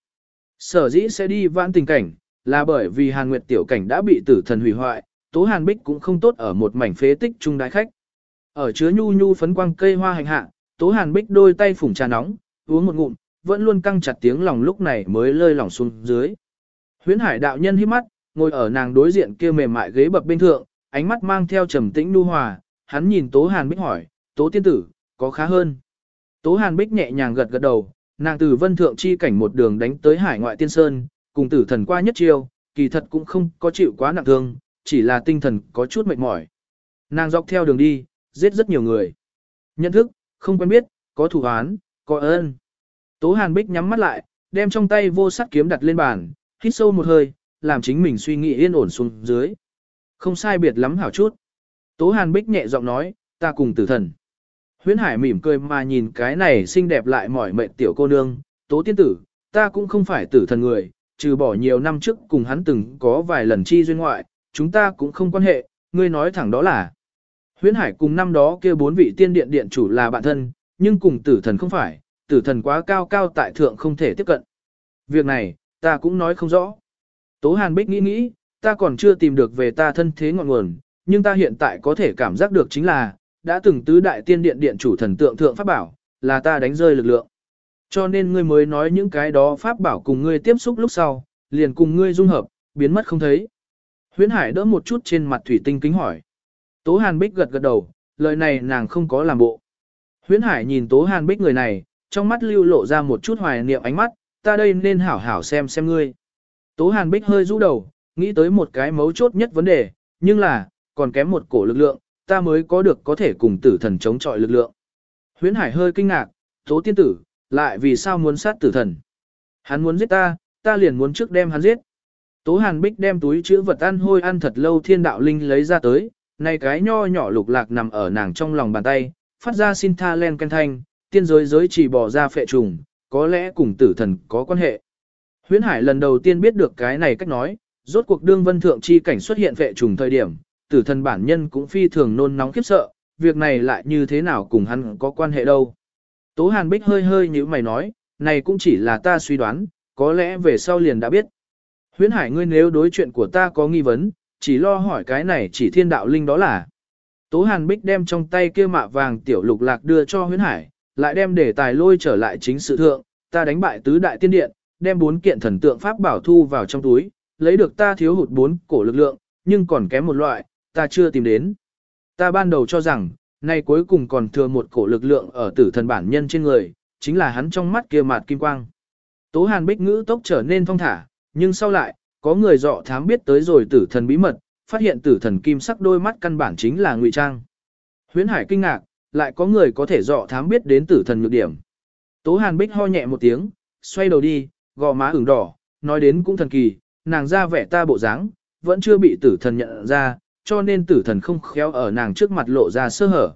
Sở dĩ sẽ đi vãn tình cảnh, là bởi vì Hàn Nguyệt tiểu cảnh đã bị tử thần hủy hoại, Tố Hàn Bích cũng không tốt ở một mảnh phế tích trung đái khách. Ở chứa nhu nhu phấn quang cây hoa hành hạ, Tố Hàn Bích đôi tay phủng trà nóng, uống một ngụm, vẫn luôn căng chặt tiếng lòng lúc này mới lơi lỏng xuống dưới. Huyễn Hải đạo nhân hí mắt, ngồi ở nàng đối diện kia mềm mại ghế bập bên thượng, ánh mắt mang theo trầm tĩnh nu hòa, hắn nhìn Tố Hàn Bích hỏi, "Tố tiên tử, có khá hơn?" Tố Hàn Bích nhẹ nhàng gật gật đầu, nàng từ Vân Thượng chi cảnh một đường đánh tới Hải ngoại tiên sơn, cùng tử thần qua nhất chiêu, kỳ thật cũng không có chịu quá nặng thương, chỉ là tinh thần có chút mệt mỏi. Nàng dọc theo đường đi, giết rất nhiều người. Nhận thức, không quen biết, có thủ án, có ơn. Tố Hàn Bích nhắm mắt lại, đem trong tay vô sắt kiếm đặt lên bàn, hít sâu một hơi, làm chính mình suy nghĩ yên ổn xuống dưới. Không sai biệt lắm hảo chút. Tố Hàn Bích nhẹ giọng nói, ta cùng tử thần. Huyễn Hải mỉm cười mà nhìn cái này xinh đẹp lại mỏi mệt tiểu cô nương, tố tiên tử, ta cũng không phải tử thần người, trừ bỏ nhiều năm trước cùng hắn từng có vài lần chi duyên ngoại, chúng ta cũng không quan hệ, ngươi nói thẳng đó là. Huyễn Hải cùng năm đó kia bốn vị tiên điện điện chủ là bạn thân, nhưng cùng tử thần không phải, tử thần quá cao cao tại thượng không thể tiếp cận. Việc này, ta cũng nói không rõ. Tố Hàn Bích nghĩ nghĩ, ta còn chưa tìm được về ta thân thế ngọn nguồn, nhưng ta hiện tại có thể cảm giác được chính là, đã từng tứ đại tiên điện điện chủ thần tượng thượng pháp bảo, là ta đánh rơi lực lượng. Cho nên ngươi mới nói những cái đó pháp bảo cùng ngươi tiếp xúc lúc sau, liền cùng ngươi dung hợp, biến mất không thấy. Huyễn Hải đỡ một chút trên mặt thủy tinh kính hỏi. Tố Hàn Bích gật gật đầu, lời này nàng không có làm bộ. Huyễn Hải nhìn Tố Hàn Bích người này, trong mắt lưu lộ ra một chút hoài niệm ánh mắt, ta đây nên hảo hảo xem xem ngươi. Tố Hàn Bích hơi rũ đầu, nghĩ tới một cái mấu chốt nhất vấn đề, nhưng là, còn kém một cổ lực lượng, ta mới có được có thể cùng tử thần chống chọi lực lượng. Huyễn Hải hơi kinh ngạc, Tố Tiên Tử, lại vì sao muốn sát tử thần? Hắn muốn giết ta, ta liền muốn trước đem hắn giết. Tố Hàn Bích đem túi chữ vật ăn hôi ăn thật lâu thiên đạo linh lấy ra tới, này cái nho nhỏ lục lạc nằm ở nàng trong lòng bàn tay, phát ra xin tha len canh thanh, tiên giới giới chỉ bỏ ra phệ trùng, có lẽ cùng tử thần có quan hệ. Huyễn Hải lần đầu tiên biết được cái này cách nói, rốt cuộc đương vân thượng chi cảnh xuất hiện phệ trùng thời điểm, tử thần bản nhân cũng phi thường nôn nóng khiếp sợ, việc này lại như thế nào cùng hắn có quan hệ đâu. Tố Hàn Bích hơi hơi như mày nói, này cũng chỉ là ta suy đoán, có lẽ về sau liền đã biết. Huyễn Hải ngươi nếu đối chuyện của ta có nghi vấn, chỉ lo hỏi cái này chỉ thiên đạo linh đó là. Tố Hàn Bích đem trong tay kia mạ vàng tiểu lục lạc đưa cho Huyễn Hải, lại đem để tài lôi trở lại chính sự thượng, ta đánh bại tứ đại tiên điện, đem bốn kiện thần tượng pháp bảo thu vào trong túi, lấy được ta thiếu hụt bốn cổ lực lượng, nhưng còn kém một loại, ta chưa tìm đến. Ta ban đầu cho rằng, nay cuối cùng còn thừa một cổ lực lượng ở tử thần bản nhân trên người, chính là hắn trong mắt kia mạt kim quang. Tố Hàn Bích ngữ tốc trở nên phong thả, nhưng sau lại, có người dọ thám biết tới rồi tử thần bí mật, phát hiện tử thần kim sắc đôi mắt căn bản chính là ngụy trang. Huyễn Hải kinh ngạc, lại có người có thể dọ thám biết đến tử thần nhược điểm. Tố Hàn Bích ho nhẹ một tiếng, xoay đầu đi, gò má ửng đỏ, nói đến cũng thần kỳ, nàng ra vẻ ta bộ dáng, vẫn chưa bị tử thần nhận ra, cho nên tử thần không khéo ở nàng trước mặt lộ ra sơ hở.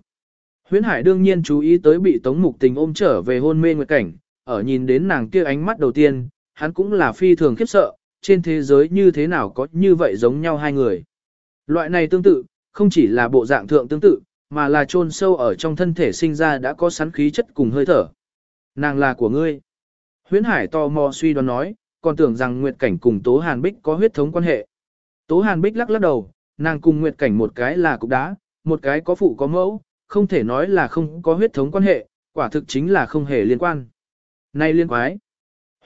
Huyễn Hải đương nhiên chú ý tới bị Tống Mục Tình ôm trở về hôn mê nguyệt cảnh, ở nhìn đến nàng kia ánh mắt đầu tiên, hắn cũng là phi thường khiếp sợ, trên thế giới như thế nào có như vậy giống nhau hai người. Loại này tương tự, không chỉ là bộ dạng thượng tương tự, mà là chôn sâu ở trong thân thể sinh ra đã có sắn khí chất cùng hơi thở. Nàng là của ngươi. Huyễn Hải tò mò suy đoán nói, còn tưởng rằng Nguyệt Cảnh cùng Tố Hàn Bích có huyết thống quan hệ. Tố Hàn Bích lắc lắc đầu, nàng cùng Nguyệt Cảnh một cái là cục đá, một cái có phụ có mẫu, không thể nói là không có huyết thống quan hệ, quả thực chính là không hề liên quan. Này liên quái.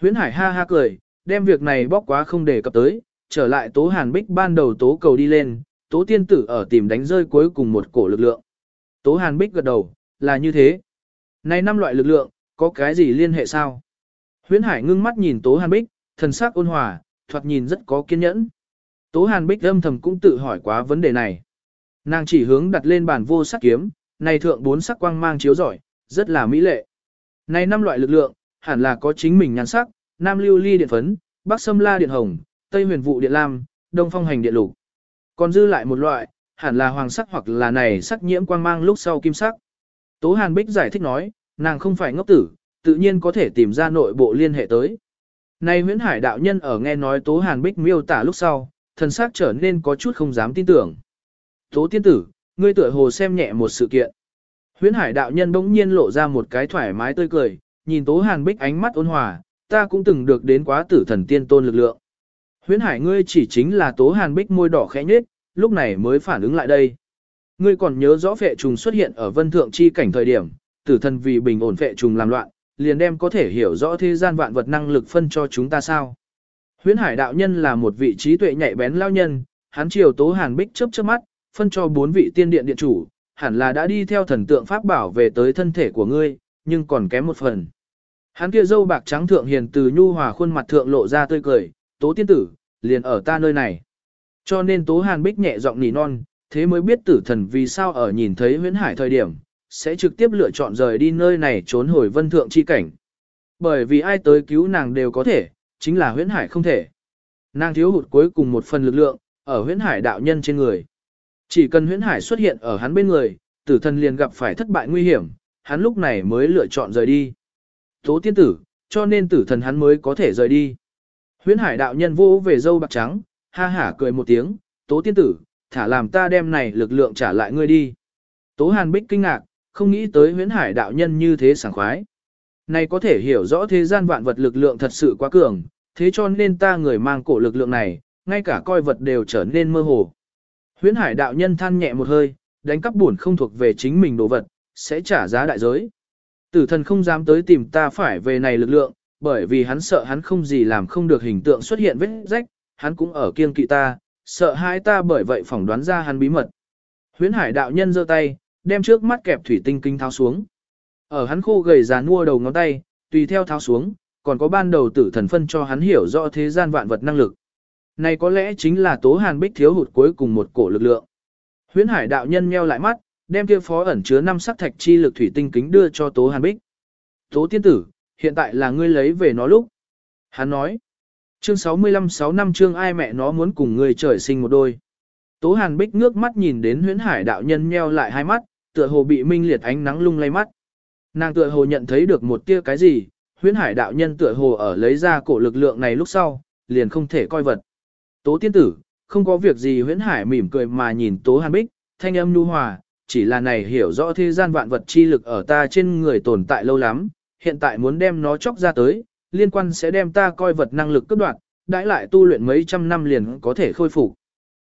Huyễn Hải ha ha cười, đem việc này bóc quá không để cập tới, trở lại Tố Hàn Bích ban đầu tố cầu đi lên, Tố Tiên Tử ở tìm đánh rơi cuối cùng một cổ lực lượng. Tố Hàn Bích gật đầu, là như thế. Này năm loại lực lượng, có cái gì liên hệ sao? Huyễn Hải ngưng mắt nhìn Tố Hàn Bích, thần sắc ôn hòa, thoạt nhìn rất có kiên nhẫn. Tố Hàn Bích âm thầm cũng tự hỏi quá vấn đề này. Nàng chỉ hướng đặt lên bàn vô sắc kiếm, này thượng bốn sắc quang mang chiếu rọi, rất là mỹ lệ. Này năm loại lực lượng, hẳn là có chính mình nhan sắc, Nam Lưu Ly điện phấn, Bắc Sâm La điện hồng, Tây Huyền vụ điện lam, Đông Phong hành điện lục. Còn dư lại một loại, hẳn là hoàng sắc hoặc là này sắc nhiễm quang mang lúc sau kim sắc. Tố Hàn Bích giải thích nói, nàng không phải ngốc tử, tự nhiên có thể tìm ra nội bộ liên hệ tới. Nay huyễn hải đạo nhân ở nghe nói Tố Hàn Bích miêu tả lúc sau, thần sắc trở nên có chút không dám tin tưởng. Tố tiên tử, ngươi tựa hồ xem nhẹ một sự kiện. Huyễn hải đạo nhân bỗng nhiên lộ ra một cái thoải mái tươi cười, nhìn Tố Hàn Bích ánh mắt ôn hòa, ta cũng từng được đến quá tử thần tiên tôn lực lượng. Huyễn hải ngươi chỉ chính là Tố Hàn Bích môi đỏ khẽ nhếch, lúc này mới phản ứng lại đây. Ngươi còn nhớ rõ vệ trùng xuất hiện ở vân thượng chi cảnh thời điểm, tử thần vì bình ổn vệ trùng làm loạn, liền đem có thể hiểu rõ thế gian vạn vật năng lực phân cho chúng ta sao. Huyễn hải đạo nhân là một vị trí tuệ nhạy bén lao nhân, hắn chiều tố hàn bích chớp chớp mắt, phân cho bốn vị tiên điện điện chủ, hẳn là đã đi theo thần tượng pháp bảo về tới thân thể của ngươi, nhưng còn kém một phần. Hắn kia dâu bạc trắng thượng hiền từ nhu hòa khuôn mặt thượng lộ ra tươi cười, tố tiên tử, liền ở ta nơi này. Cho nên tố hàn bích nhẹ giọng nỉ non, thế mới biết tử thần vì sao ở nhìn thấy huyễn hải thời điểm, sẽ trực tiếp lựa chọn rời đi nơi này trốn hồi vân thượng chi cảnh. Bởi vì ai tới cứu nàng đều có thể, chính là huyễn hải không thể. Nàng thiếu hụt cuối cùng một phần lực lượng, ở huyễn hải đạo nhân trên người. Chỉ cần huyễn hải xuất hiện ở hắn bên người, tử thần liền gặp phải thất bại nguy hiểm, hắn lúc này mới lựa chọn rời đi. Tố tiên tử, cho nên tử thần hắn mới có thể rời đi. Huyễn hải đạo nhân vô về dâu bạc trắng, ha hả cười một tiếng, tố tiên tử, thả làm ta đem này lực lượng trả lại ngươi đi. Tố hàn bích kinh ngạc, không nghĩ tới huyễn hải đạo nhân như thế sảng khoái. Này có thể hiểu rõ thế gian vạn vật lực lượng thật sự quá cường, thế cho nên ta người mang cổ lực lượng này, ngay cả coi vật đều trở nên mơ hồ. Huyễn hải đạo nhân than nhẹ một hơi, đánh cắp buồn không thuộc về chính mình đồ vật, sẽ trả giá đại giới. Tử thần không dám tới tìm ta phải về này lực lượng, bởi vì hắn sợ hắn không gì làm không được hình tượng xuất hiện vết rách, hắn cũng ở kiên kỵ ta, sợ hãi ta bởi vậy phỏng đoán ra hắn bí mật. Huyễn hải đạo nhân giơ tay, đem trước mắt kẹp thủy tinh kinh tháo xuống. Ở hắn khô gầy già nua đầu ngón tay, tùy theo tháo xuống, còn có ban đầu tử thần phân cho hắn hiểu rõ thế gian vạn vật năng lực. Này có lẽ chính là tố hàn bích thiếu hụt cuối cùng một cổ lực lượng. Huyễn hải đạo nhân meo lại mắt, đem kia phó ẩn chứa năm sắc thạch chi lực thủy tinh kính đưa cho tố hàn bích. Tố tiên tử, hiện tại là ngươi lấy về nó lúc. Hắn nói, chương 65 6 năm chương ai mẹ nó muốn cùng ngươi trời sinh một đôi. Tố hàn bích ngước mắt nhìn đến huyễn hải đạo nhân meo lại hai mắt, tựa hồ bị minh liệt ánh nắng lung lay mắt. Nàng tựa hồ nhận thấy được một tia cái gì, huyễn hải đạo nhân tựa hồ ở lấy ra cổ lực lượng này lúc sau, liền không thể coi vật. Tố tiên tử, không có việc gì huyễn hải mỉm cười mà nhìn tố hàn bích, thanh âm nu hòa, chỉ là này hiểu rõ thế gian vạn vật chi lực ở ta trên người tồn tại lâu lắm, hiện tại muốn đem nó chóc ra tới, liên quan sẽ đem ta coi vật năng lực cấp đoạn, đãi lại tu luyện mấy trăm năm liền có thể khôi phục.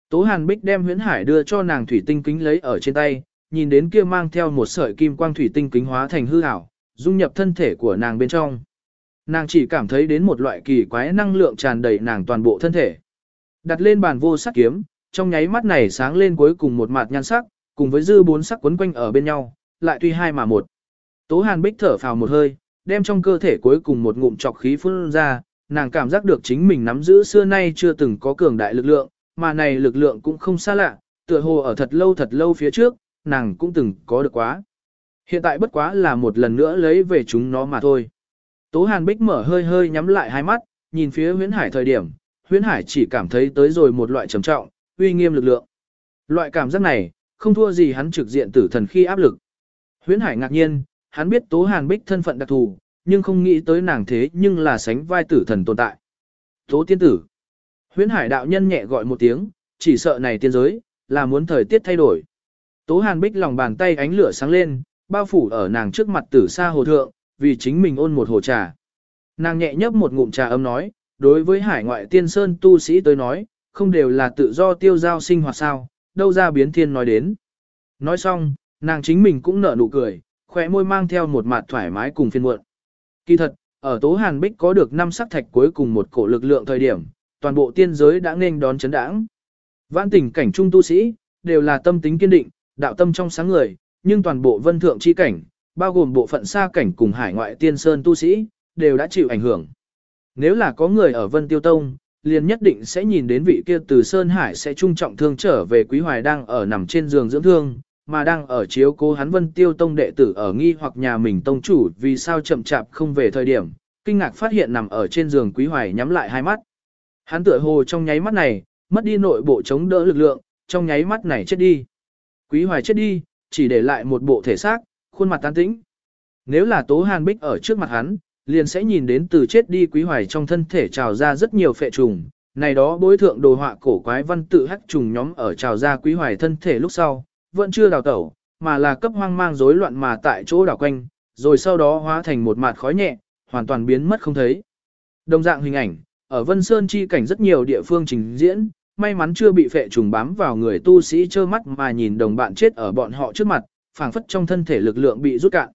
Tố Hàn Bích đem huyễn hải đưa cho nàng thủy tinh kính lấy ở trên tay, nhìn đến kia mang theo một sợi kim quang thủy tinh kính hóa thành hư ảo, dung nhập thân thể của nàng bên trong. Nàng chỉ cảm thấy đến một loại kỳ quái năng lượng tràn đầy nàng toàn bộ thân thể. Đặt lên bàn vô sắc kiếm, trong nháy mắt này sáng lên cuối cùng một mặt nhan sắc, cùng với dư bốn sắc quấn quanh ở bên nhau, lại tuy hai mà một. Tố Hàn Bích thở phào một hơi, đem trong cơ thể cuối cùng một ngụm trọc khí phun ra, nàng cảm giác được chính mình nắm giữ xưa nay chưa từng có cường đại lực lượng, mà này lực lượng cũng không xa lạ, tựa hồ ở thật lâu thật lâu phía trước, nàng cũng từng có được quá. Hiện tại bất quá là một lần nữa lấy về chúng nó mà thôi. Tố Hàn Bích mở hơi hơi nhắm lại hai mắt, nhìn phía huyễn hải thời điểm, huyễn hải chỉ cảm thấy tới rồi một loại trầm trọng, uy nghiêm lực lượng. Loại cảm giác này, không thua gì hắn trực diện tử thần khi áp lực. Huyễn hải ngạc nhiên, hắn biết Tố Hàn Bích thân phận đặc thù, nhưng không nghĩ tới nàng thế nhưng là sánh vai tử thần tồn tại. Tố tiên tử. Huyễn hải đạo nhân nhẹ gọi một tiếng, chỉ sợ này tiên giới, là muốn thời tiết thay đổi. Tố Hàn Bích lòng bàn tay ánh lửa sáng lên, bao phủ ở nàng trước mặt tử xa hồ thượng, vì chính mình ôn một hồ trà. Nàng nhẹ nhấp một ngụm trà ấm nói, đối với hải ngoại tiên sơn tu sĩ tới nói, không đều là tự do tiêu giao sinh hoạt sao, đâu ra biến thiên nói đến. Nói xong, nàng chính mình cũng nở nụ cười, khỏe môi mang theo một mặt thoải mái cùng phiên muộn. Kỳ thật, ở Tố Hàn Bích có được năm sắc thạch cuối cùng một cổ lực lượng thời điểm, toàn bộ tiên giới đã nên đón chấn đãng. Vãn tình cảnh trung tu sĩ, đều là tâm tính kiên định, đạo tâm trong sáng người, nhưng toàn bộ vân thượng chi cảnh, bao gồm bộ phận xa cảnh cùng hải ngoại tiên sơn tu sĩ, đều đã chịu ảnh hưởng. Nếu là có người ở vân tiêu tông, liền nhất định sẽ nhìn đến vị kia từ Sơn Hải sẽ trung trọng thương trở về Quý Hoài đang ở nằm trên giường dưỡng thương, mà đang ở chiếu cố hắn vân tiêu tông đệ tử ở nghi hoặc nhà mình tông chủ vì sao chậm chạp không về thời điểm, kinh ngạc phát hiện nằm ở trên giường Quý Hoài nhắm lại hai mắt. Hắn tựa hồ trong nháy mắt này, mất đi nội bộ chống đỡ lực lượng, trong nháy mắt này chết đi. Quý Hoài chết đi, chỉ để lại một bộ thể xác, khuôn mặt tan tĩnh. Nếu là Tố Hàn Bích ở trước mặt hắn, liền sẽ nhìn đến từ chết đi Quý Hoài trong thân thể trào ra rất nhiều phệ trùng. Này đó bối thượng đồ họa cổ quái văn tự hắc trùng nhóm ở trào ra Quý Hoài thân thể lúc sau, vẫn chưa đào tẩu, mà là cấp hoang mang rối loạn mà tại chỗ đảo quanh, rồi sau đó hóa thành một mạt khói nhẹ, hoàn toàn biến mất không thấy. Đồng dạng hình ảnh, ở Vân Sơn chi cảnh rất nhiều địa phương trình diễn, may mắn chưa bị phệ trùng bám vào người tu sĩ trơ mắt mà nhìn đồng bạn chết ở bọn họ trước mặt, phảng phất trong thân thể lực lượng bị rút cạn.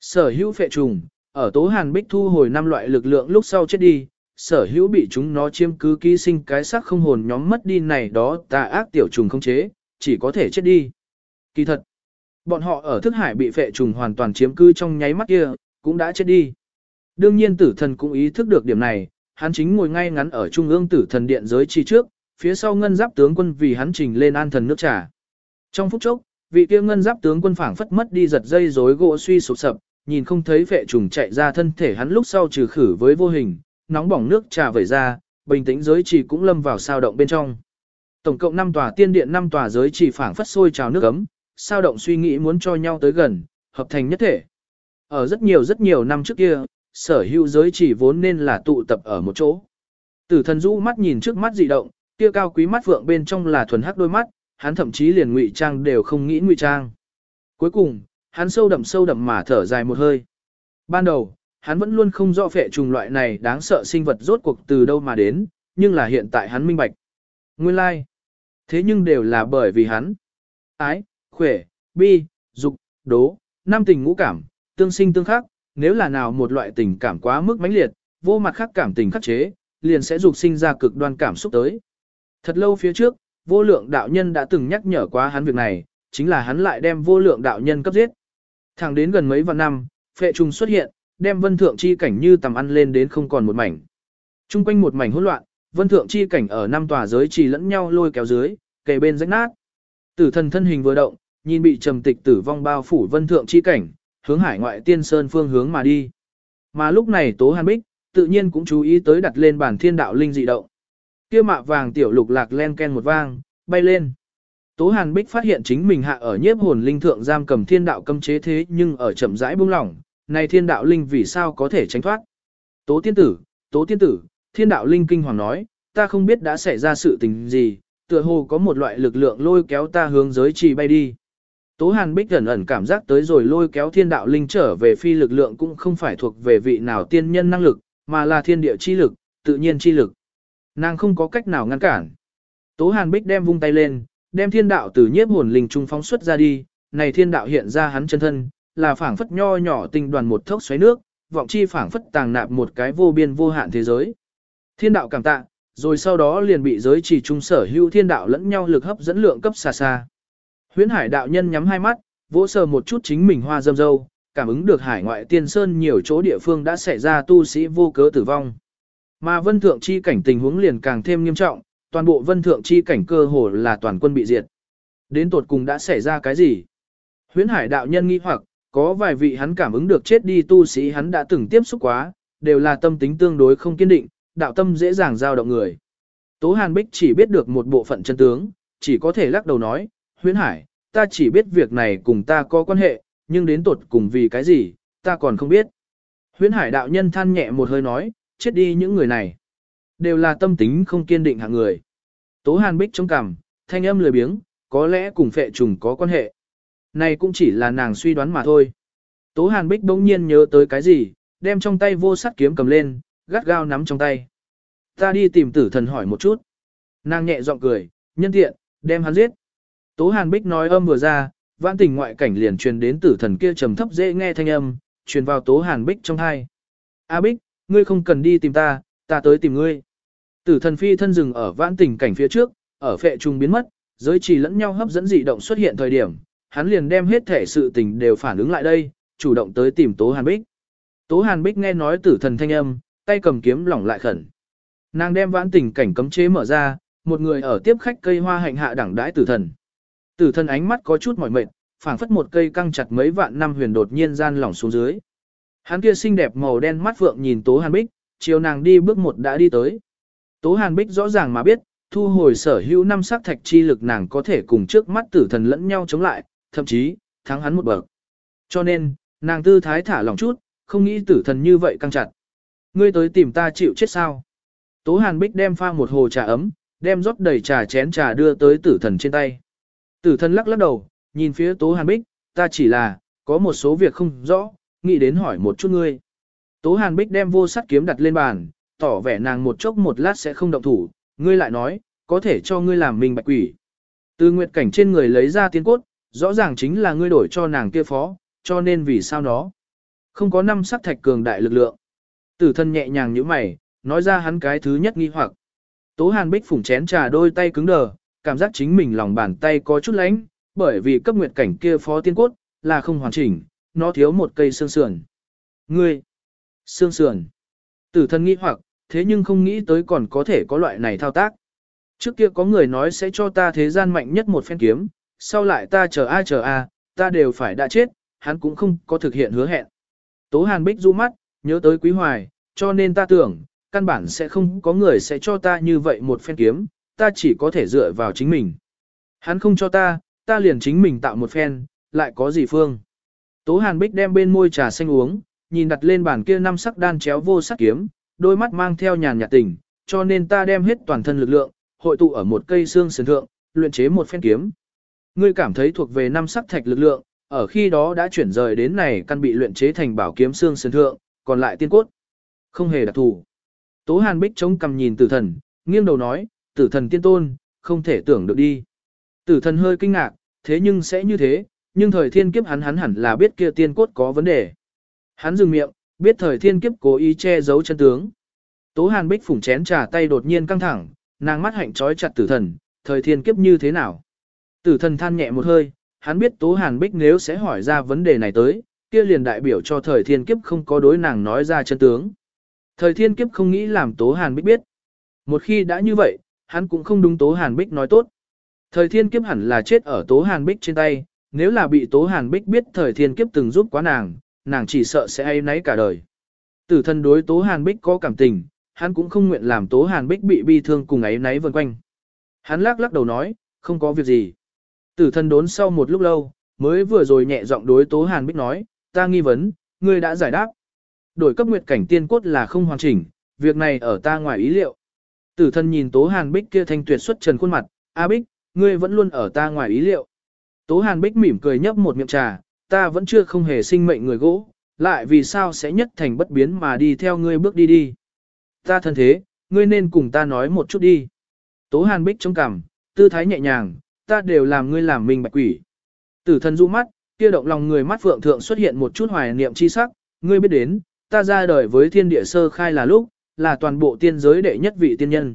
Sở hữu phệ trùng, ở Tố Hàn Bích thu hồi năm loại lực lượng lúc sau chết đi, sở hữu bị chúng nó chiêm cứ ký sinh cái xác không hồn nhóm mất đi này đó tà ác tiểu trùng không chế, chỉ có thể chết đi. Kỳ thật, bọn họ ở thức hải bị phệ trùng hoàn toàn chiếm cư trong nháy mắt kia, cũng đã chết đi. Đương nhiên tử thần cũng ý thức được điểm này, hắn chính ngồi ngay ngắn ở trung ương tử thần điện giới chi trước, phía sau ngân giáp tướng quân vì hắn trình lên an thần nước trà. Trong phút chốc, vị kia ngân giáp tướng quân phảng phất mất đi giật dây rối gỗ suy sụp sập, nhìn không thấy vệ trùng chạy ra thân thể hắn lúc sau trừ khử với vô hình, nóng bỏng nước trà vẩy ra, bình tĩnh giới chỉ cũng lâm vào sao động bên trong. Tổng cộng 5 tòa tiên điện 5 tòa giới chỉ phảng phất sôi trào nước ấm, sao động suy nghĩ muốn cho nhau tới gần, hợp thành nhất thể. Ở rất nhiều rất nhiều năm trước kia, sở hữu giới chỉ vốn nên là tụ tập ở một chỗ. Tử thần rũ mắt nhìn trước mắt dị động, kia cao quý mắt vượng bên trong là thuần hắc đôi mắt, hắn thậm chí liền ngụy trang đều không nghĩ ngụy trang. Cuối cùng, hắn sâu đậm sâu đậm mà thở dài một hơi. Ban đầu, hắn vẫn luôn không rõ phệ trùng loại này đáng sợ sinh vật rốt cuộc từ đâu mà đến, nhưng là hiện tại hắn minh bạch. Nguyên lai, like. thế nhưng đều là bởi vì hắn. Ái, khỏe, bi, dục, đố, năm tình ngũ cảm, tương sinh tương khắc, nếu là nào một loại tình cảm quá mức mãnh liệt, vô mặt khắc cảm tình khắc chế, liền sẽ dục sinh ra cực đoan cảm xúc tới. Thật lâu phía trước, vô lượng đạo nhân đã từng nhắc nhở quá hắn việc này, chính là hắn lại đem vô lượng đạo nhân cấp giết. Thẳng đến gần mấy vạn năm, phệ trùng xuất hiện, đem vân thượng chi cảnh như tầm ăn lên đến không còn một mảnh. Trung quanh một mảnh hỗn loạn, vân thượng chi cảnh ở năm tòa giới trì lẫn nhau lôi kéo dưới, kề bên rách nát. Tử thần thân hình vừa động, nhìn bị trầm tịch tử vong bao phủ vân thượng chi cảnh, hướng hải ngoại tiên sơn phương hướng mà đi. Mà lúc này Tố Hàn Bích, tự nhiên cũng chú ý tới đặt lên bản thiên đạo linh dị động. Kia mạ vàng tiểu lục lạc len ken một vang, bay lên. Tố Hàn Bích phát hiện chính mình hạ ở nhiếp hồn linh thượng giam cầm thiên đạo cấm chế thế nhưng ở chậm rãi buông lỏng, này thiên đạo linh vì sao có thể tránh thoát. Tố tiên tử, tố tiên tử, thiên đạo linh kinh hoàng nói, ta không biết đã xảy ra sự tình gì, tựa hồ có một loại lực lượng lôi kéo ta hướng giới trì bay đi. Tố Hàn Bích ẩn ẩn cảm giác tới rồi lôi kéo thiên đạo linh trở về phi lực lượng cũng không phải thuộc về vị nào tiên nhân năng lực, mà là thiên địa chi lực, tự nhiên chi lực. Nàng không có cách nào ngăn cản. Tố Hàn Bích đem vung tay lên, đem thiên đạo từ nhiếp hồn linh trung phóng xuất ra đi, này thiên đạo hiện ra hắn chân thân, là phảng phất nho nhỏ tinh đoàn một thốc xoáy nước, vọng chi phảng phất tàng nạp một cái vô biên vô hạn thế giới. Thiên đạo cảm tạ, rồi sau đó liền bị giới chỉ trung sở hữu thiên đạo lẫn nhau lực hấp dẫn lượng cấp xa xa. Huyễn Hải đạo nhân nhắm hai mắt, vỗ sờ một chút chính mình hoa dâm dâu, cảm ứng được hải ngoại tiên sơn nhiều chỗ địa phương đã xảy ra tu sĩ vô cớ tử vong. Mà vân thượng chi cảnh tình huống liền càng thêm nghiêm trọng, toàn bộ vân thượng chi cảnh cơ hồ là toàn quân bị diệt. Đến tột cùng đã xảy ra cái gì? Huyễn Hải đạo nhân nghi hoặc, có vài vị hắn cảm ứng được chết đi tu sĩ hắn đã từng tiếp xúc quá, đều là tâm tính tương đối không kiên định, đạo tâm dễ dàng dao động người. Tố Hàn Bích chỉ biết được một bộ phận chân tướng, chỉ có thể lắc đầu nói, huyễn hải, ta chỉ biết việc này cùng ta có quan hệ, nhưng đến tột cùng vì cái gì, ta còn không biết. Huyễn hải đạo nhân than nhẹ một hơi nói, chết đi những người này. Đều là tâm tính không kiên định hạng người. Tố Hàn Bích trong cằm, thanh âm lười biếng, có lẽ cùng phệ trùng có quan hệ. Này cũng chỉ là nàng suy đoán mà thôi. Tố Hàn Bích bỗng nhiên nhớ tới cái gì, đem trong tay vô sắt kiếm cầm lên, gắt gao nắm trong tay. Ta đi tìm tử thần hỏi một chút. Nàng nhẹ giọng cười, nhân tiện, đem hắn giết. Tố Hàn Bích nói âm vừa ra, vãn tình ngoại cảnh liền truyền đến tử thần kia trầm thấp dễ nghe thanh âm, truyền vào Tố Hàn Bích trong hai. A Bích, ngươi không cần đi tìm ta, ta tới tìm ngươi. Tử thần phi thân dừng ở vãn tình cảnh phía trước, ở phệ trung biến mất, giới chỉ lẫn nhau hấp dẫn dị động xuất hiện thời điểm, hắn liền đem hết thể sự tình đều phản ứng lại đây, chủ động tới tìm Tố Hàn Bích. Tố Hàn Bích nghe nói tử thần thanh âm, tay cầm kiếm lỏng lại khẩn. Nàng đem vãn tình cảnh cấm chế mở ra, một người ở tiếp khách cây hoa hạnh hạ đẳng đãi tử thần. Tử thần ánh mắt có chút mỏi mệt, phảng phất một cây căng chặt mấy vạn năm huyền đột nhiên gian lỏng xuống dưới. Hắn kia xinh đẹp màu đen mắt vượng nhìn Tố Hàn Bích, chiều nàng đi bước một đã đi tới. Tố Hàn Bích rõ ràng mà biết, thu hồi sở hữu năm sắc thạch chi lực nàng có thể cùng trước mắt tử thần lẫn nhau chống lại, thậm chí, thắng hắn một bậc. Cho nên, nàng tư thái thả lỏng chút, không nghĩ tử thần như vậy căng chặt. Ngươi tới tìm ta chịu chết sao? Tố Hàn Bích đem pha một hồ trà ấm, đem rót đầy trà chén trà đưa tới tử thần trên tay. Tử thần lắc lắc đầu, nhìn phía Tố Hàn Bích, ta chỉ là, có một số việc không rõ, nghĩ đến hỏi một chút ngươi. Tố Hàn Bích đem vô sắt kiếm đặt lên bàn, tỏ vẻ nàng một chốc một lát sẽ không động thủ, ngươi lại nói, có thể cho ngươi làm mình bạch quỷ. Từ nguyệt cảnh trên người lấy ra tiên cốt, rõ ràng chính là ngươi đổi cho nàng kia phó, cho nên vì sao nó không có năm sắc thạch cường đại lực lượng. Tử thân nhẹ nhàng như mày, nói ra hắn cái thứ nhất nghi hoặc. Tố Hàn Bích phủng chén trà đôi tay cứng đờ, cảm giác chính mình lòng bàn tay có chút lánh, bởi vì cấp nguyệt cảnh kia phó tiên cốt, là không hoàn chỉnh, nó thiếu một cây xương sườn. Ngươi, xương sườn. Tử thân nghĩ hoặc, thế nhưng không nghĩ tới còn có thể có loại này thao tác. Trước kia có người nói sẽ cho ta thế gian mạnh nhất một phen kiếm, sau lại ta chờ a chờ a, ta đều phải đã chết, hắn cũng không có thực hiện hứa hẹn. Tố Hàn Bích du mắt, nhớ tới Quý Hoài, cho nên ta tưởng, căn bản sẽ không có người sẽ cho ta như vậy một phen kiếm, ta chỉ có thể dựa vào chính mình. Hắn không cho ta, ta liền chính mình tạo một phen, lại có gì phương. Tố Hàn Bích đem bên môi trà xanh uống, nhìn đặt lên bàn kia năm sắc đan chéo vô sắc kiếm, đôi mắt mang theo nhàn nhạt tình, cho nên ta đem hết toàn thân lực lượng, hội tụ ở một cây xương sườn thượng, luyện chế một phen kiếm. Ngươi cảm thấy thuộc về năm sắc thạch lực lượng, ở khi đó đã chuyển rời đến này căn bị luyện chế thành bảo kiếm xương sườn thượng, còn lại tiên cốt. Không hề đặc thù. Tố Hàn Bích chống cằm nhìn tử thần, nghiêng đầu nói, tử thần tiên tôn, không thể tưởng được đi. Tử thần hơi kinh ngạc, thế nhưng sẽ như thế, nhưng thời thiên kiếp hắn hắn hẳn là biết kia tiên cốt có vấn đề. Hắn dừng miệng, biết thời thiên kiếp cố ý che giấu chân tướng. Tố Hàn Bích phủng chén trà tay đột nhiên căng thẳng, nàng mắt hạnh trói chặt tử thần, thời thiên kiếp như thế nào. Tử thần than nhẹ một hơi, hắn biết Tố Hàn Bích nếu sẽ hỏi ra vấn đề này tới, kia liền đại biểu cho thời thiên kiếp không có đối nàng nói ra chân tướng. Thời thiên kiếp không nghĩ làm Tố Hàn Bích biết. Một khi đã như vậy, hắn cũng không đúng Tố Hàn Bích nói tốt. Thời thiên kiếp hẳn là chết ở Tố Hàn Bích trên tay, nếu là bị Tố Hàn Bích biết thời thiên kiếp từng giúp quá nàng, nàng chỉ sợ sẽ ai nấy cả đời. Tử thân đối Tố Hàn Bích có cảm tình, hắn cũng không nguyện làm Tố Hàn Bích bị bi thương cùng ấy nấy vần quanh. Hắn lắc lắc đầu nói, không có việc gì. Tử thân đốn sau một lúc lâu, mới vừa rồi nhẹ giọng đối Tố Hàn Bích nói, ta nghi vấn, ngươi đã giải đáp. Đổi cấp nguyệt cảnh tiên cốt là không hoàn chỉnh, việc này ở ta ngoài ý liệu. Tử thân nhìn Tố Hàn Bích kia thanh tuyệt xuất trần khuôn mặt, A Bích, ngươi vẫn luôn ở ta ngoài ý liệu. Tố Hàn Bích mỉm cười nhấp một miệng trà, ta vẫn chưa không hề sinh mệnh người gỗ, lại vì sao sẽ nhất thành bất biến mà đi theo ngươi bước đi đi. Ta thân thế, ngươi nên cùng ta nói một chút đi. Tố Hàn Bích trong cằm, tư thái nhẹ nhàng, ta đều làm ngươi làm mình bạch quỷ. Tử thần du mắt, kia động lòng người mắt phượng thượng xuất hiện một chút hoài niệm chi sắc, ngươi biết đến, ta ra đời với thiên địa sơ khai là lúc, là toàn bộ tiên giới đệ nhất vị tiên nhân.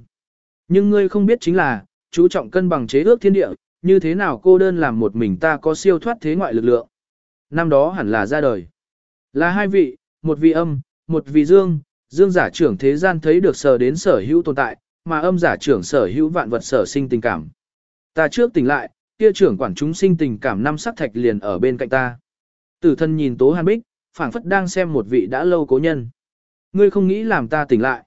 Nhưng ngươi không biết chính là, chú trọng cân bằng chế ước thiên địa, như thế nào cô đơn làm một mình ta có siêu thoát thế ngoại lực lượng. Năm đó hẳn là ra đời. Là hai vị, một vị âm, một vị dương, dương giả trưởng thế gian thấy được sở đến sở hữu tồn tại, mà âm giả trưởng sở hữu vạn vật sở sinh tình cảm. Ta trước tỉnh lại, kia trưởng quản chúng sinh tình cảm năm sắc thạch liền ở bên cạnh ta. Tử thân nhìn Tố Hàn Bích, phảng phất đang xem một vị đã lâu cố nhân. Ngươi không nghĩ làm ta tỉnh lại.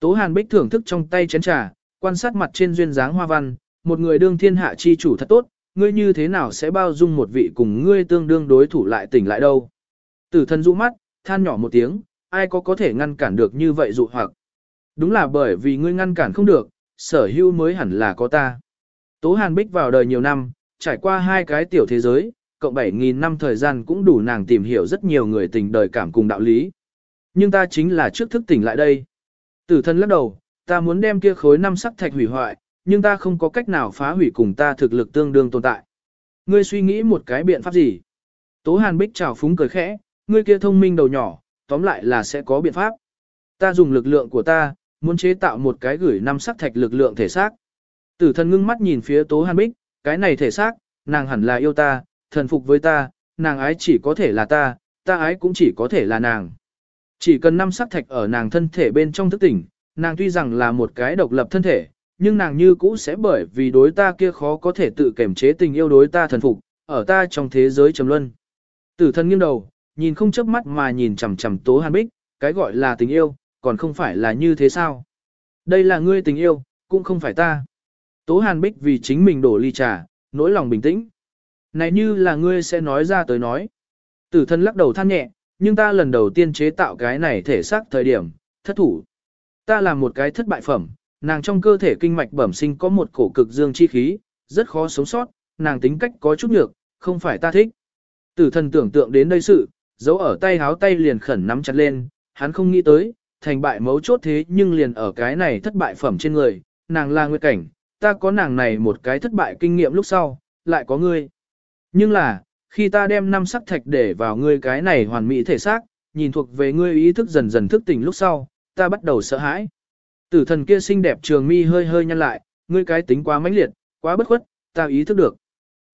Tố Hàn Bích thưởng thức trong tay chén trà, quan sát mặt trên duyên dáng hoa văn, một người đương thiên hạ chi chủ thật tốt, ngươi như thế nào sẽ bao dung một vị cùng ngươi tương đương đối thủ lại tỉnh lại đâu. Tử thần rũ mắt, than nhỏ một tiếng, ai có có thể ngăn cản được như vậy dụ hoặc. Đúng là bởi vì ngươi ngăn cản không được, sở hữu mới hẳn là có ta. Tố Hàn Bích vào đời nhiều năm, trải qua hai cái tiểu thế giới, cộng 7.000 năm thời gian cũng đủ nàng tìm hiểu rất nhiều người tình đời cảm cùng đạo lý. Nhưng ta chính là trước thức tỉnh lại đây. Tử thân lắc đầu, ta muốn đem kia khối năm sắc thạch hủy hoại, nhưng ta không có cách nào phá hủy cùng ta thực lực tương đương tồn tại. Ngươi suy nghĩ một cái biện pháp gì? Tố Hàn Bích chào phúng cười khẽ, ngươi kia thông minh đầu nhỏ, tóm lại là sẽ có biện pháp. Ta dùng lực lượng của ta, muốn chế tạo một cái gửi năm sắc thạch lực lượng thể xác. Tử thần ngưng mắt nhìn phía Tố Hàn Bích, cái này thể xác, nàng hẳn là yêu ta, thần phục với ta, nàng ái chỉ có thể là ta, ta ái cũng chỉ có thể là nàng. Chỉ cần năm sắc thạch ở nàng thân thể bên trong thức tỉnh, nàng tuy rằng là một cái độc lập thân thể, nhưng nàng như cũ sẽ bởi vì đối ta kia khó có thể tự kiểm chế tình yêu đối ta thần phục, ở ta trong thế giới trầm luân. Tử thần nghiêng đầu, nhìn không chớp mắt mà nhìn chằm chằm Tố Hàn Bích, cái gọi là tình yêu, còn không phải là như thế sao? Đây là ngươi tình yêu, cũng không phải ta. Tố Hàn Bích vì chính mình đổ ly trà, nỗi lòng bình tĩnh. Này như là ngươi sẽ nói ra tới nói. Tử thân lắc đầu than nhẹ, nhưng ta lần đầu tiên chế tạo cái này thể xác thời điểm, thất thủ. Ta là một cái thất bại phẩm, nàng trong cơ thể kinh mạch bẩm sinh có một cổ cực dương chi khí, rất khó sống sót, nàng tính cách có chút nhược, không phải ta thích. Tử thần tưởng tượng đến đây sự, giấu ở tay háo tay liền khẩn nắm chặt lên, hắn không nghĩ tới, thành bại mấu chốt thế nhưng liền ở cái này thất bại phẩm trên người, nàng là nguyệt cảnh, ta có nàng này một cái thất bại kinh nghiệm lúc sau, lại có ngươi. Nhưng là, khi ta đem năm sắc thạch để vào ngươi cái này hoàn mỹ thể xác, nhìn thuộc về ngươi ý thức dần dần thức tỉnh lúc sau, ta bắt đầu sợ hãi. Tử thần kia xinh đẹp trường mi hơi hơi nhăn lại, ngươi cái tính quá mãnh liệt, quá bất khuất, ta ý thức được.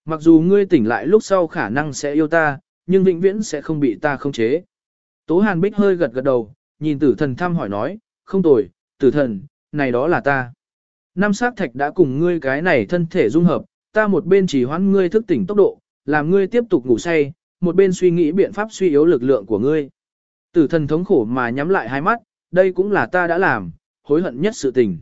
Mặc dù ngươi tỉnh lại lúc sau khả năng sẽ yêu ta, nhưng vĩnh viễn sẽ không bị ta khống chế. Tố Hàn Bích hơi gật gật đầu, nhìn tử thần thăm hỏi nói, không tồi, tử thần, này đó là ta. Năm sát thạch đã cùng ngươi cái này thân thể dung hợp, ta một bên chỉ hoãn ngươi thức tỉnh tốc độ, làm ngươi tiếp tục ngủ say, một bên suy nghĩ biện pháp suy yếu lực lượng của ngươi. Tử thần thống khổ mà nhắm lại hai mắt, đây cũng là ta đã làm, hối hận nhất sự tình.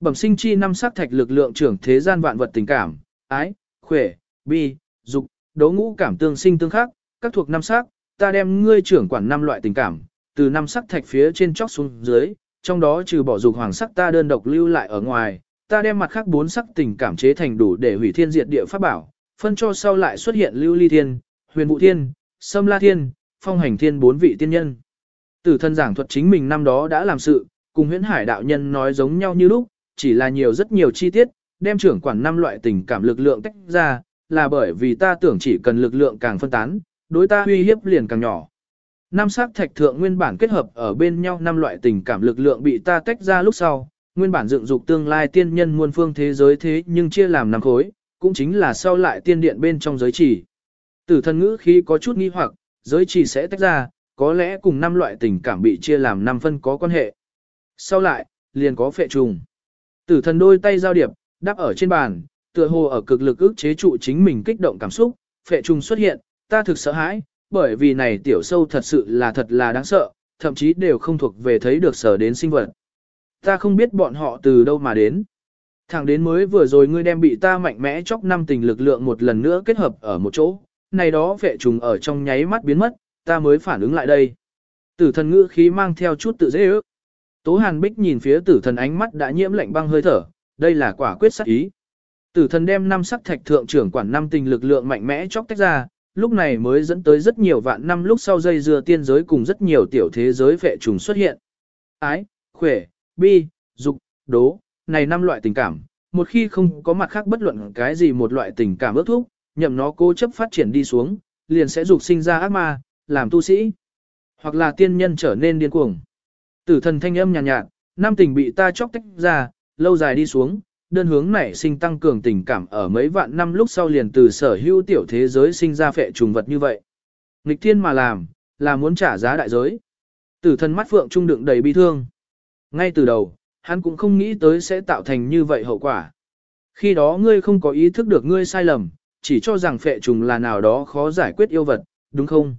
Bẩm sinh chi năm sắc thạch lực lượng trưởng thế gian vạn vật tình cảm, ái, khỏe, bi, dục, đấu ngũ cảm tương sinh tương khắc, các thuộc năm sắc, ta đem ngươi trưởng quản năm loại tình cảm, từ năm sắc thạch phía trên chóc xuống dưới, trong đó trừ bỏ dục hoàng sắc ta đơn độc lưu lại ở ngoài, ta đem mặt khác bốn sắc tình cảm chế thành đủ để hủy thiên diệt địa pháp bảo, phân cho sau lại xuất hiện lưu ly thiên, huyền vũ thiên, sâm la thiên, phong hành thiên bốn vị tiên nhân. Tử thân giảng thuật chính mình năm đó đã làm sự, cùng huyễn hải đạo nhân nói giống nhau như lúc, chỉ là nhiều rất nhiều chi tiết, đem trưởng quản năm loại tình cảm lực lượng tách ra, là bởi vì ta tưởng chỉ cần lực lượng càng phân tán, đối ta uy hiếp liền càng nhỏ. Năm sắc thạch thượng nguyên bản kết hợp ở bên nhau năm loại tình cảm lực lượng bị ta tách ra lúc sau, nguyên bản dựng dục tương lai tiên nhân muôn phương thế giới thế nhưng chia làm năm khối, cũng chính là sau lại tiên điện bên trong giới chỉ. Tử thần ngữ khi có chút nghi hoặc, giới chỉ sẽ tách ra, có lẽ cùng năm loại tình cảm bị chia làm năm phân có quan hệ. Sau lại, liền có phệ trùng. Tử thần đôi tay giao điệp, đáp ở trên bàn, tựa hồ ở cực lực ức chế trụ chính mình kích động cảm xúc, phệ trùng xuất hiện, ta thực sợ hãi, bởi vì này tiểu sâu thật sự là thật là đáng sợ, thậm chí đều không thuộc về thấy được sở đến sinh vật. Ta không biết bọn họ từ đâu mà đến. Thẳng đến mới vừa rồi ngươi đem bị ta mạnh mẽ chóc năm tình lực lượng một lần nữa kết hợp ở một chỗ, này đó vệ trùng ở trong nháy mắt biến mất, ta mới phản ứng lại đây. Tử thần ngữ khí mang theo chút tự dễ ước. Tố Hàn Bích nhìn phía tử thần ánh mắt đã nhiễm lạnh băng hơi thở, đây là quả quyết sắc ý. Tử thần đem năm sắc thạch thượng trưởng quản năm tình lực lượng mạnh mẽ chóc tách ra, lúc này mới dẫn tới rất nhiều vạn năm lúc sau dây dưa tiên giới cùng rất nhiều tiểu thế giới vệ trùng xuất hiện. Ái, khỏe, bi, dục, đố, này năm loại tình cảm, một khi không có mặt khác bất luận cái gì một loại tình cảm ước thúc, nhậm nó cố chấp phát triển đi xuống, liền sẽ dục sinh ra ác ma, làm tu sĩ, hoặc là tiên nhân trở nên điên cuồng. Tử thần thanh âm nhàn nhạt, nhạt, nam tình bị ta chóc tách ra, lâu dài đi xuống, đơn hướng nảy sinh tăng cường tình cảm ở mấy vạn năm lúc sau liền từ sở hữu tiểu thế giới sinh ra phệ trùng vật như vậy. Nghịch thiên mà làm, là muốn trả giá đại giới. Tử thần mắt phượng trung đựng đầy bi thương. Ngay từ đầu, hắn cũng không nghĩ tới sẽ tạo thành như vậy hậu quả. Khi đó ngươi không có ý thức được ngươi sai lầm, chỉ cho rằng phệ trùng là nào đó khó giải quyết yêu vật, đúng không?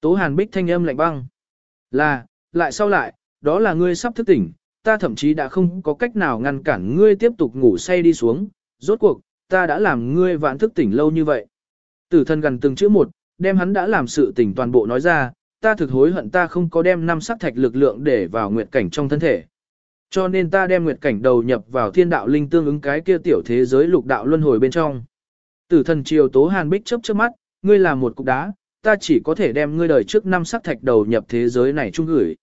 Tố Hàn Bích thanh âm lạnh băng. Là, lại sau lại, đó là ngươi sắp thức tỉnh, ta thậm chí đã không có cách nào ngăn cản ngươi tiếp tục ngủ say đi xuống, rốt cuộc, ta đã làm ngươi vãn thức tỉnh lâu như vậy. Tử thân gần từng chữ một, đem hắn đã làm sự tỉnh toàn bộ nói ra, ta thực hối hận ta không có đem năm sắc thạch lực lượng để vào nguyệt cảnh trong thân thể. Cho nên ta đem nguyệt cảnh đầu nhập vào thiên đạo linh tương ứng cái kia tiểu thế giới lục đạo luân hồi bên trong. Tử thần triều tố hàn bích chớp chớp mắt, ngươi là một cục đá, ta chỉ có thể đem ngươi đời trước năm sắc thạch đầu nhập thế giới này chung gửi.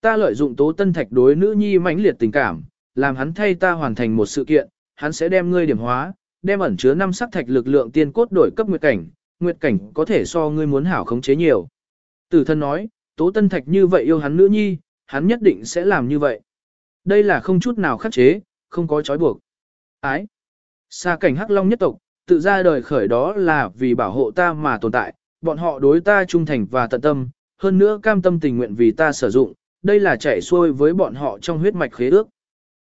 Ta lợi dụng tố tân thạch đối nữ nhi mãnh liệt tình cảm, làm hắn thay ta hoàn thành một sự kiện, hắn sẽ đem ngươi điểm hóa, đem ẩn chứa năm sắc thạch lực lượng tiên cốt đổi cấp nguyệt cảnh, nguyệt cảnh có thể so ngươi muốn hảo khống chế nhiều. Tử thân nói, tố tân thạch như vậy yêu hắn nữ nhi, hắn nhất định sẽ làm như vậy. Đây là không chút nào khắc chế, không có trói buộc. Ái. Xa cảnh hắc long nhất tộc, tự ra đời khởi đó là vì bảo hộ ta mà tồn tại, bọn họ đối ta trung thành và tận tâm, hơn nữa cam tâm tình nguyện vì ta sử dụng, đây là chảy xuôi với bọn họ trong huyết mạch khế ước.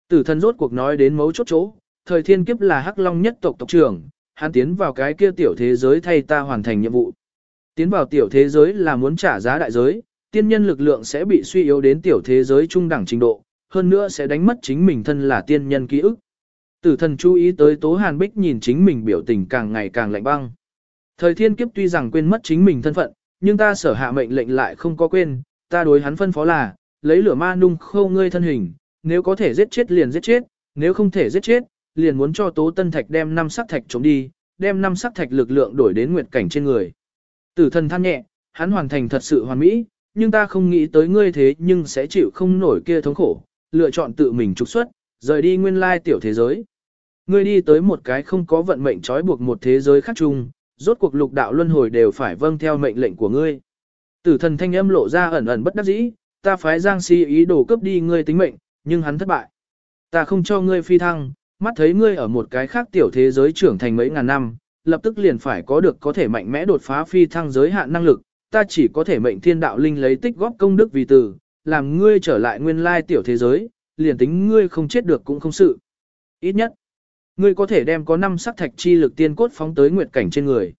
Tử thần rốt cuộc nói đến mấu chốt chỗ, thời thiên kiếp là hắc long nhất tộc tộc trưởng, hắn tiến vào cái kia tiểu thế giới thay ta hoàn thành nhiệm vụ. Tiến vào tiểu thế giới là muốn trả giá đại giới, tiên nhân lực lượng sẽ bị suy yếu đến tiểu thế giới trung đẳng trình độ, hơn nữa sẽ đánh mất chính mình thân là tiên nhân ký ức. Tử thần chú ý tới Tố Hàn Bích nhìn chính mình biểu tình càng ngày càng lạnh băng. Thời thiên kiếp tuy rằng quên mất chính mình thân phận, nhưng ta sở hạ mệnh lệnh lại không có quên, ta đối hắn phân phó là, lấy lửa ma nung khâu ngươi thân hình, nếu có thể giết chết liền giết chết, nếu không thể giết chết, liền muốn cho Tố Tân Thạch đem năm sắc thạch chống đi, đem năm sắc thạch lực lượng đổi đến nguyệt cảnh trên người. Tử thần than nhẹ, hắn hoàn thành thật sự hoàn mỹ, nhưng ta không nghĩ tới ngươi thế nhưng sẽ chịu không nổi kia thống khổ, lựa chọn tự mình trục xuất, rời đi nguyên lai tiểu thế giới. Ngươi đi tới một cái không có vận mệnh trói buộc một thế giới khác chung, rốt cuộc lục đạo luân hồi đều phải vâng theo mệnh lệnh của ngươi. Tử thần thanh âm lộ ra ẩn ẩn bất đắc dĩ, ta phái Giang Si ý đồ cướp đi ngươi tính mệnh, nhưng hắn thất bại. Ta không cho ngươi phi thăng, mắt thấy ngươi ở một cái khác tiểu thế giới trưởng thành mấy ngàn năm, lập tức liền phải có được có thể mạnh mẽ đột phá phi thăng giới hạn năng lực, ta chỉ có thể mệnh thiên đạo linh lấy tích góp công đức vì từ, làm ngươi trở lại nguyên lai tiểu thế giới, liền tính ngươi không chết được cũng không sự. Ít nhất, ngươi có thể đem có năm sắc thạch chi lực tiên cốt phóng tới nguyệt cảnh trên người.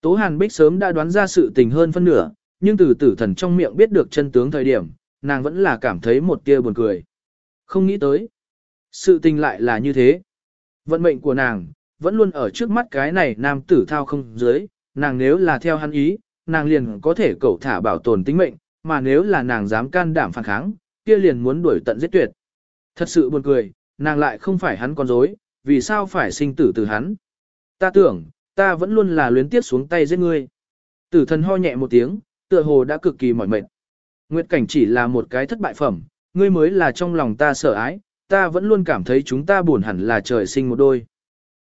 Tố Hàn Bích sớm đã đoán ra sự tình hơn phân nửa, nhưng từ tử thần trong miệng biết được chân tướng thời điểm, nàng vẫn là cảm thấy một tia buồn cười. Không nghĩ tới. Sự tình lại là như thế. Vận mệnh của nàng, vẫn luôn ở trước mắt cái này nam tử thao không dưới, nàng nếu là theo hắn ý, nàng liền có thể cẩu thả bảo tồn tính mệnh, mà nếu là nàng dám can đảm phản kháng, kia liền muốn đuổi tận giết tuyệt. Thật sự buồn cười, nàng lại không phải hắn con dối, vì sao phải sinh tử từ hắn. Ta tưởng, ta vẫn luôn là luyến tiếc xuống tay giết ngươi. Tử thần ho nhẹ một tiếng, tựa hồ đã cực kỳ mỏi mệt. Nguyệt cảnh chỉ là một cái thất bại phẩm, ngươi mới là trong lòng ta sợ ái, ta vẫn luôn cảm thấy chúng ta buồn hẳn là trời sinh một đôi.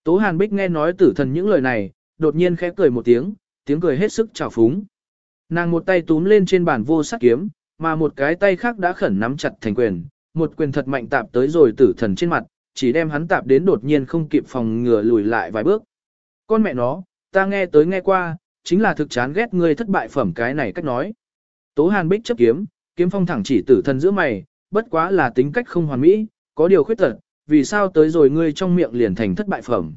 Tố Hàn Bích nghe nói tử thần những lời này, đột nhiên khẽ cười một tiếng, tiếng cười hết sức trào phúng. Nàng một tay túm lên trên bàn vô sắc kiếm, mà một cái tay khác đã khẩn nắm chặt thành quyền, một quyền thật mạnh tạp tới rồi tử thần trên mặt, chỉ đem hắn tạp đến đột nhiên không kịp phòng ngừa lùi lại vài bước. Con mẹ nó, ta nghe tới nghe qua, chính là thực chán ghét ngươi thất bại phẩm cái này cách nói. Tố Hàn Bích chấp kiếm, kiếm phong thẳng chỉ tử thần giữa mày, bất quá là tính cách không hoàn mỹ, có điều khuyết tật, vì sao tới rồi ngươi trong miệng liền thành thất bại phẩm.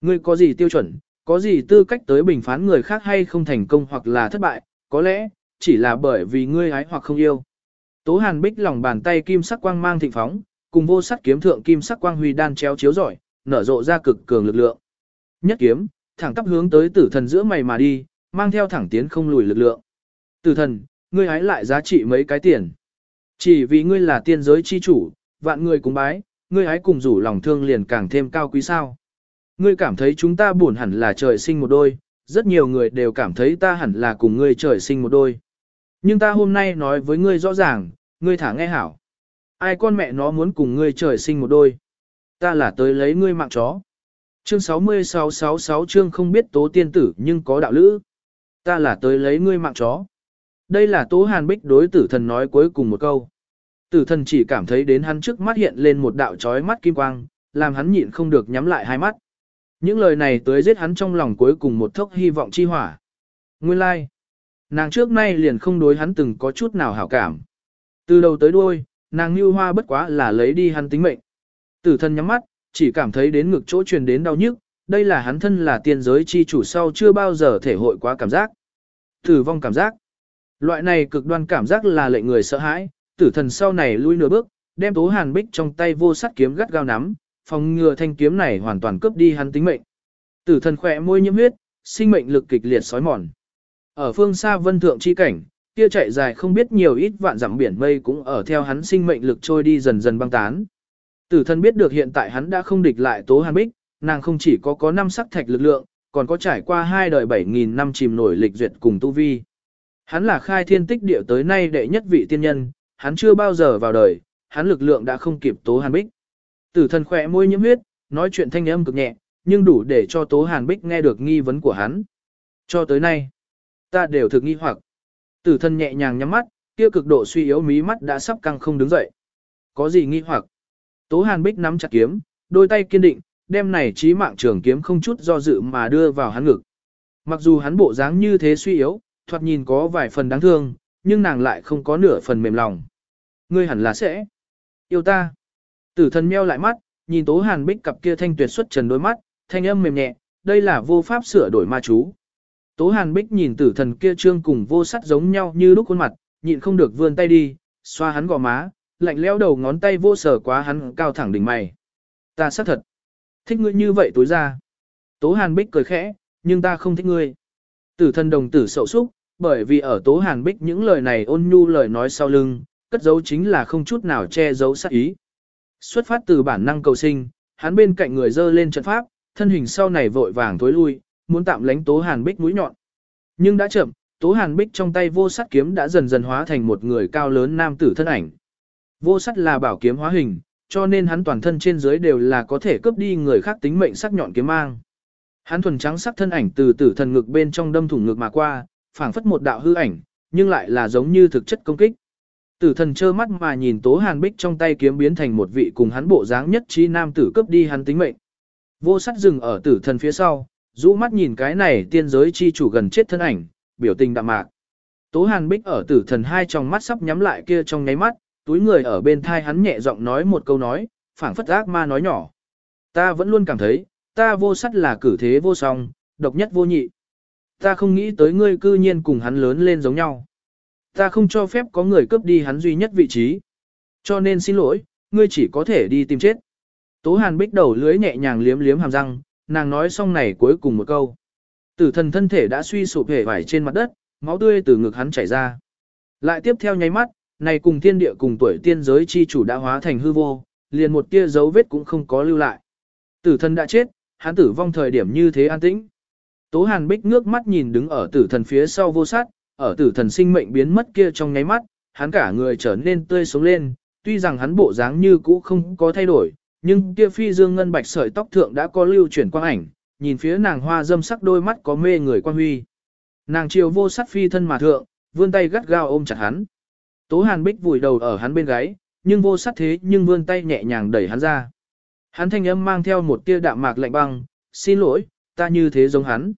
Ngươi có gì tiêu chuẩn, có gì tư cách tới bình phán người khác hay không thành công hoặc là thất bại, có lẽ, chỉ là bởi vì ngươi ái hoặc không yêu. Tố Hàn Bích lòng bàn tay kim sắc quang mang thịnh phóng, cùng vô sắc kiếm thượng kim sắc quang huy đan chéo chiếu rọi, nở rộ ra cực cường lực lượng. Nhất kiếm, thẳng tắp hướng tới tử thần giữa mày mà đi, mang theo thẳng tiến không lùi lực lượng. Tử thần, ngươi hái lại giá trị mấy cái tiền. Chỉ vì ngươi là tiên giới chi chủ, vạn người cùng bái, ngươi hái cùng rủ lòng thương liền càng thêm cao quý sao. Ngươi cảm thấy chúng ta buồn hẳn là trời sinh một đôi, rất nhiều người đều cảm thấy ta hẳn là cùng ngươi trời sinh một đôi. Nhưng ta hôm nay nói với ngươi rõ ràng, ngươi thả nghe hảo. Ai con mẹ nó muốn cùng ngươi trời sinh một đôi. Ta là tới lấy ngươi mạng chó. Chương 6666 chương không biết tố tiên tử nhưng có đạo lữ. Ta là tới lấy ngươi mạng chó. Đây là tố hàn bích đối tử thần nói cuối cùng một câu. Tử thần chỉ cảm thấy đến hắn trước mắt hiện lên một đạo chói mắt kim quang, làm hắn nhịn không được nhắm lại hai mắt. Những lời này tới giết hắn trong lòng cuối cùng một thốc hy vọng chi hỏa. Nguyên lai, like. nàng trước nay liền không đối hắn từng có chút nào hảo cảm. Từ đầu tới đuôi, nàng như hoa bất quá là lấy đi hắn tính mệnh. Tử thần nhắm mắt, chỉ cảm thấy đến ngực chỗ truyền đến đau nhức, đây là hắn thân là tiên giới chi chủ sau chưa bao giờ thể hội quá cảm giác. Tử vong cảm giác. Loại này cực đoan cảm giác là lệnh người sợ hãi, tử thần sau này lui nửa bước, đem tố hàn bích trong tay vô sắt kiếm gắt gao nắm, phòng ngừa thanh kiếm này hoàn toàn cướp đi hắn tính mệnh. Tử thần khỏe môi nhiễm huyết, sinh mệnh lực kịch liệt sói mòn. Ở phương xa vân thượng chi cảnh, kia chạy dài không biết nhiều ít vạn dặm biển mây cũng ở theo hắn sinh mệnh lực trôi đi dần dần băng tán. Tử thần biết được hiện tại hắn đã không địch lại tố hàn bích, nàng không chỉ có có năm sắc thạch lực lượng, còn có trải qua hai đời 7.000 năm chìm nổi lịch duyệt cùng tu vi. Hắn là khai thiên tích địa tới nay đệ nhất vị tiên nhân, hắn chưa bao giờ vào đời, hắn lực lượng đã không kịp tố hàn bích. Tử thần khỏe môi nhiễm huyết, nói chuyện thanh âm cực nhẹ, nhưng đủ để cho Tố Hàn Bích nghe được nghi vấn của hắn. Cho tới nay, ta đều thực nghi hoặc. Tử thần nhẹ nhàng nhắm mắt, kia cực độ suy yếu mí mắt đã sắp căng không đứng dậy. Có gì nghi hoặc? Tố Hàn Bích nắm chặt kiếm, đôi tay kiên định, đem này trí mạng trường kiếm không chút do dự mà đưa vào hắn ngực. Mặc dù hắn bộ dáng như thế suy yếu, thoạt nhìn có vài phần đáng thương, nhưng nàng lại không có nửa phần mềm lòng. Ngươi hẳn là sẽ yêu ta. Tử thần meo lại mắt, nhìn Tố Hàn Bích cặp kia thanh tuyệt xuất trần đôi mắt, thanh âm mềm nhẹ, đây là vô pháp sửa đổi ma chú. Tố Hàn Bích nhìn tử thần kia trương cùng vô sắt giống nhau như lúc khuôn mặt, nhịn không được vươn tay đi, xoa hắn gò má, lạnh leo đầu ngón tay vô sở quá hắn cao thẳng đỉnh mày. Ta xác thật. Thích ngươi như vậy tối ra. Tố Hàn Bích cười khẽ, nhưng ta không thích ngươi. Tử thần đồng tử sậu súc, bởi vì ở Tố Hàn Bích những lời này ôn nhu lời nói sau lưng, cất giấu chính là không chút nào che giấu sát ý. Xuất phát từ bản năng cầu sinh, hắn bên cạnh người dơ lên trận pháp, thân hình sau này vội vàng tối lui, muốn tạm lánh Tố Hàn Bích mũi nhọn. Nhưng đã chậm, Tố Hàn Bích trong tay vô sắt kiếm đã dần dần hóa thành một người cao lớn nam tử thân ảnh. Vô sắt là bảo kiếm hóa hình, cho nên hắn toàn thân trên dưới đều là có thể cướp đi người khác tính mệnh sắc nhọn kiếm mang. Hắn thuần trắng sắc thân ảnh từ tử thần ngực bên trong đâm thủng ngực mà qua, phảng phất một đạo hư ảnh, nhưng lại là giống như thực chất công kích. Tử thần trơ mắt mà nhìn Tố Hàn Bích trong tay kiếm biến thành một vị cùng hắn bộ dáng nhất trí nam tử cướp đi hắn tính mệnh. Vô sắc dừng ở tử thần phía sau, rũ mắt nhìn cái này tiên giới chi chủ gần chết thân ảnh, biểu tình đạm mạc. Tố Hàn Bích ở tử thần hai trong mắt sắp nhắm lại kia trong nháy mắt, túi người ở bên thai hắn nhẹ giọng nói một câu nói, phảng phất ác ma nói nhỏ. Ta vẫn luôn cảm thấy, ta vô sắt là cử thế vô song, độc nhất vô nhị. Ta không nghĩ tới ngươi cư nhiên cùng hắn lớn lên giống nhau. Ta không cho phép có người cướp đi hắn duy nhất vị trí. Cho nên xin lỗi, ngươi chỉ có thể đi tìm chết. Tố Hàn bích đầu lưới nhẹ nhàng liếm liếm hàm răng, nàng nói xong này cuối cùng một câu. Tử thần thân thể đã suy sụp hề vải trên mặt đất, máu tươi từ ngực hắn chảy ra. Lại tiếp theo nháy mắt, này cùng thiên địa cùng tuổi tiên giới chi chủ đã hóa thành hư vô, liền một tia dấu vết cũng không có lưu lại. Tử thần đã chết, hắn tử vong thời điểm như thế an tĩnh. Tố Hàn Bích ngước mắt nhìn đứng ở tử thần phía sau vô sát, ở tử thần sinh mệnh biến mất kia trong nháy mắt, hắn cả người trở nên tươi sống lên, tuy rằng hắn bộ dáng như cũ không có thay đổi, nhưng kia phi dương ngân bạch sợi tóc thượng đã có lưu chuyển quang ảnh, nhìn phía nàng hoa dâm sắc đôi mắt có mê người quan huy. Nàng chiều vô sát phi thân mà thượng, vươn tay gắt gao ôm chặt hắn. Tố Hàn Bích vùi đầu ở hắn bên gáy, nhưng vô sát thế nhưng vươn tay nhẹ nhàng đẩy hắn ra. Hắn thanh âm mang theo một tia đạm mạc lạnh băng, xin lỗi, ta như thế giống hắn.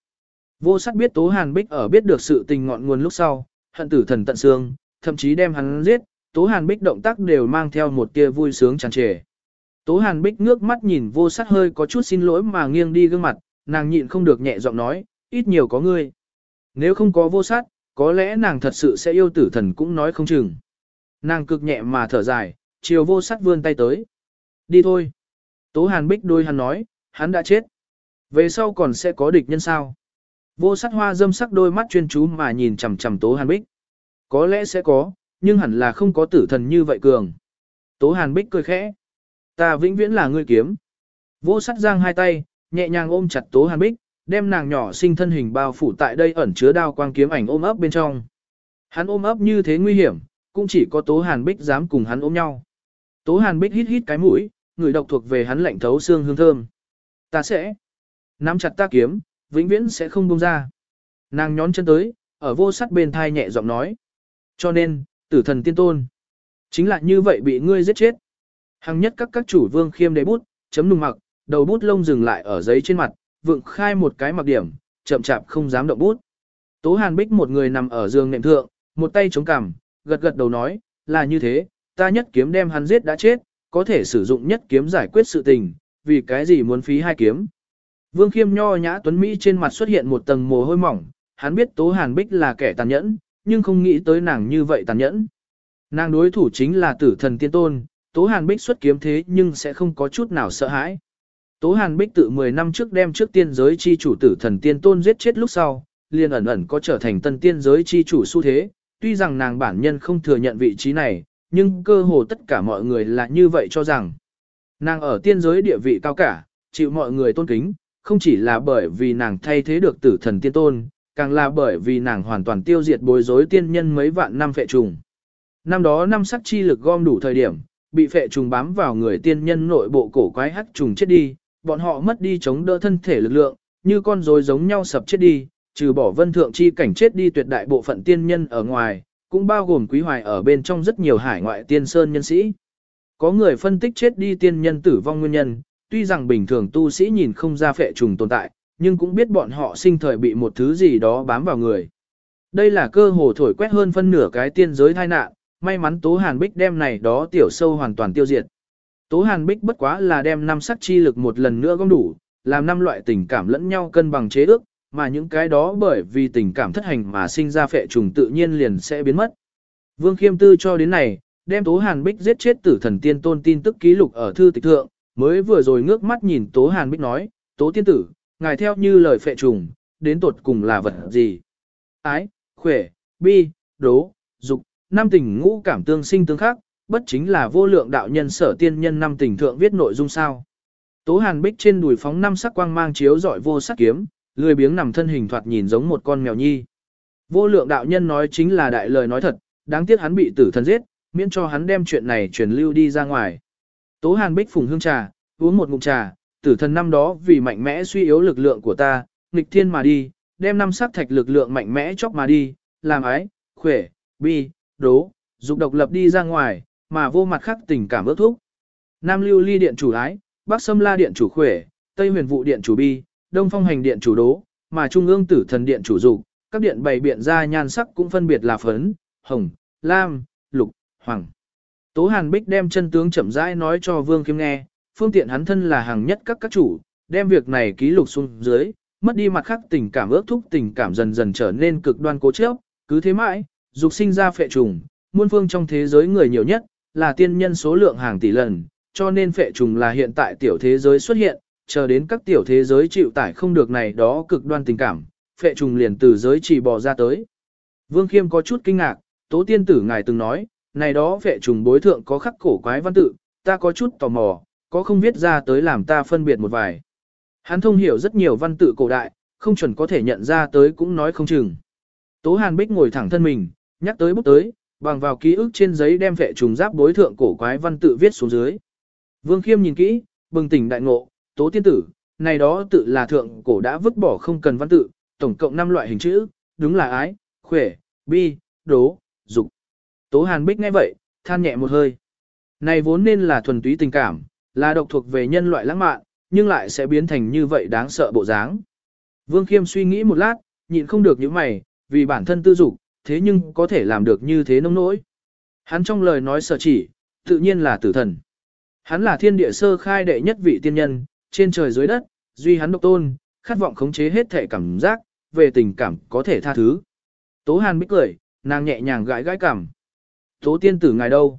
Vô sắc biết Tố Hàn Bích ở biết được sự tình ngọn nguồn lúc sau, hận tử thần tận xương, thậm chí đem hắn giết, Tố Hàn Bích động tác đều mang theo một tia vui sướng tràn trề. Tố Hàn Bích ngước mắt nhìn vô sắc hơi có chút xin lỗi mà nghiêng đi gương mặt, nàng nhịn không được nhẹ giọng nói, ít nhiều có ngươi. Nếu không có vô sát, có lẽ nàng thật sự sẽ yêu tử thần cũng nói không chừng. Nàng cực nhẹ mà thở dài, chiều vô sát vươn tay tới. Đi thôi. Tố Hàn Bích đôi hắn nói, hắn đã chết. Về sau còn sẽ có địch nhân sao? Vô sát hoa dâm sắc đôi mắt chuyên chú mà nhìn chằm chằm Tố Hàn Bích. Có lẽ sẽ có, nhưng hẳn là không có tử thần như vậy cường. Tố Hàn Bích cười khẽ. Ta vĩnh viễn là người kiếm. Vô sát giang hai tay, nhẹ nhàng ôm chặt Tố Hàn Bích, đem nàng nhỏ sinh thân hình bao phủ tại đây ẩn chứa đao quang kiếm ảnh ôm ấp bên trong. Hắn ôm ấp như thế nguy hiểm, cũng chỉ có Tố Hàn Bích dám cùng hắn ôm nhau. Tố Hàn Bích hít hít cái mũi, người độc thuộc về hắn lạnh thấu xương hương thơm. Ta sẽ nắm chặt ta kiếm, vĩnh viễn sẽ không buông ra. Nàng nhón chân tới, ở vô sắt bên thai nhẹ giọng nói. Cho nên, tử thần tiên tôn. Chính là như vậy bị ngươi giết chết. Hằng nhất các các chủ vương khiêm đế bút, chấm nung mặc, đầu bút lông dừng lại ở giấy trên mặt, vượng khai một cái mặc điểm, chậm chạp không dám động bút. Tố Hàn Bích một người nằm ở giường nệm thượng, một tay chống cằm, gật gật đầu nói, là như thế, ta nhất kiếm đem hắn giết đã chết, có thể sử dụng nhất kiếm giải quyết sự tình, vì cái gì muốn phí hai kiếm. Vương Khiêm nho nhã tuấn Mỹ trên mặt xuất hiện một tầng mồ hôi mỏng, hắn biết Tố Hàn Bích là kẻ tàn nhẫn, nhưng không nghĩ tới nàng như vậy tàn nhẫn. Nàng đối thủ chính là tử thần tiên tôn, Tố Hàn Bích xuất kiếm thế nhưng sẽ không có chút nào sợ hãi. Tố Hàn Bích tự 10 năm trước đem trước tiên giới chi chủ tử thần tiên tôn giết chết lúc sau, liền ẩn ẩn có trở thành tân tiên giới chi chủ xu thế, tuy rằng nàng bản nhân không thừa nhận vị trí này, nhưng cơ hồ tất cả mọi người là như vậy cho rằng. Nàng ở tiên giới địa vị cao cả, chịu mọi người tôn kính, không chỉ là bởi vì nàng thay thế được tử thần tiên tôn, càng là bởi vì nàng hoàn toàn tiêu diệt bối rối tiên nhân mấy vạn năm phệ trùng. Năm đó năm sắc chi lực gom đủ thời điểm, bị phệ trùng bám vào người tiên nhân nội bộ cổ quái hắc trùng chết đi, bọn họ mất đi chống đỡ thân thể lực lượng, như con rối giống nhau sập chết đi, trừ bỏ vân thượng chi cảnh chết đi tuyệt đại bộ phận tiên nhân ở ngoài, cũng bao gồm quý hoài ở bên trong rất nhiều hải ngoại tiên sơn nhân sĩ. Có người phân tích chết đi tiên nhân tử vong nguyên nhân, tuy rằng bình thường tu sĩ nhìn không ra phệ trùng tồn tại, nhưng cũng biết bọn họ sinh thời bị một thứ gì đó bám vào người. Đây là cơ hồ thổi quét hơn phân nửa cái tiên giới tai nạn, may mắn Tố Hàn Bích đem này đó tiểu sâu hoàn toàn tiêu diệt. Tố Hàn Bích bất quá là đem năm sắc chi lực một lần nữa gom đủ, làm năm loại tình cảm lẫn nhau cân bằng chế ước, mà những cái đó bởi vì tình cảm thất hành mà sinh ra phệ trùng tự nhiên liền sẽ biến mất. Vương Khiêm Tư cho đến này, đem Tố Hàn Bích giết chết tử thần tiên tôn tin tức ký lục ở thư tịch thượng, mới vừa rồi ngước mắt nhìn Tố Hàn Bích nói, Tố Tiên Tử, ngài theo như lời phệ trùng, đến tột cùng là vật gì? Ái, khỏe, bi, đố, dục, năm tình ngũ cảm tương sinh tương khắc, bất chính là vô lượng đạo nhân sở tiên nhân năm tình thượng viết nội dung sao. Tố Hàn Bích trên đùi phóng năm sắc quang mang chiếu dọi vô sắc kiếm, lười biếng nằm thân hình thoạt nhìn giống một con mèo nhi. Vô lượng đạo nhân nói chính là đại lời nói thật, đáng tiếc hắn bị tử thần giết, miễn cho hắn đem chuyện này truyền lưu đi ra ngoài. Tố Hàn Bích phùng hương trà, uống một ngụm trà, tử thần năm đó vì mạnh mẽ suy yếu lực lượng của ta, nghịch thiên mà đi, đem năm sắc thạch lực lượng mạnh mẽ chóc mà đi, làm ái, khỏe, bi, đố, dục độc lập đi ra ngoài, mà vô mặt khác tình cảm ước thúc. Nam lưu ly điện chủ ái, Bắc Sâm La điện chủ khỏe, Tây huyền vụ điện chủ bi, Đông phong hành điện chủ đố, mà Trung ương tử thần điện chủ dục, các điện bày biện ra nhan sắc cũng phân biệt là phấn, hồng, lam, lục, hoàng. Tố Hàn Bích đem chân tướng chậm rãi nói cho Vương Khiêm nghe, phương tiện hắn thân là hàng nhất các các chủ, đem việc này ký lục xuống dưới, mất đi mặt khác tình cảm ước thúc tình cảm dần dần trở nên cực đoan cố chấp, cứ thế mãi, dục sinh ra phệ trùng, muôn phương trong thế giới người nhiều nhất, là tiên nhân số lượng hàng tỷ lần, cho nên phệ trùng là hiện tại tiểu thế giới xuất hiện, chờ đến các tiểu thế giới chịu tải không được này đó cực đoan tình cảm, phệ trùng liền từ giới chỉ bò ra tới. Vương Khiêm có chút kinh ngạc, tố tiên tử ngài từng nói, này đó vệ trùng bối thượng có khắc cổ quái văn tự, ta có chút tò mò, có không viết ra tới làm ta phân biệt một vài. Hắn thông hiểu rất nhiều văn tự cổ đại, không chuẩn có thể nhận ra tới cũng nói không chừng. Tố Hàn Bích ngồi thẳng thân mình, nhắc tới bút tới, bằng vào ký ức trên giấy đem vệ trùng giáp bối thượng cổ quái văn tự viết xuống dưới. Vương Khiêm nhìn kỹ, bừng tỉnh đại ngộ, tố tiên tử, này đó tự là thượng cổ đã vứt bỏ không cần văn tự, tổng cộng 5 loại hình chữ, đúng là ái, khỏe, bi, đố, dục. Tố Hàn Bích nghe vậy, than nhẹ một hơi. Này vốn nên là thuần túy tình cảm, là độc thuộc về nhân loại lãng mạn, nhưng lại sẽ biến thành như vậy đáng sợ bộ dáng. Vương Khiêm suy nghĩ một lát, nhịn không được những mày, vì bản thân tư dục, thế nhưng có thể làm được như thế nông nỗi. Hắn trong lời nói sở chỉ, tự nhiên là tử thần. Hắn là thiên địa sơ khai đệ nhất vị tiên nhân, trên trời dưới đất, duy hắn độc tôn, khát vọng khống chế hết thể cảm giác, về tình cảm có thể tha thứ. Tố Hàn bích cười, nàng nhẹ nhàng gãi gãi cảm. Tố tiên tử ngài đâu?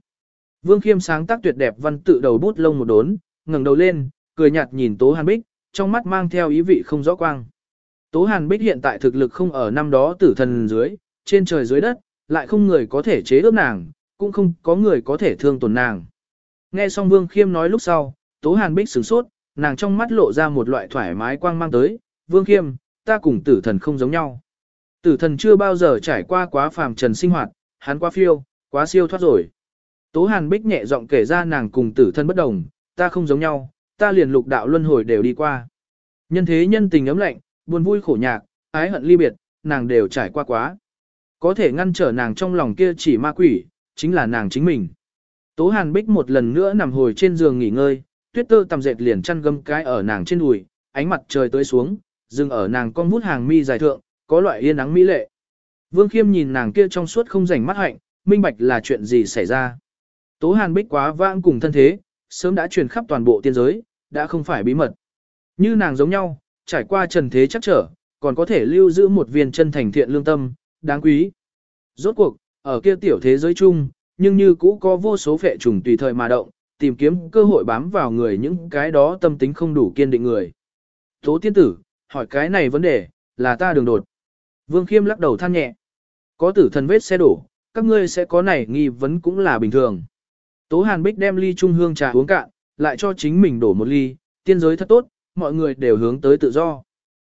Vương Khiêm sáng tác tuyệt đẹp văn tự đầu bút lông một đốn, ngẩng đầu lên, cười nhạt nhìn Tố Hàn Bích, trong mắt mang theo ý vị không rõ quang. Tố Hàn Bích hiện tại thực lực không ở năm đó tử thần dưới, trên trời dưới đất, lại không người có thể chế ước nàng, cũng không có người có thể thương tổn nàng. Nghe xong Vương Khiêm nói lúc sau, Tố Hàn Bích sửng sốt, nàng trong mắt lộ ra một loại thoải mái quang mang tới, Vương Khiêm, ta cùng tử thần không giống nhau. Tử thần chưa bao giờ trải qua quá phàm trần sinh hoạt, hắn quá phiêu, quá siêu thoát rồi. Tố Hàn Bích nhẹ giọng kể ra nàng cùng tử thân bất đồng, ta không giống nhau, ta liền lục đạo luân hồi đều đi qua. Nhân thế nhân tình ấm lạnh, buồn vui khổ nhạc, ái hận ly biệt, nàng đều trải qua quá. Có thể ngăn trở nàng trong lòng kia chỉ ma quỷ, chính là nàng chính mình. Tố Hàn Bích một lần nữa nằm hồi trên giường nghỉ ngơi, tuyết tơ tầm dệt liền chăn gâm cái ở nàng trên đùi, ánh mặt trời tới xuống, dừng ở nàng con vút hàng mi dài thượng, có loại yên nắng mỹ lệ. Vương Khiêm nhìn nàng kia trong suốt không rảnh mắt hạnh, minh bạch là chuyện gì xảy ra. Tố Hàn Bích quá vãng cùng thân thế, sớm đã truyền khắp toàn bộ tiên giới, đã không phải bí mật. Như nàng giống nhau, trải qua trần thế chắc trở, còn có thể lưu giữ một viên chân thành thiện lương tâm, đáng quý. Rốt cuộc, ở kia tiểu thế giới chung, nhưng như cũ có vô số phệ trùng tùy thời mà động, tìm kiếm cơ hội bám vào người những cái đó tâm tính không đủ kiên định người. Tố tiên tử, hỏi cái này vấn đề, là ta đường đột. Vương Khiêm lắc đầu than nhẹ. Có tử thần vết xe đổ, các ngươi sẽ có này nghi vấn cũng là bình thường. Tố Hàn Bích đem ly trung hương trà uống cạn, lại cho chính mình đổ một ly, tiên giới thật tốt, mọi người đều hướng tới tự do.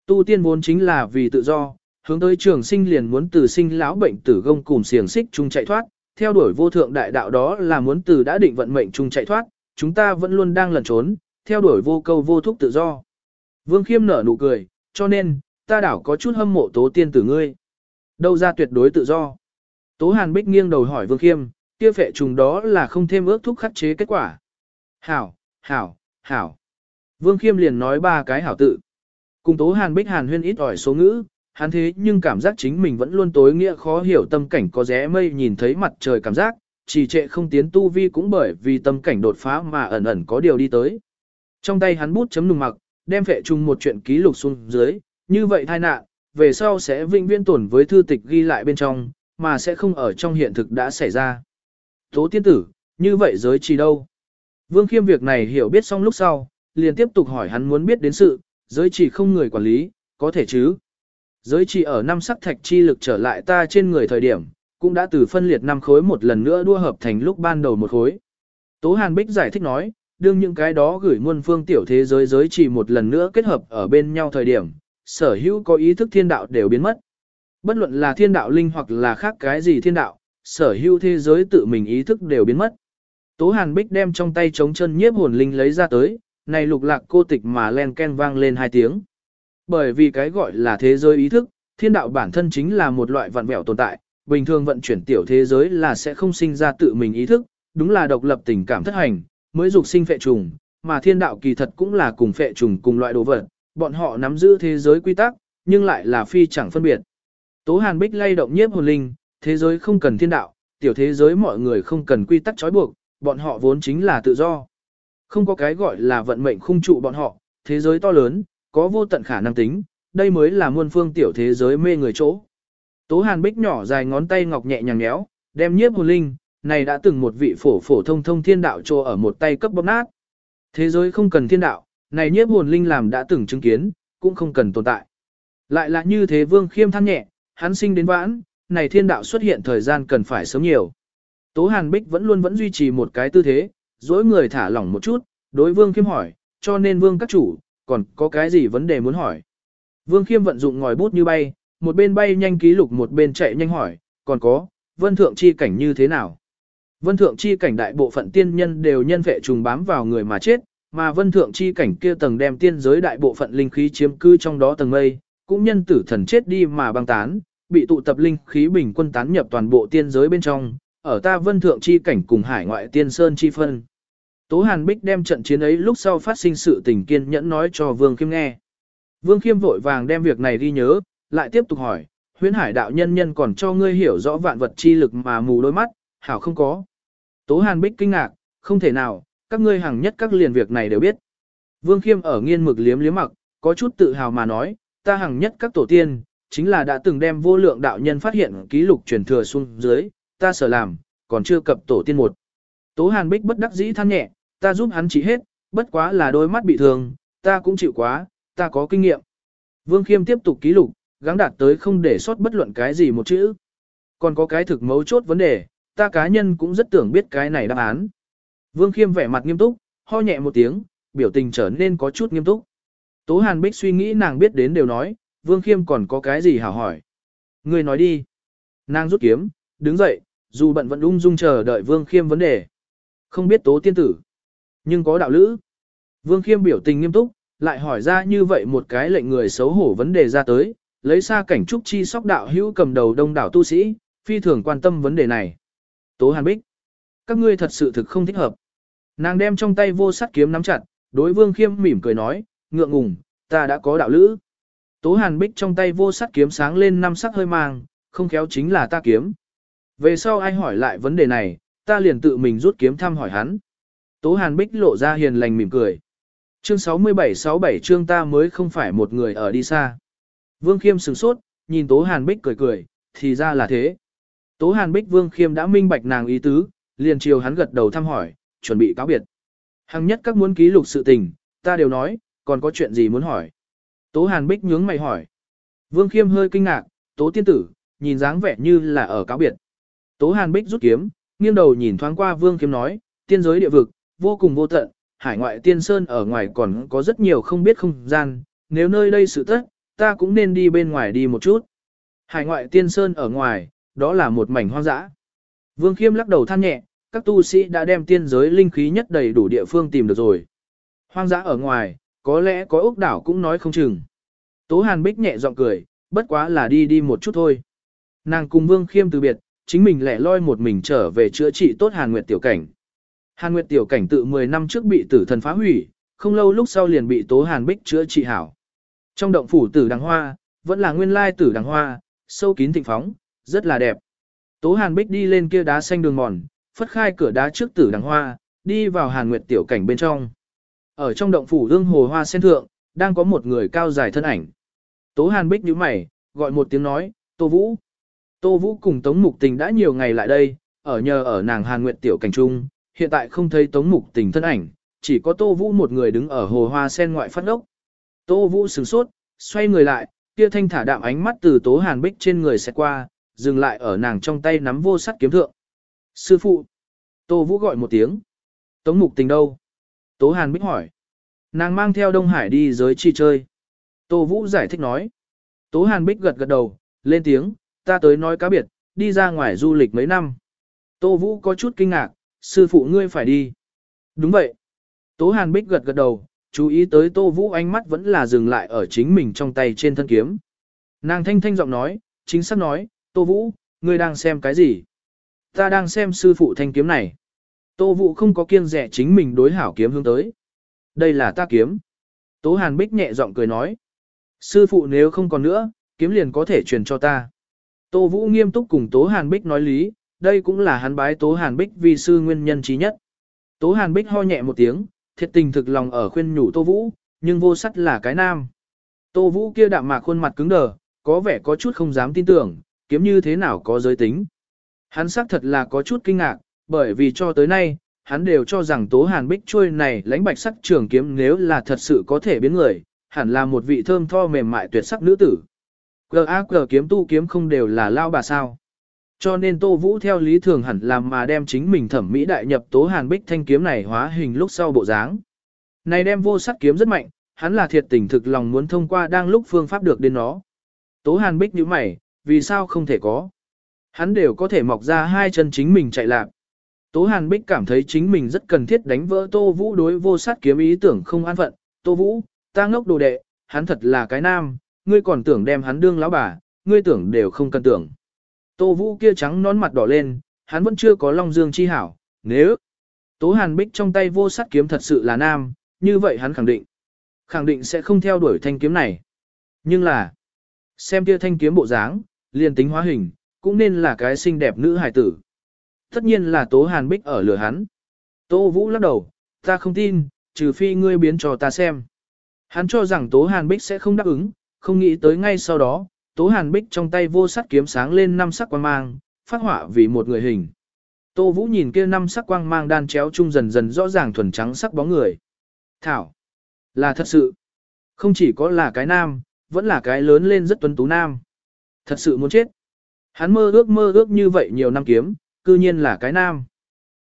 Tu tiên vốn chính là vì tự do, hướng tới trường sinh liền muốn từ sinh lão bệnh tử gông cùng xiềng xích chung chạy thoát, theo đuổi vô thượng đại đạo đó là muốn từ đã định vận mệnh chung chạy thoát, chúng ta vẫn luôn đang lẩn trốn, theo đuổi vô câu vô thúc tự do. Vương Khiêm nở nụ cười, cho nên, ta đảo có chút hâm mộ tố tiên tử ngươi. Đâu ra tuyệt đối tự do. Tố Hàn Bích nghiêng đầu hỏi Vương Khiêm, kia phệ trùng đó là không thêm ước thúc khắc chế kết quả. Hảo, hảo, hảo. Vương Khiêm liền nói ba cái hảo tự. Cùng Tố Hàn Bích Hàn huyên ít ỏi số ngữ, hắn thế nhưng cảm giác chính mình vẫn luôn tối nghĩa khó hiểu tâm cảnh có rẽ mây nhìn thấy mặt trời cảm giác, chỉ trệ không tiến tu vi cũng bởi vì tâm cảnh đột phá mà ẩn ẩn có điều đi tới. Trong tay hắn bút chấm nùng mặc, đem phệ trùng một chuyện ký lục xuống dưới, như vậy thai nạn, về sau sẽ vinh viên tổn với thư tịch ghi lại bên trong, mà sẽ không ở trong hiện thực đã xảy ra. Tố tiên tử, như vậy giới trì đâu? Vương Khiêm việc này hiểu biết xong lúc sau, liền tiếp tục hỏi hắn muốn biết đến sự, giới trì không người quản lý, có thể chứ? Giới trì ở năm sắc thạch chi lực trở lại ta trên người thời điểm, cũng đã từ phân liệt năm khối một lần nữa đua hợp thành lúc ban đầu một khối. Tố Hàn Bích giải thích nói, đương những cái đó gửi muôn phương tiểu thế giới giới trì một lần nữa kết hợp ở bên nhau thời điểm, sở hữu có ý thức thiên đạo đều biến mất. Bất luận là thiên đạo linh hoặc là khác cái gì thiên đạo, sở hữu thế giới tự mình ý thức đều biến mất. Tố Hàn Bích đem trong tay chống chân nhiếp hồn linh lấy ra tới, này lục lạc cô tịch mà len ken vang lên hai tiếng. Bởi vì cái gọi là thế giới ý thức, thiên đạo bản thân chính là một loại vạn vẹo tồn tại, bình thường vận chuyển tiểu thế giới là sẽ không sinh ra tự mình ý thức, đúng là độc lập tình cảm thất hành, mới dục sinh phệ trùng, mà thiên đạo kỳ thật cũng là cùng phệ trùng cùng loại đồ vật, bọn họ nắm giữ thế giới quy tắc, nhưng lại là phi chẳng phân biệt. Tố Hàn Bích lay động nhiếp hồn linh, thế giới không cần thiên đạo, tiểu thế giới mọi người không cần quy tắc trói buộc, bọn họ vốn chính là tự do. Không có cái gọi là vận mệnh khung trụ bọn họ, thế giới to lớn, có vô tận khả năng tính, đây mới là muôn phương tiểu thế giới mê người chỗ. Tố Hàn Bích nhỏ dài ngón tay ngọc nhẹ nhàng nhéo, đem nhiếp hồn linh, này đã từng một vị phổ phổ thông thông thiên đạo trô ở một tay cấp bóp nát. Thế giới không cần thiên đạo, này nhiếp hồn linh làm đã từng chứng kiến, cũng không cần tồn tại. Lại là như thế vương khiêm than nhẹ, hắn sinh đến vãn, này thiên đạo xuất hiện thời gian cần phải sớm nhiều. Tố Hàn Bích vẫn luôn vẫn duy trì một cái tư thế, dối người thả lỏng một chút, đối vương khiêm hỏi, cho nên vương các chủ, còn có cái gì vấn đề muốn hỏi. Vương khiêm vận dụng ngòi bút như bay, một bên bay nhanh ký lục một bên chạy nhanh hỏi, còn có, vân thượng chi cảnh như thế nào? Vân thượng chi cảnh đại bộ phận tiên nhân đều nhân vệ trùng bám vào người mà chết, mà vân thượng chi cảnh kia tầng đem tiên giới đại bộ phận linh khí chiếm cư trong đó tầng mây, cũng nhân tử thần chết đi mà băng tán, bị tụ tập linh khí bình quân tán nhập toàn bộ tiên giới bên trong, ở ta vân thượng chi cảnh cùng hải ngoại tiên sơn chi phân. Tố Hàn Bích đem trận chiến ấy lúc sau phát sinh sự tình kiên nhẫn nói cho Vương Khiêm nghe. Vương Khiêm vội vàng đem việc này ghi nhớ, lại tiếp tục hỏi, huyễn hải đạo nhân nhân còn cho ngươi hiểu rõ vạn vật chi lực mà mù đôi mắt, hảo không có. Tố Hàn Bích kinh ngạc, không thể nào, các ngươi hàng nhất các liền việc này đều biết. Vương Khiêm ở nghiên mực liếm liếm mặc, có chút tự hào mà nói, ta hàng nhất các tổ tiên, chính là đã từng đem vô lượng đạo nhân phát hiện ký lục truyền thừa xuống dưới, ta sở làm, còn chưa cập tổ tiên một. Tố Hàn Bích bất đắc dĩ than nhẹ, ta giúp hắn chỉ hết, bất quá là đôi mắt bị thương, ta cũng chịu quá, ta có kinh nghiệm. Vương Khiêm tiếp tục ký lục, gắng đạt tới không để sót bất luận cái gì một chữ. Còn có cái thực mấu chốt vấn đề, ta cá nhân cũng rất tưởng biết cái này đáp án. Vương Khiêm vẻ mặt nghiêm túc, ho nhẹ một tiếng, biểu tình trở nên có chút nghiêm túc. Tố Hàn Bích suy nghĩ nàng biết đến đều nói, Vương Khiêm còn có cái gì hảo hỏi. Người nói đi. Nàng rút kiếm, đứng dậy, dù bận vẫn ung dung chờ đợi Vương Khiêm vấn đề. Không biết tố tiên tử, nhưng có đạo lữ. Vương Khiêm biểu tình nghiêm túc, lại hỏi ra như vậy một cái lệnh người xấu hổ vấn đề ra tới, lấy xa cảnh trúc chi sóc đạo hữu cầm đầu đông đảo tu sĩ, phi thường quan tâm vấn đề này. Tố Hàn Bích, các ngươi thật sự thực không thích hợp. Nàng đem trong tay vô sắt kiếm nắm chặt, đối Vương Khiêm mỉm cười nói, ngượng ngùng, ta đã có đạo lữ. Tố Hàn Bích trong tay vô sắc kiếm sáng lên năm sắc hơi mang, không khéo chính là ta kiếm. Về sau ai hỏi lại vấn đề này, ta liền tự mình rút kiếm thăm hỏi hắn. Tố Hàn Bích lộ ra hiền lành mỉm cười. Chương 67-67 chương ta mới không phải một người ở đi xa. Vương Khiêm sửng sốt, nhìn Tố Hàn Bích cười cười, thì ra là thế. Tố Hàn Bích Vương Khiêm đã minh bạch nàng ý tứ, liền chiều hắn gật đầu thăm hỏi, chuẩn bị cáo biệt. Hằng nhất các muốn ký lục sự tình, ta đều nói, còn có chuyện gì muốn hỏi. Tố Hàn Bích nhướng mày hỏi. Vương Khiêm hơi kinh ngạc, Tố Tiên Tử, nhìn dáng vẻ như là ở cáo biệt. Tố Hàn Bích rút kiếm, nghiêng đầu nhìn thoáng qua Vương Khiêm nói, tiên giới địa vực, vô cùng vô tận, hải ngoại tiên sơn ở ngoài còn có rất nhiều không biết không gian, nếu nơi đây sự tất, ta cũng nên đi bên ngoài đi một chút. Hải ngoại tiên sơn ở ngoài, đó là một mảnh hoang dã. Vương Khiêm lắc đầu than nhẹ, các tu sĩ đã đem tiên giới linh khí nhất đầy đủ địa phương tìm được rồi. Hoang dã ở ngoài, có lẽ có ốc đảo cũng nói không chừng. Tố Hàn Bích nhẹ giọng cười, bất quá là đi đi một chút thôi. Nàng cùng Vương Khiêm từ biệt, chính mình lẻ loi một mình trở về chữa trị tốt Hàn Nguyệt tiểu cảnh. Hàn Nguyệt tiểu cảnh tự 10 năm trước bị tử thần phá hủy, không lâu lúc sau liền bị Tố Hàn Bích chữa trị hảo. Trong động phủ tử đằng hoa, vẫn là nguyên lai tử đằng hoa, sâu kín thịnh phóng, rất là đẹp. Tố Hàn Bích đi lên kia đá xanh đường mòn, phất khai cửa đá trước tử đằng hoa, đi vào Hàn Nguyệt tiểu cảnh bên trong. Ở trong động phủ ương hồ hoa sen thượng, đang có một người cao dài thân ảnh. Tố Hàn Bích nhíu mày, gọi một tiếng nói, Tô Vũ. Tô Vũ cùng Tống Mục Tình đã nhiều ngày lại đây, ở nhờ ở nàng Hàn Nguyệt tiểu cảnh trung, hiện tại không thấy Tống Mục Tình thân ảnh, chỉ có Tô Vũ một người đứng ở hồ hoa sen ngoại phát ốc. Tô Vũ sửng sốt, xoay người lại, kia thanh thả đạm ánh mắt từ Tố Hàn Bích trên người sẽ qua, dừng lại ở nàng trong tay nắm vô sắt kiếm thượng. Sư phụ. Tô Vũ gọi một tiếng. Tống Mục Tình đâu? Tố Hàn Bích hỏi. Nàng mang theo Đông Hải đi giới chi chơi. Tô Vũ giải thích nói. Tố Hàn Bích gật gật đầu, lên tiếng, ta tới nói cá biệt, đi ra ngoài du lịch mấy năm. Tô Vũ có chút kinh ngạc, sư phụ ngươi phải đi. Đúng vậy. Tố Hàn Bích gật gật đầu, chú ý tới Tô Vũ ánh mắt vẫn là dừng lại ở chính mình trong tay trên thân kiếm. Nàng thanh thanh giọng nói, chính xác nói, Tô Vũ, ngươi đang xem cái gì? Ta đang xem sư phụ thanh kiếm này. Tô Vũ không có kiêng rẻ chính mình đối hảo kiếm hướng tới. Đây là ta kiếm. Tố Hàn Bích nhẹ giọng cười nói. Sư phụ nếu không còn nữa, kiếm liền có thể truyền cho ta. Tô Vũ nghiêm túc cùng Tố Hàn Bích nói lý, đây cũng là hắn bái Tố Hàn Bích vì sư nguyên nhân trí nhất. Tố Hàn Bích ho nhẹ một tiếng, thiệt tình thực lòng ở khuyên nhủ Tô Vũ, nhưng vô sắt là cái nam. Tô Vũ kia đạm mạc khuôn mặt cứng đờ, có vẻ có chút không dám tin tưởng, kiếm như thế nào có giới tính. Hắn xác thật là có chút kinh ngạc, bởi vì cho tới nay, hắn đều cho rằng Tố Hàn Bích chuôi này lãnh bạch sắc trường kiếm nếu là thật sự có thể biến người, hẳn là một vị thơm tho mềm mại tuyệt sắc nữ tử. G.A. G kiếm tu kiếm không đều là lao bà sao. Cho nên Tô Vũ theo lý thường hẳn làm mà đem chính mình thẩm mỹ đại nhập Tố Hàn Bích thanh kiếm này hóa hình lúc sau bộ dáng. Này đem vô sắc kiếm rất mạnh, hắn là thiệt tình thực lòng muốn thông qua đang lúc phương pháp được đến nó. Tố Hàn Bích như mày, vì sao không thể có? Hắn đều có thể mọc ra hai chân chính mình chạy lạc. Tố Hàn Bích cảm thấy chính mình rất cần thiết đánh vỡ Tô Vũ đối vô sát kiếm ý tưởng không an phận. Tô Vũ, ta ngốc đồ đệ, hắn thật là cái nam, ngươi còn tưởng đem hắn đương lão bà, ngươi tưởng đều không cần tưởng. Tô Vũ kia trắng nón mặt đỏ lên, hắn vẫn chưa có Long Dương chi hảo, nếu Tố Hàn Bích trong tay vô sát kiếm thật sự là nam, như vậy hắn khẳng định, khẳng định sẽ không theo đuổi thanh kiếm này. Nhưng là, xem kia thanh kiếm bộ dáng, liền tính hóa hình, cũng nên là cái xinh đẹp nữ hài tử. Tất nhiên là Tố Hàn Bích ở lửa hắn. Tô Vũ lắc đầu, ta không tin, trừ phi ngươi biến cho ta xem. Hắn cho rằng Tố Hàn Bích sẽ không đáp ứng, không nghĩ tới ngay sau đó, Tố Hàn Bích trong tay vô sắc kiếm sáng lên năm sắc quang mang, phát họa vì một người hình. Tô Vũ nhìn kia năm sắc quang mang đan chéo chung dần dần rõ ràng thuần trắng sắc bóng người. Thảo, là thật sự. Không chỉ có là cái nam, vẫn là cái lớn lên rất tuấn tú nam. Thật sự muốn chết. Hắn mơ ước mơ ước như vậy nhiều năm kiếm, cư nhiên là cái nam.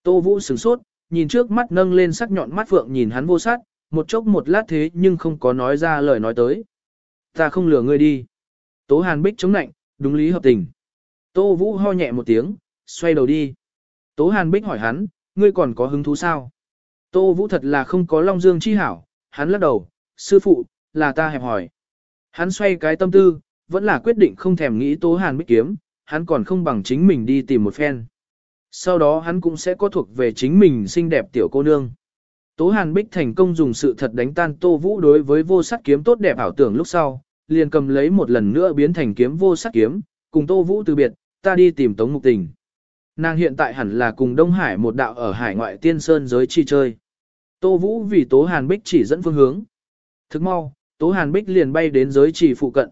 Tô Vũ sửng sốt, nhìn trước mắt nâng lên sắc nhọn mắt phượng nhìn hắn vô sát, một chốc một lát thế nhưng không có nói ra lời nói tới. Ta không lừa ngươi đi. Tố Hàn Bích chống nạnh, đúng lý hợp tình. Tô Vũ ho nhẹ một tiếng, xoay đầu đi. Tố Hàn Bích hỏi hắn, ngươi còn có hứng thú sao? Tô Vũ thật là không có Long Dương chi hảo, hắn lắc đầu, sư phụ, là ta hẹp hỏi. Hắn xoay cái tâm tư, vẫn là quyết định không thèm nghĩ Tố Hàn Bích kiếm, hắn còn không bằng chính mình đi tìm một phen. Sau đó hắn cũng sẽ có thuộc về chính mình xinh đẹp tiểu cô nương. Tố Hàn Bích thành công dùng sự thật đánh tan Tô Vũ đối với vô sắc kiếm tốt đẹp ảo tưởng lúc sau, liền cầm lấy một lần nữa biến thành kiếm vô sắc kiếm, cùng Tô Vũ từ biệt, ta đi tìm Tống Mục Tình. Nàng hiện tại hẳn là cùng Đông Hải một đạo ở hải ngoại tiên sơn giới chi chơi. Tô Vũ vì Tố Hàn Bích chỉ dẫn phương hướng. Thức mau, Tố Hàn Bích liền bay đến giới chỉ phụ cận.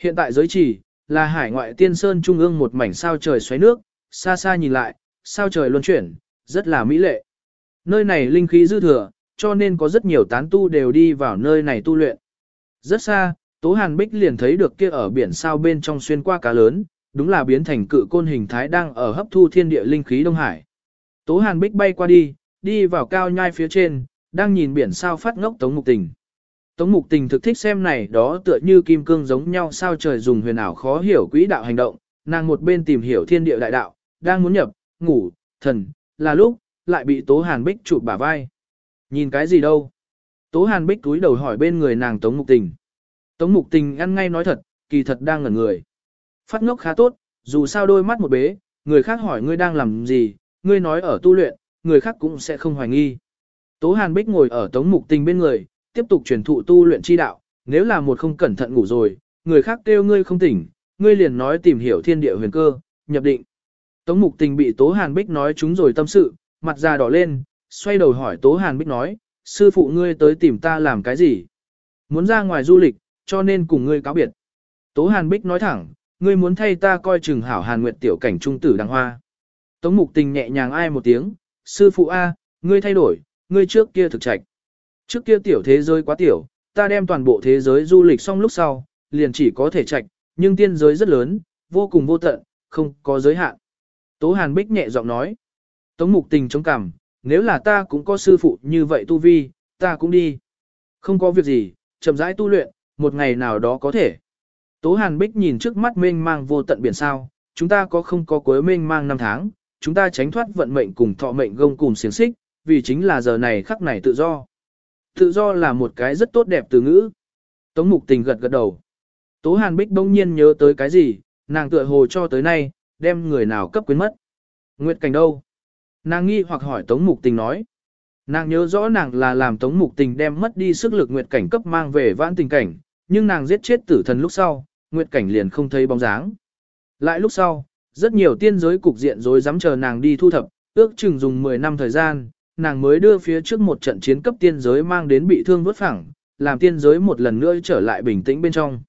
Hiện tại giới chỉ, là hải ngoại tiên sơn trung ương một mảnh sao trời xoáy nước, xa xa nhìn lại, sao trời luân chuyển, rất là mỹ lệ. Nơi này linh khí dư thừa, cho nên có rất nhiều tán tu đều đi vào nơi này tu luyện. Rất xa, Tố Hàn Bích liền thấy được kia ở biển sao bên trong xuyên qua cá lớn, đúng là biến thành cự côn hình thái đang ở hấp thu thiên địa linh khí Đông Hải. Tố Hàn Bích bay qua đi, đi vào cao nhai phía trên, đang nhìn biển sao phát ngốc Tống Mục Tình. Tống Mục Tình thực thích xem này đó tựa như kim cương giống nhau sao trời dùng huyền ảo khó hiểu quỹ đạo hành động, nàng một bên tìm hiểu thiên địa đại đạo, đang muốn nhập, ngủ, thần, là lúc, lại bị Tố Hàn Bích chụp bả vai. Nhìn cái gì đâu? Tố Hàn Bích túi đầu hỏi bên người nàng Tống Mục Tình. Tống Mục Tình ăn ngay nói thật, kỳ thật đang ngẩn người. Phát ngốc khá tốt, dù sao đôi mắt một bế, người khác hỏi ngươi đang làm gì, ngươi nói ở tu luyện, người khác cũng sẽ không hoài nghi. Tố Hàn Bích ngồi ở Tống Mục Tình bên người, tiếp tục truyền thụ tu luyện chi đạo, nếu là một không cẩn thận ngủ rồi, người khác kêu ngươi không tỉnh, ngươi liền nói tìm hiểu thiên địa huyền cơ, nhập định. Tống Mục Tình bị Tố Hàn Bích nói chúng rồi tâm sự, mặt già đỏ lên, xoay đầu hỏi Tố Hàn Bích nói, sư phụ ngươi tới tìm ta làm cái gì? Muốn ra ngoài du lịch, cho nên cùng ngươi cáo biệt. Tố Hàn Bích nói thẳng, ngươi muốn thay ta coi chừng hảo Hàn Nguyệt tiểu cảnh trung tử đàng hoa. Tống Mục Tình nhẹ nhàng ai một tiếng, sư phụ A, ngươi thay đổi, ngươi trước kia thực trạch. Trước kia tiểu thế giới quá tiểu, ta đem toàn bộ thế giới du lịch xong lúc sau, liền chỉ có thể trạch, nhưng tiên giới rất lớn, vô cùng vô tận, không có giới hạn. Tố Hàn Bích nhẹ giọng nói. Tống Mục Tình chống cằm, nếu là ta cũng có sư phụ như vậy tu vi, ta cũng đi. Không có việc gì, chậm rãi tu luyện, một ngày nào đó có thể. Tố Hàn Bích nhìn trước mắt mênh mang vô tận biển sao, chúng ta có không có cuối mênh mang năm tháng, chúng ta tránh thoát vận mệnh cùng thọ mệnh gông cùng xiềng xích, vì chính là giờ này khắc này tự do. Tự do là một cái rất tốt đẹp từ ngữ. Tống Mục Tình gật gật đầu. Tố Hàn Bích bỗng nhiên nhớ tới cái gì, nàng tựa hồ cho tới nay, đem người nào cấp quyến mất. Nguyệt Cảnh đâu? Nàng nghi hoặc hỏi Tống Mục Tình nói. Nàng nhớ rõ nàng là làm Tống Mục Tình đem mất đi sức lực Nguyệt Cảnh cấp mang về vãn tình cảnh, nhưng nàng giết chết tử thần lúc sau, Nguyệt Cảnh liền không thấy bóng dáng. Lại lúc sau, rất nhiều tiên giới cục diện rồi dám chờ nàng đi thu thập, ước chừng dùng 10 năm thời gian, nàng mới đưa phía trước một trận chiến cấp tiên giới mang đến bị thương vớt phẳng, làm tiên giới một lần nữa trở lại bình tĩnh bên trong.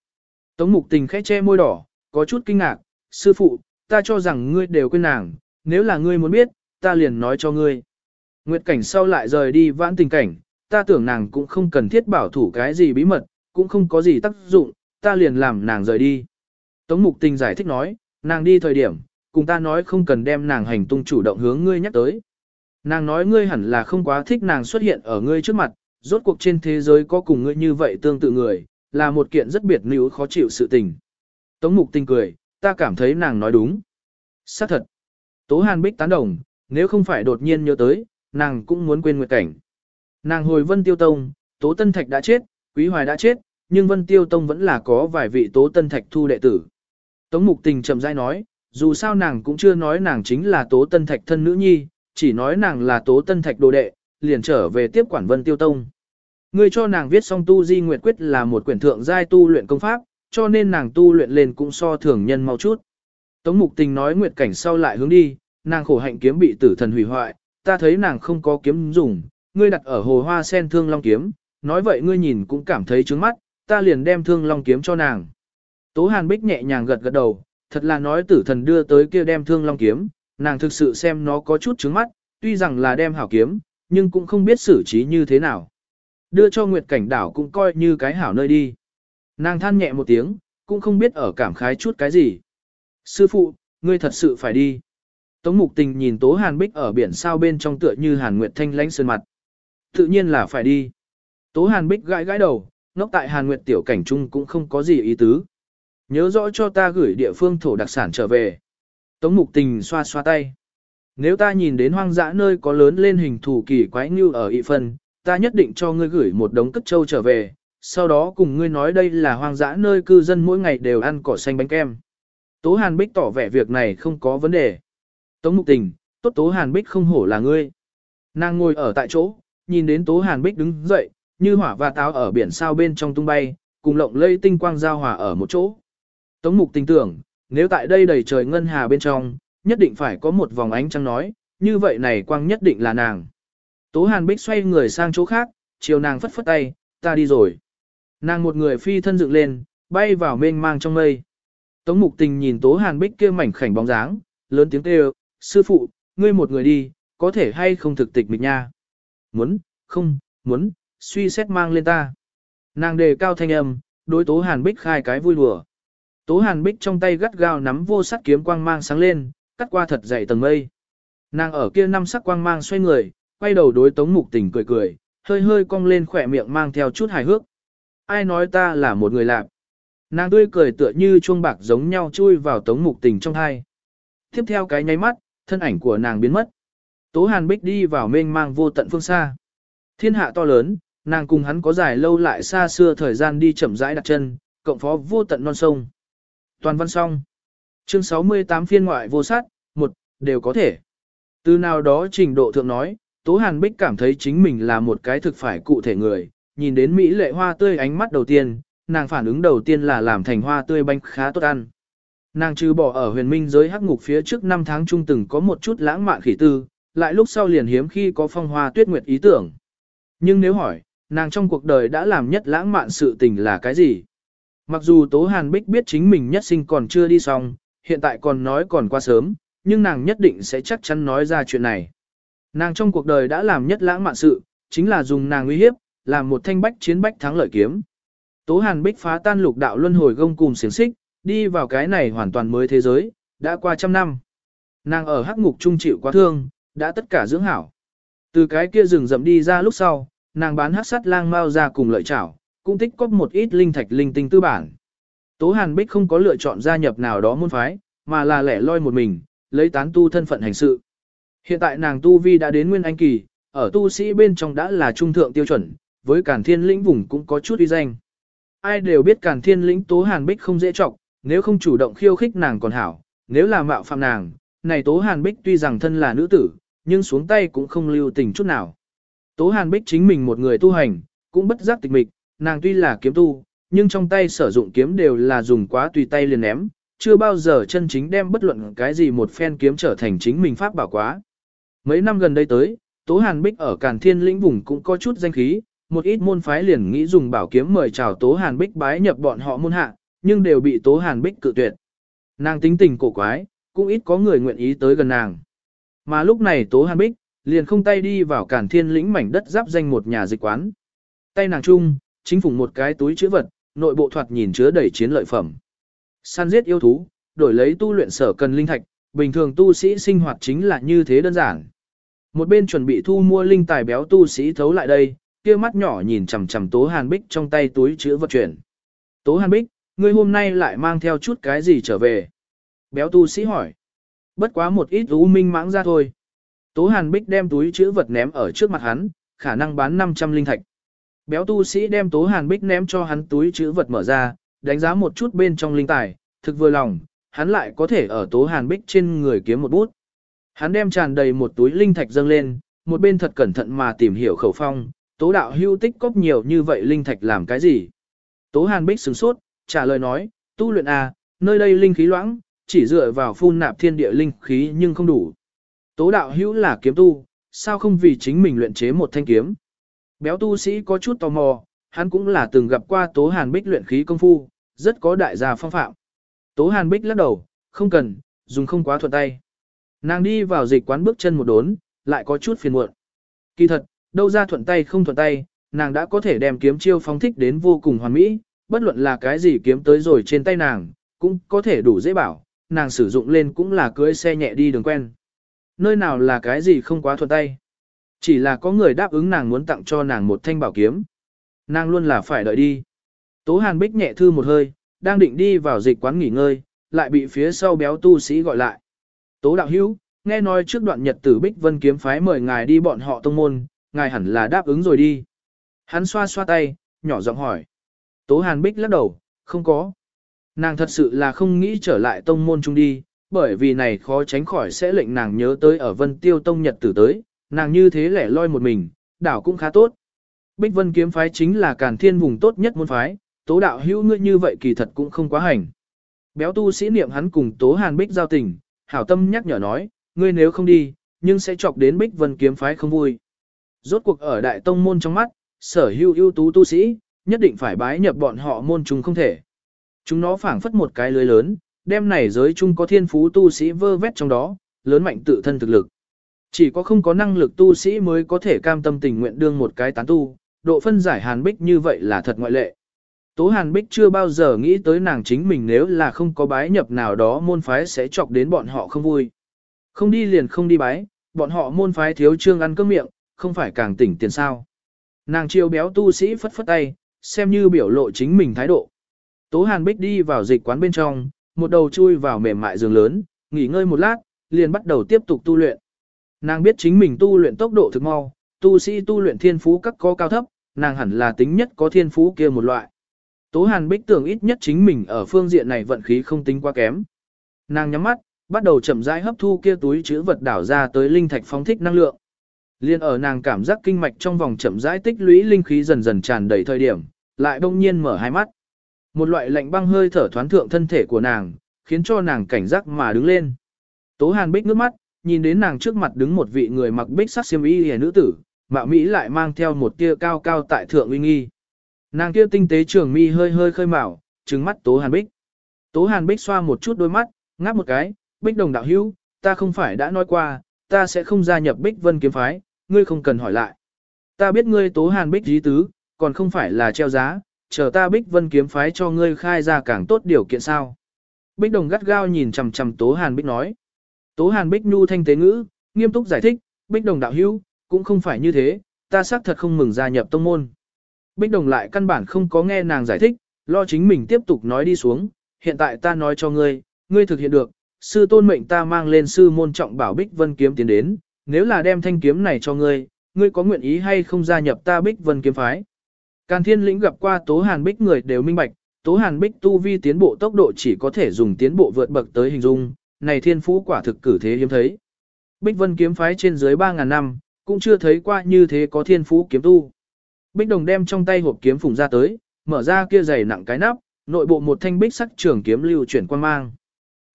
Tống mục tình khẽ che môi đỏ, có chút kinh ngạc, sư phụ, ta cho rằng ngươi đều quên nàng, nếu là ngươi muốn biết, ta liền nói cho ngươi. Nguyệt cảnh sau lại rời đi vãn tình cảnh, ta tưởng nàng cũng không cần thiết bảo thủ cái gì bí mật, cũng không có gì tác dụng, ta liền làm nàng rời đi. Tống mục tình giải thích nói, nàng đi thời điểm, cùng ta nói không cần đem nàng hành tung chủ động hướng ngươi nhắc tới. Nàng nói ngươi hẳn là không quá thích nàng xuất hiện ở ngươi trước mặt, rốt cuộc trên thế giới có cùng ngươi như vậy tương tự người, là một kiện rất biệt níu khó chịu sự tình. Tống mục tình cười, ta cảm thấy nàng nói đúng. xác thật. Tố Hàn Bích tán đồng, nếu không phải đột nhiên nhớ tới, nàng cũng muốn quên nguyệt cảnh. Nàng hồi Vân Tiêu Tông, Tố Tân Thạch đã chết, Quý Hoài đã chết, nhưng Vân Tiêu Tông vẫn là có vài vị Tố Tân Thạch thu đệ tử. Tống Mục Tình chậm rãi nói, dù sao nàng cũng chưa nói nàng chính là Tố Tân Thạch thân nữ nhi, chỉ nói nàng là Tố Tân Thạch đồ đệ, liền trở về tiếp quản Vân Tiêu Tông. Ngươi cho nàng viết xong tu di nguyệt quyết là một quyển thượng giai tu luyện công pháp, cho nên nàng tu luyện lên cũng so thường nhân mau chút. Tống Mục Tình nói nguyệt cảnh sau lại hướng đi, nàng khổ hạnh kiếm bị tử thần hủy hoại, ta thấy nàng không có kiếm dùng, ngươi đặt ở hồ hoa sen thương long kiếm, nói vậy ngươi nhìn cũng cảm thấy trướng mắt, ta liền đem thương long kiếm cho nàng. Tố Hàn Bích nhẹ nhàng gật gật đầu, thật là nói tử thần đưa tới kia đem thương long kiếm, nàng thực sự xem nó có chút trướng mắt, tuy rằng là đem hảo kiếm, nhưng cũng không biết xử trí như thế nào. Đưa cho Nguyệt Cảnh đảo cũng coi như cái hảo nơi đi. Nàng than nhẹ một tiếng, cũng không biết ở cảm khái chút cái gì. Sư phụ, ngươi thật sự phải đi. Tống mục tình nhìn Tố Hàn Bích ở biển sao bên trong tựa như Hàn Nguyệt Thanh lánh sơn mặt. Tự nhiên là phải đi. Tố Hàn Bích gãi gãi đầu, nóc tại Hàn Nguyệt tiểu cảnh trung cũng không có gì ý tứ. Nhớ rõ cho ta gửi địa phương thổ đặc sản trở về. Tống mục tình xoa xoa tay. Nếu ta nhìn đến hoang dã nơi có lớn lên hình thù kỳ quái như ở ị phân, ta nhất định cho ngươi gửi một đống cất trâu trở về, sau đó cùng ngươi nói đây là hoang dã nơi cư dân mỗi ngày đều ăn cỏ xanh bánh kem. Tố Hàn Bích tỏ vẻ việc này không có vấn đề. Tống Mục Tình, tốt Tố Hàn Bích không hổ là ngươi. Nàng ngồi ở tại chỗ, nhìn đến Tố Hàn Bích đứng dậy, như hỏa và táo ở biển sao bên trong tung bay, cùng lộng lây tinh quang giao hòa ở một chỗ. Tống Mục Tình tưởng, nếu tại đây đầy trời ngân hà bên trong, nhất định phải có một vòng ánh trăng nói, như vậy này quang nhất định là nàng. Tố Hàn Bích xoay người sang chỗ khác, chiều nàng phất phất tay, ta đi rồi. Nàng một người phi thân dựng lên, bay vào mênh mang trong mây. Tống Mục Tình nhìn Tố Hàn Bích kia mảnh khảnh bóng dáng, lớn tiếng kêu, sư phụ, ngươi một người đi, có thể hay không thực tịch mịch nha. Muốn, không, muốn, suy xét mang lên ta. Nàng đề cao thanh âm, đối Tố Hàn Bích khai cái vui đùa. Tố Hàn Bích trong tay gắt gao nắm vô sắc kiếm quang mang sáng lên, cắt qua thật dày tầng mây. Nàng ở kia năm sắc quang mang xoay người, quay đầu đối Tống Mục Tình cười cười, hơi hơi cong lên khỏe miệng mang theo chút hài hước. Ai nói ta là một người lạc? Nàng tươi cười tựa như chuông bạc giống nhau chui vào Tống Mục Tình trong thai. Tiếp theo cái nháy mắt, thân ảnh của nàng biến mất. Tố Hàn Bích đi vào mênh mang vô tận phương xa. Thiên hạ to lớn, nàng cùng hắn có dài lâu lại xa xưa thời gian đi chậm rãi đặt chân, cộng phó vô tận non sông. Toàn văn xong. Chương 68 phiên ngoại vô sát, một đều có thể. Từ nào đó trình độ thượng nói, Tố Hàn Bích cảm thấy chính mình là một cái thực phải cụ thể người, nhìn đến Mỹ lệ hoa tươi ánh mắt đầu tiên, nàng phản ứng đầu tiên là làm thành hoa tươi bánh khá tốt ăn. Nàng trừ bỏ ở huyền minh giới hắc ngục phía trước năm tháng trung từng có một chút lãng mạn khỉ tư, lại lúc sau liền hiếm khi có phong hoa tuyết nguyệt ý tưởng. Nhưng nếu hỏi, nàng trong cuộc đời đã làm nhất lãng mạn sự tình là cái gì? Mặc dù Tố Hàn Bích biết chính mình nhất sinh còn chưa đi xong, hiện tại còn nói còn quá sớm, nhưng nàng nhất định sẽ chắc chắn nói ra chuyện này. Nàng trong cuộc đời đã làm nhất lãng mạn sự, chính là dùng nàng uy hiếp, làm một thanh bách chiến bách thắng lợi kiếm. Tố Hàn Bích phá tan lục đạo luân hồi gông cùng xiềng xích, đi vào cái này hoàn toàn mới thế giới, đã qua trăm năm. Nàng ở hắc ngục trung chịu quá thương, đã tất cả dưỡng hảo. Từ cái kia rừng rậm đi ra lúc sau, nàng bán hắc sắt lang mau ra cùng lợi chảo, cũng tích cóp một ít linh thạch linh tinh tư bản. Tố Hàn Bích không có lựa chọn gia nhập nào đó môn phái, mà là lẻ loi một mình, lấy tán tu thân phận hành sự. Hiện tại nàng tu vi đã đến nguyên anh kỳ, ở tu sĩ bên trong đã là trung thượng tiêu chuẩn, với Càn Thiên lĩnh vùng cũng có chút uy danh. Ai đều biết Càn Thiên lĩnh Tố Hàn Bích không dễ trọng, nếu không chủ động khiêu khích nàng còn hảo, nếu là mạo phạm nàng, này Tố Hàn Bích tuy rằng thân là nữ tử, nhưng xuống tay cũng không lưu tình chút nào. Tố Hàn Bích chính mình một người tu hành, cũng bất giác tịch mịch, nàng tuy là kiếm tu, nhưng trong tay sử dụng kiếm đều là dùng quá tùy tay liền ném, chưa bao giờ chân chính đem bất luận cái gì một phen kiếm trở thành chính mình pháp bảo quá. Mấy năm gần đây tới, Tố Hàn Bích ở Càn Thiên lĩnh vùng cũng có chút danh khí, một ít môn phái liền nghĩ dùng bảo kiếm mời chào Tố Hàn Bích bái nhập bọn họ môn hạ, nhưng đều bị Tố Hàn Bích cự tuyệt. Nàng tính tình cổ quái, cũng ít có người nguyện ý tới gần nàng. Mà lúc này Tố Hàn Bích, liền không tay đi vào cản Thiên lĩnh mảnh đất giáp danh một nhà dịch quán. Tay nàng chung, chính phủ một cái túi chứa vật, nội bộ thoạt nhìn chứa đầy chiến lợi phẩm. Săn giết yêu thú, đổi lấy tu luyện sở cần linh thạch, bình thường tu sĩ sinh hoạt chính là như thế đơn giản. Một bên chuẩn bị thu mua linh tài béo tu sĩ thấu lại đây, kia mắt nhỏ nhìn chằm chằm Tố Hàn Bích trong tay túi chứa vật chuyển. Tố Hàn Bích, ngươi hôm nay lại mang theo chút cái gì trở về? Béo tu sĩ hỏi. Bất quá một ít u minh mãng ra thôi. Tố Hàn Bích đem túi chứa vật ném ở trước mặt hắn, khả năng bán 500 linh thạch. Béo tu sĩ đem Tố Hàn Bích ném cho hắn túi chứa vật mở ra, đánh giá một chút bên trong linh tài, thực vừa lòng, hắn lại có thể ở Tố Hàn Bích trên người kiếm một bút. Hắn đem tràn đầy một túi linh thạch dâng lên, một bên thật cẩn thận mà tìm hiểu khẩu phong, Tố đạo hưu tích cóp nhiều như vậy linh thạch làm cái gì? Tố Hàn Bích sửng sốt, trả lời nói, tu luyện à, nơi đây linh khí loãng, chỉ dựa vào phun nạp thiên địa linh khí nhưng không đủ. Tố đạo hữu là kiếm tu, sao không vì chính mình luyện chế một thanh kiếm? Béo tu sĩ có chút tò mò, hắn cũng là từng gặp qua Tố Hàn Bích luyện khí công phu, rất có đại gia phong phạm. Tố Hàn Bích lắc đầu, không cần, dùng không quá thuận tay. Nàng đi vào dịch quán bước chân một đốn, lại có chút phiền muộn. Kỳ thật, đâu ra thuận tay không thuận tay, nàng đã có thể đem kiếm chiêu phóng thích đến vô cùng hoàn mỹ, bất luận là cái gì kiếm tới rồi trên tay nàng, cũng có thể đủ dễ bảo, nàng sử dụng lên cũng là cưới xe nhẹ đi đường quen. Nơi nào là cái gì không quá thuận tay. Chỉ là có người đáp ứng nàng muốn tặng cho nàng một thanh bảo kiếm. Nàng luôn là phải đợi đi. Tố Hàn Bích nhẹ thư một hơi, đang định đi vào dịch quán nghỉ ngơi, lại bị phía sau béo tu sĩ gọi lại. Tố đạo hữu, nghe nói trước đoạn nhật tử Bích Vân kiếm phái mời ngài đi bọn họ tông môn, ngài hẳn là đáp ứng rồi đi. Hắn xoa xoa tay, nhỏ giọng hỏi. Tố Hàn Bích lắc đầu, không có. Nàng thật sự là không nghĩ trở lại tông môn chung đi, bởi vì này khó tránh khỏi sẽ lệnh nàng nhớ tới ở Vân Tiêu Tông Nhật tử tới, nàng như thế lẻ loi một mình, đảo cũng khá tốt. Bích Vân kiếm phái chính là càn thiên vùng tốt nhất môn phái, tố đạo hữu ngươi như vậy kỳ thật cũng không quá hành. Béo tu sĩ niệm hắn cùng tố hàn bích giao tình, hảo tâm nhắc nhở nói, ngươi nếu không đi, nhưng sẽ chọc đến Bích Vân kiếm phái không vui. Rốt cuộc ở đại tông môn trong mắt, sở hữu ưu tú tu sĩ, nhất định phải bái nhập bọn họ môn chúng không thể. Chúng nó phảng phất một cái lưới lớn, đem này giới chung có thiên phú tu sĩ vơ vét trong đó, lớn mạnh tự thân thực lực. Chỉ có không có năng lực tu sĩ mới có thể cam tâm tình nguyện đương một cái tán tu, độ phân giải hàn bích như vậy là thật ngoại lệ. Tố hàn bích chưa bao giờ nghĩ tới nàng chính mình nếu là không có bái nhập nào đó môn phái sẽ chọc đến bọn họ không vui. Không đi liền không đi bái, bọn họ môn phái thiếu trương ăn cơm miệng, không phải càng tỉnh tiền sao. Nàng chiêu béo tu sĩ phất phất tay, xem như biểu lộ chính mình thái độ. Tố hàn bích đi vào dịch quán bên trong, một đầu chui vào mềm mại giường lớn, nghỉ ngơi một lát, liền bắt đầu tiếp tục tu luyện. Nàng biết chính mình tu luyện tốc độ thực mau, tu sĩ tu luyện thiên phú các có cao thấp, nàng hẳn là tính nhất có thiên phú kia một loại. Tố Hàn Bích tưởng ít nhất chính mình ở phương diện này vận khí không tính quá kém. Nàng nhắm mắt, bắt đầu chậm rãi hấp thu kia túi chứa vật đảo ra tới linh thạch phóng thích năng lượng. Liên ở nàng cảm giác kinh mạch trong vòng chậm rãi tích lũy linh khí dần dần tràn đầy thời điểm, lại đông nhiên mở hai mắt. Một loại lạnh băng hơi thở thoán thượng thân thể của nàng, khiến cho nàng cảnh giác mà đứng lên. Tố Hàn Bích nước mắt, nhìn đến nàng trước mặt đứng một vị người mặc bích sắc xiêm y hề nữ tử, mạo Mỹ lại mang theo một tia cao cao tại thượng uy nghi. Nàng kia tinh tế trường mi hơi hơi khơi mào trừng mắt Tố Hàn Bích. Tố Hàn Bích xoa một chút đôi mắt, ngáp một cái, Bích đồng đạo hữu, ta không phải đã nói qua, ta sẽ không gia nhập Bích Vân kiếm phái, ngươi không cần hỏi lại. Ta biết ngươi Tố Hàn Bích dí tứ, còn không phải là treo giá, chờ ta Bích Vân kiếm phái cho ngươi khai ra càng tốt điều kiện sao. Bích đồng gắt gao nhìn chằm chằm Tố Hàn Bích nói. Tố Hàn Bích Nhu thanh tế ngữ, nghiêm túc giải thích, Bích Đồng đạo hữu, cũng không phải như thế, ta xác thật không mừng gia nhập tông môn. Bích Đồng lại căn bản không có nghe nàng giải thích, lo chính mình tiếp tục nói đi xuống, hiện tại ta nói cho ngươi, ngươi thực hiện được, sư tôn mệnh ta mang lên sư môn trọng bảo Bích Vân kiếm tiến đến, nếu là đem thanh kiếm này cho ngươi, ngươi có nguyện ý hay không gia nhập ta Bích Vân kiếm phái. Càn Thiên Lĩnh gặp qua Tố Hàn Bích người đều minh bạch, Tố Hàn Bích tu vi tiến bộ tốc độ chỉ có thể dùng tiến bộ vượt bậc tới hình dung, này thiên phú quả thực cử thế hiếm thấy. Bích Vân kiếm phái trên dưới 3000 năm, cũng chưa thấy qua như thế có thiên phú kiếm tu. Bích Đồng đem trong tay hộp kiếm phùng ra tới, mở ra kia dày nặng cái nắp, nội bộ một thanh bích sắc trường kiếm lưu chuyển quan mang.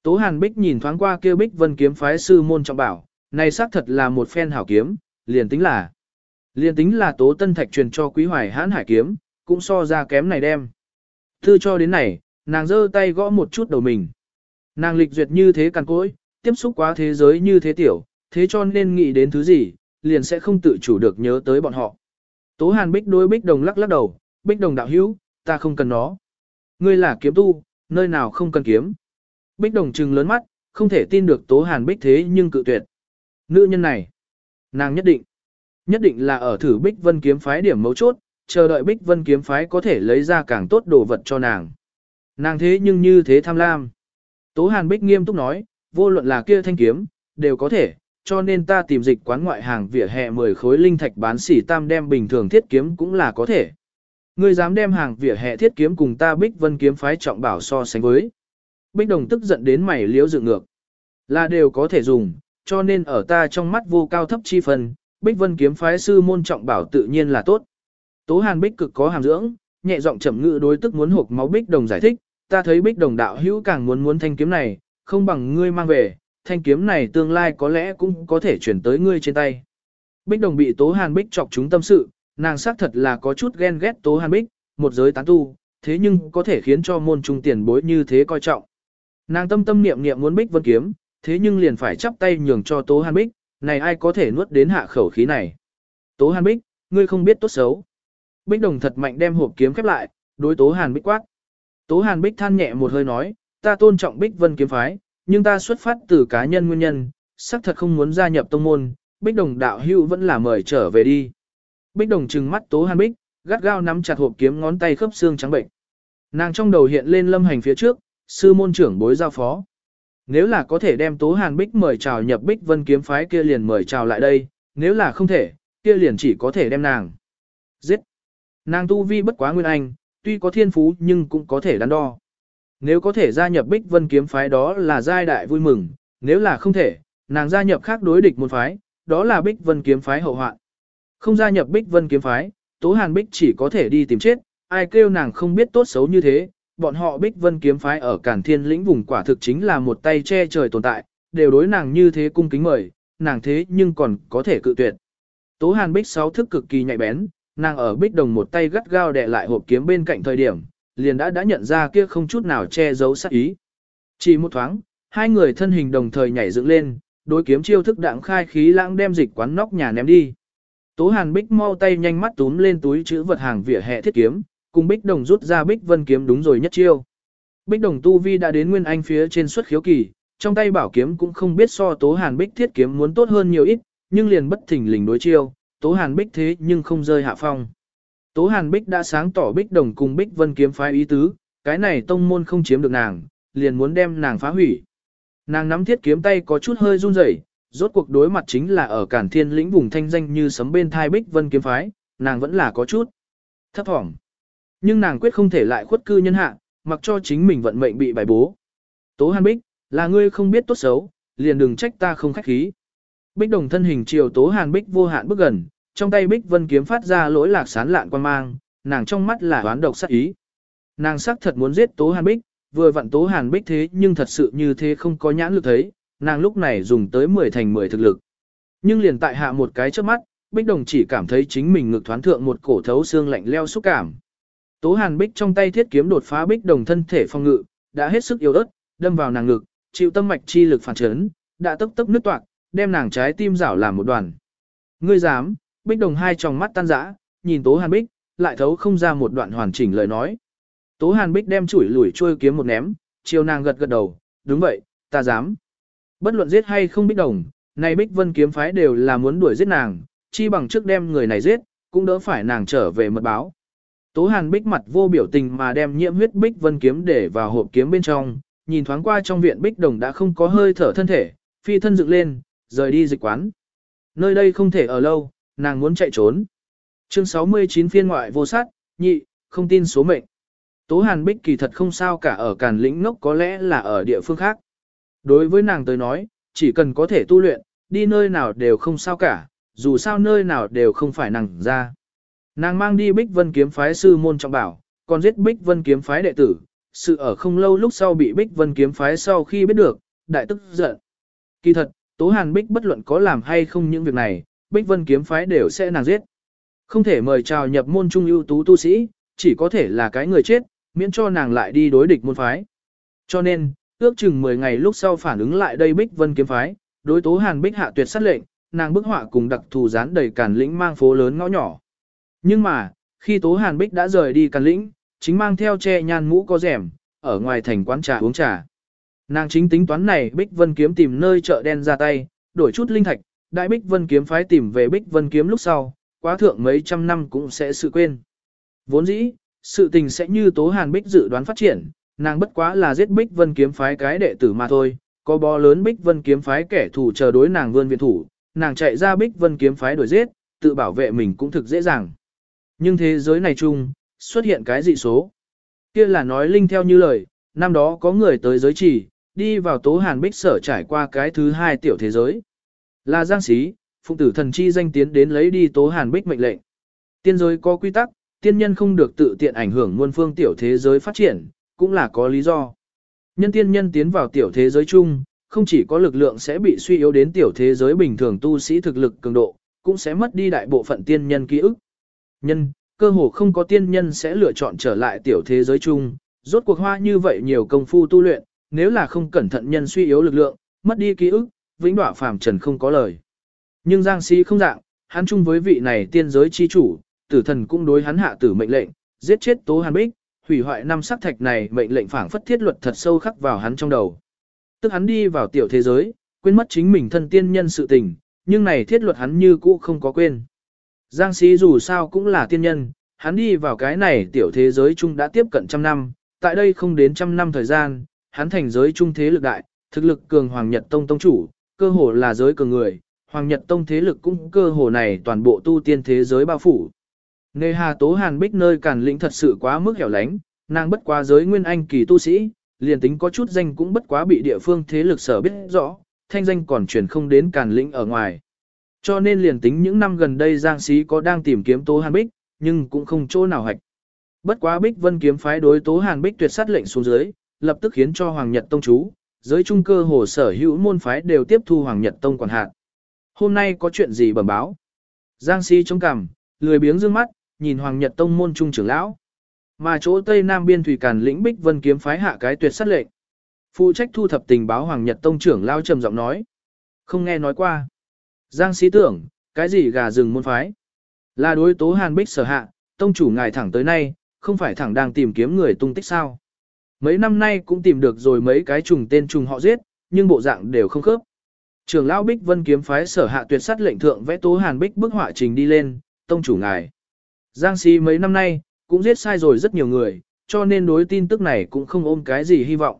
Tố Hàn Bích nhìn thoáng qua kia Bích Vân kiếm phái sư môn trọng bảo, này xác thật là một phen hảo kiếm, liền tính là liền tính là tố tân thạch truyền cho quý hoài hãn hải kiếm, cũng so ra kém này đem. Thư cho đến này, nàng giơ tay gõ một chút đầu mình. Nàng lịch duyệt như thế cằn cỗi, tiếp xúc quá thế giới như thế tiểu, thế cho nên nghĩ đến thứ gì, liền sẽ không tự chủ được nhớ tới bọn họ. Tố Hàn Bích đối Bích Đồng lắc lắc đầu, Bích Đồng đạo hữu, ta không cần nó. Ngươi là kiếm tu, nơi nào không cần kiếm. Bích Đồng trừng lớn mắt, không thể tin được Tố Hàn Bích thế nhưng cự tuyệt. Nữ nhân này, nàng nhất định, nhất định là ở thử Bích Vân kiếm phái điểm mấu chốt, chờ đợi Bích Vân kiếm phái có thể lấy ra càng tốt đồ vật cho nàng. Nàng thế nhưng như thế tham lam. Tố Hàn Bích nghiêm túc nói, vô luận là kia thanh kiếm, đều có thể, cho nên ta tìm dịch quán ngoại hàng vỉa hè 10 khối linh thạch bán xỉ tam đem bình thường thiết kiếm cũng là có thể. Ngươi dám đem hàng vỉa hè thiết kiếm cùng ta Bích Vân kiếm phái trọng bảo so sánh với. Bích Đồng tức giận đến mày liếu dựng ngược. Là đều có thể dùng, cho nên ở ta trong mắt vô cao thấp chi phần, Bích Vân kiếm phái sư môn trọng bảo tự nhiên là tốt. Tố Hàn Bích cực có hàm dưỡng, nhẹ giọng chậm ngữ đối tức muốn hộp máu Bích Đồng giải thích, ta thấy Bích Đồng đạo hữu càng muốn muốn thanh kiếm này, không bằng ngươi mang về, thanh kiếm này tương lai có lẽ cũng có thể chuyển tới ngươi trên tay. Bích Đồng bị Tố Hàn Bích chọc chúng tâm sự, nàng xác thật là có chút ghen ghét Tố Hàn Bích, một giới tán tu, thế nhưng có thể khiến cho môn trung tiền bối như thế coi trọng. Nàng tâm tâm niệm niệm muốn Bích Vân kiếm, thế nhưng liền phải chắp tay nhường cho Tố Hàn Bích, này ai có thể nuốt đến hạ khẩu khí này. Tố Hàn Bích, ngươi không biết tốt xấu. Bích Đồng thật mạnh đem hộp kiếm khép lại, đối Tố Hàn Bích quát. Tố Hàn Bích than nhẹ một hơi nói, ta tôn trọng Bích Vân kiếm phái, nhưng ta xuất phát từ cá nhân nguyên nhân, xác thật không muốn gia nhập tông môn, Bích Đồng đạo hữu vẫn là mời trở về đi. Bích Đồng trừng mắt Tố Hàn Bích, gắt gao nắm chặt hộp kiếm ngón tay khớp xương trắng bệnh. Nàng trong đầu hiện lên lâm hành phía trước, sư môn trưởng bối giao phó. Nếu là có thể đem Tố Hàn Bích mời chào nhập Bích Vân kiếm phái kia liền mời chào lại đây, nếu là không thể, kia liền chỉ có thể đem nàng. Giết! Nàng tu vi bất quá nguyên anh, tuy có thiên phú nhưng cũng có thể đắn đo. Nếu có thể gia nhập Bích Vân kiếm phái đó là giai đại vui mừng, nếu là không thể, nàng gia nhập khác đối địch một phái, đó là Bích Vân kiếm phái hậu hoạn. Không gia nhập Bích Vân kiếm phái, Tố Hàn Bích chỉ có thể đi tìm chết, ai kêu nàng không biết tốt xấu như thế, bọn họ Bích Vân kiếm phái ở Cản Thiên lĩnh vùng quả thực chính là một tay che trời tồn tại, đều đối nàng như thế cung kính mời, nàng thế nhưng còn có thể cự tuyệt. Tố Hàn Bích sáu thức cực kỳ nhạy bén, nàng ở Bích Đồng một tay gắt gao đè lại hộp kiếm bên cạnh thời điểm, liền đã đã nhận ra kia không chút nào che giấu sát ý. Chỉ một thoáng, hai người thân hình đồng thời nhảy dựng lên, đối kiếm chiêu thức đặng khai khí lãng đem dịch quán nóc nhà ném đi. Tố Hàn Bích mau tay nhanh mắt túm lên túi chữ vật hàng vỉa hè thiết kiếm, cùng Bích Đồng rút ra Bích Vân kiếm đúng rồi nhất chiêu. Bích Đồng tu vi đã đến nguyên anh phía trên xuất khiếu kỳ, trong tay bảo kiếm cũng không biết so Tố Hàn Bích thiết kiếm muốn tốt hơn nhiều ít, nhưng liền bất thình lình đối chiêu, Tố Hàn Bích thế nhưng không rơi hạ phong. Tố Hàn Bích đã sáng tỏ Bích Đồng cùng Bích Vân kiếm phái ý tứ, cái này tông môn không chiếm được nàng, liền muốn đem nàng phá hủy. Nàng nắm thiết kiếm tay có chút hơi run rẩy, rốt cuộc đối mặt chính là ở Cản Thiên lĩnh vùng thanh danh như sấm bên thai Bích Vân kiếm phái, nàng vẫn là có chút thấp thỏm. Nhưng nàng quyết không thể lại khuất cư nhân hạ, mặc cho chính mình vận mệnh bị bài bố. Tố Hàn Bích, là ngươi không biết tốt xấu, liền đừng trách ta không khách khí. Bích Đồng thân hình chiều Tố Hàn Bích vô hạn bước gần, trong tay Bích Vân kiếm phát ra lỗi lạc sán lạn quan mang, nàng trong mắt là oán độc sát ý. Nàng sắc thật muốn giết Tố Hàn Bích, vừa vặn Tố Hàn Bích thế nhưng thật sự như thế không có nhãn lực thấy, nàng lúc này dùng tới 10 thành 10 thực lực. Nhưng liền tại hạ một cái trước mắt, Bích Đồng chỉ cảm thấy chính mình ngực thoáng thượng một cổ thấu xương lạnh leo xúc cảm. Tố Hàn Bích trong tay thiết kiếm đột phá Bích Đồng thân thể phong ngự, đã hết sức yếu ớt, đâm vào nàng ngực, chịu tâm mạch chi lực phản chấn, đã tốc tốc nứt toạc, đem nàng trái tim rảo làm một đoàn. Ngươi dám, Bích Đồng hai tròng mắt tan rã, nhìn Tố Hàn Bích, lại thấu không ra một đoạn hoàn chỉnh lời nói. Tố Hàn Bích đem chuỗi lủi trôi kiếm một ném, chiều nàng gật gật đầu, đúng vậy, ta dám. Bất luận giết hay không Bích Đồng, này Bích Vân kiếm phái đều là muốn đuổi giết nàng, chi bằng trước đem người này giết, cũng đỡ phải nàng trở về mật báo. Tố Hàn Bích mặt vô biểu tình mà đem nhiễm huyết Bích Vân kiếm để vào hộp kiếm bên trong, nhìn thoáng qua trong viện Bích Đồng đã không có hơi thở thân thể, phi thân dựng lên, rời đi dịch quán. Nơi đây không thể ở lâu, nàng muốn chạy trốn. Chương 69 phiên ngoại vô sát, nhị, không tin số mệnh. Tố Hàn Bích kỳ thật không sao cả ở Càn Lĩnh Ngốc có lẽ là ở địa phương khác. Đối với nàng tới nói, chỉ cần có thể tu luyện, đi nơi nào đều không sao cả, dù sao nơi nào đều không phải nàng ra. Nàng mang đi Bích Vân kiếm phái sư môn trọng bảo, còn giết Bích Vân kiếm phái đệ tử, sự ở không lâu lúc sau bị Bích Vân kiếm phái sau khi biết được, đại tức giận. Kỳ thật, Tố Hàn Bích bất luận có làm hay không những việc này, Bích Vân kiếm phái đều sẽ nàng giết. Không thể mời chào nhập môn trung ưu tú tu sĩ, chỉ có thể là cái người chết, miễn cho nàng lại đi đối địch môn phái. Cho nên, ước chừng 10 ngày lúc sau phản ứng lại đây Bích Vân kiếm phái, đối tố Hàn Bích hạ tuyệt sát lệnh, nàng bức họa cùng đặc thù dán đầy cản lĩnh mang phố lớn ngõ nhỏ. Nhưng mà, khi tố Hàn Bích đã rời đi càn lĩnh, chính mang theo che nhan mũ có rèm, ở ngoài thành quán trà uống trà. Nàng chính tính toán này Bích Vân kiếm tìm nơi chợ đen ra tay, đổi chút linh thạch, đại Bích Vân kiếm phái tìm về Bích Vân kiếm lúc sau, quá thượng mấy trăm năm cũng sẽ sự quên. Vốn dĩ, sự tình sẽ như Tố Hàn Bích dự đoán phát triển, nàng bất quá là giết Bích Vân kiếm phái cái đệ tử mà thôi, có bó lớn Bích Vân kiếm phái kẻ thù chờ đối nàng vươn viện thủ, nàng chạy ra Bích Vân kiếm phái đuổi giết, tự bảo vệ mình cũng thực dễ dàng. Nhưng thế giới này chung, xuất hiện cái dị số. Kia là nói linh theo như lời, năm đó có người tới giới chỉ, đi vào Tố Hàn Bích sở trải qua cái thứ hai tiểu thế giới. Là Giang Sĩ, phụng tử thần chi danh tiến đến lấy đi Tố Hàn Bích mệnh lệnh. Tiên giới có quy tắc, tiên nhân không được tự tiện ảnh hưởng muôn phương tiểu thế giới phát triển, cũng là có lý do. Nhân tiên nhân tiến vào tiểu thế giới chung, không chỉ có lực lượng sẽ bị suy yếu đến tiểu thế giới bình thường tu sĩ thực lực cường độ, cũng sẽ mất đi đại bộ phận tiên nhân ký ức. Nhân, cơ hồ không có tiên nhân sẽ lựa chọn trở lại tiểu thế giới chung, rốt cuộc hoa như vậy nhiều công phu tu luyện, nếu là không cẩn thận nhân suy yếu lực lượng, mất đi ký ức, vĩnh đọa phàm trần không có lời. Nhưng Giang Sĩ không dạng, hắn chung với vị này tiên giới chi chủ, tử thần cũng đối hắn hạ tử mệnh lệnh, giết chết Tố Hàn Bích, hủy hoại năm sắc thạch này mệnh lệnh phảng phất thiết luật thật sâu khắc vào hắn trong đầu. Tức hắn đi vào tiểu thế giới, quên mất chính mình thân tiên nhân sự tình, nhưng này thiết luật hắn như cũ không có quên. Giang Sĩ dù sao cũng là tiên nhân, hắn đi vào cái này tiểu thế giới chung đã tiếp cận trăm năm, tại đây không đến trăm năm thời gian, hắn thành giới trung thế lực đại, thực lực cường Hoàng Nhật Tông Tông chủ, cơ hồ là giới cường người, Hoàng Nhật Tông thế lực cũng cơ hồ này toàn bộ tu tiên thế giới bao phủ. Nề hà tố hàn bích nơi cản lĩnh thật sự quá mức hẻo lánh, nàng bất quá giới nguyên anh kỳ tu sĩ, liền tính có chút danh cũng bất quá bị địa phương thế lực sở biết rõ, thanh danh còn truyền không đến cản lĩnh ở ngoài. Cho nên liền tính những năm gần đây Giang Sĩ có đang tìm kiếm Tố Hàn Bích, nhưng cũng không chỗ nào hạch. Bất quá Bích Vân kiếm phái đối Tố Hàn Bích tuyệt sát lệnh xuống dưới, lập tức khiến cho Hoàng Nhật Tông chú, giới trung cơ hồ sở hữu môn phái đều tiếp thu Hoàng Nhật Tông quản hạt. Hôm nay có chuyện gì bẩm báo? Giang Sĩ chống cằm, lười biếng dương mắt, nhìn Hoàng Nhật Tông môn trung trưởng lão. Mà chỗ Tây Nam biên thủy càn lĩnh Bích Vân kiếm phái hạ cái tuyệt sát lệnh. Phụ trách thu thập tình báo Hoàng Nhật Tông trưởng lão trầm giọng nói. Không nghe nói qua. Giang sĩ tưởng, cái gì gà rừng môn phái? Là đối tố Hàn Bích sở hạ, tông chủ ngài thẳng tới nay, không phải thẳng đang tìm kiếm người tung tích sao? Mấy năm nay cũng tìm được rồi mấy cái trùng tên trùng họ giết, nhưng bộ dạng đều không khớp. Trường lão Bích Vân kiếm phái sở hạ tuyệt sát lệnh thượng vẽ tố Hàn Bích bức họa trình đi lên, tông chủ ngài. Giang sĩ mấy năm nay, cũng giết sai rồi rất nhiều người, cho nên đối tin tức này cũng không ôm cái gì hy vọng.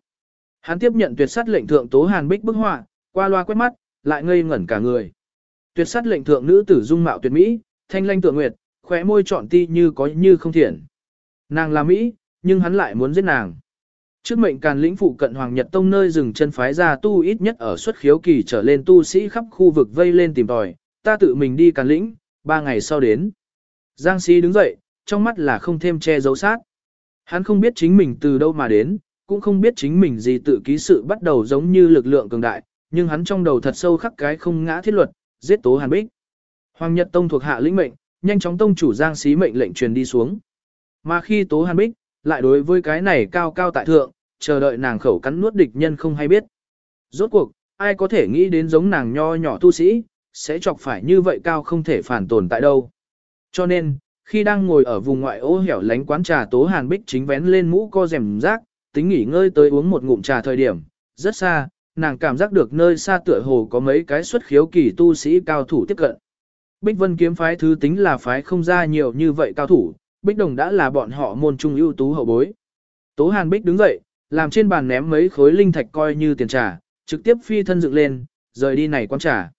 Hắn tiếp nhận tuyệt sát lệnh thượng tố Hàn Bích bức họa, qua loa quét mắt, lại ngây ngẩn cả người. Tuyệt sát lệnh thượng nữ tử dung mạo tuyệt mỹ, thanh lanh tượng nguyệt, khóe môi trọn ti như có như không thiện. Nàng là mỹ, nhưng hắn lại muốn giết nàng. Trước mệnh càn lĩnh phụ cận Hoàng Nhật Tông nơi dừng chân phái ra tu ít nhất ở xuất khiếu kỳ trở lên tu sĩ khắp khu vực vây lên tìm tòi, ta tự mình đi càn lĩnh, ba ngày sau đến. Giang Si đứng dậy, trong mắt là không thêm che giấu sát. Hắn không biết chính mình từ đâu mà đến, cũng không biết chính mình gì tự ký sự bắt đầu giống như lực lượng cường đại, nhưng hắn trong đầu thật sâu khắc cái không ngã thiết luật, giết tố hàn bích. Hoàng Nhật Tông thuộc hạ lĩnh mệnh, nhanh chóng tông chủ Giang Xí mệnh lệnh truyền đi xuống. Mà khi tố hàn bích, lại đối với cái này cao cao tại thượng, chờ đợi nàng khẩu cắn nuốt địch nhân không hay biết. Rốt cuộc, ai có thể nghĩ đến giống nàng nho nhỏ tu sĩ, sẽ chọc phải như vậy cao không thể phản tồn tại đâu. Cho nên, khi đang ngồi ở vùng ngoại ô hẻo lánh quán trà tố hàn bích chính vén lên mũ co rèm rác, tính nghỉ ngơi tới uống một ngụm trà thời điểm, rất xa, nàng cảm giác được nơi xa tựa hồ có mấy cái xuất khiếu kỳ tu sĩ cao thủ tiếp cận. Bích Vân kiếm phái thứ tính là phái không ra nhiều như vậy cao thủ, Bích Đồng đã là bọn họ môn trung ưu tú hậu bối. Tố Hàn Bích đứng dậy, làm trên bàn ném mấy khối linh thạch coi như tiền trà, trực tiếp phi thân dựng lên, rời đi này quán trà.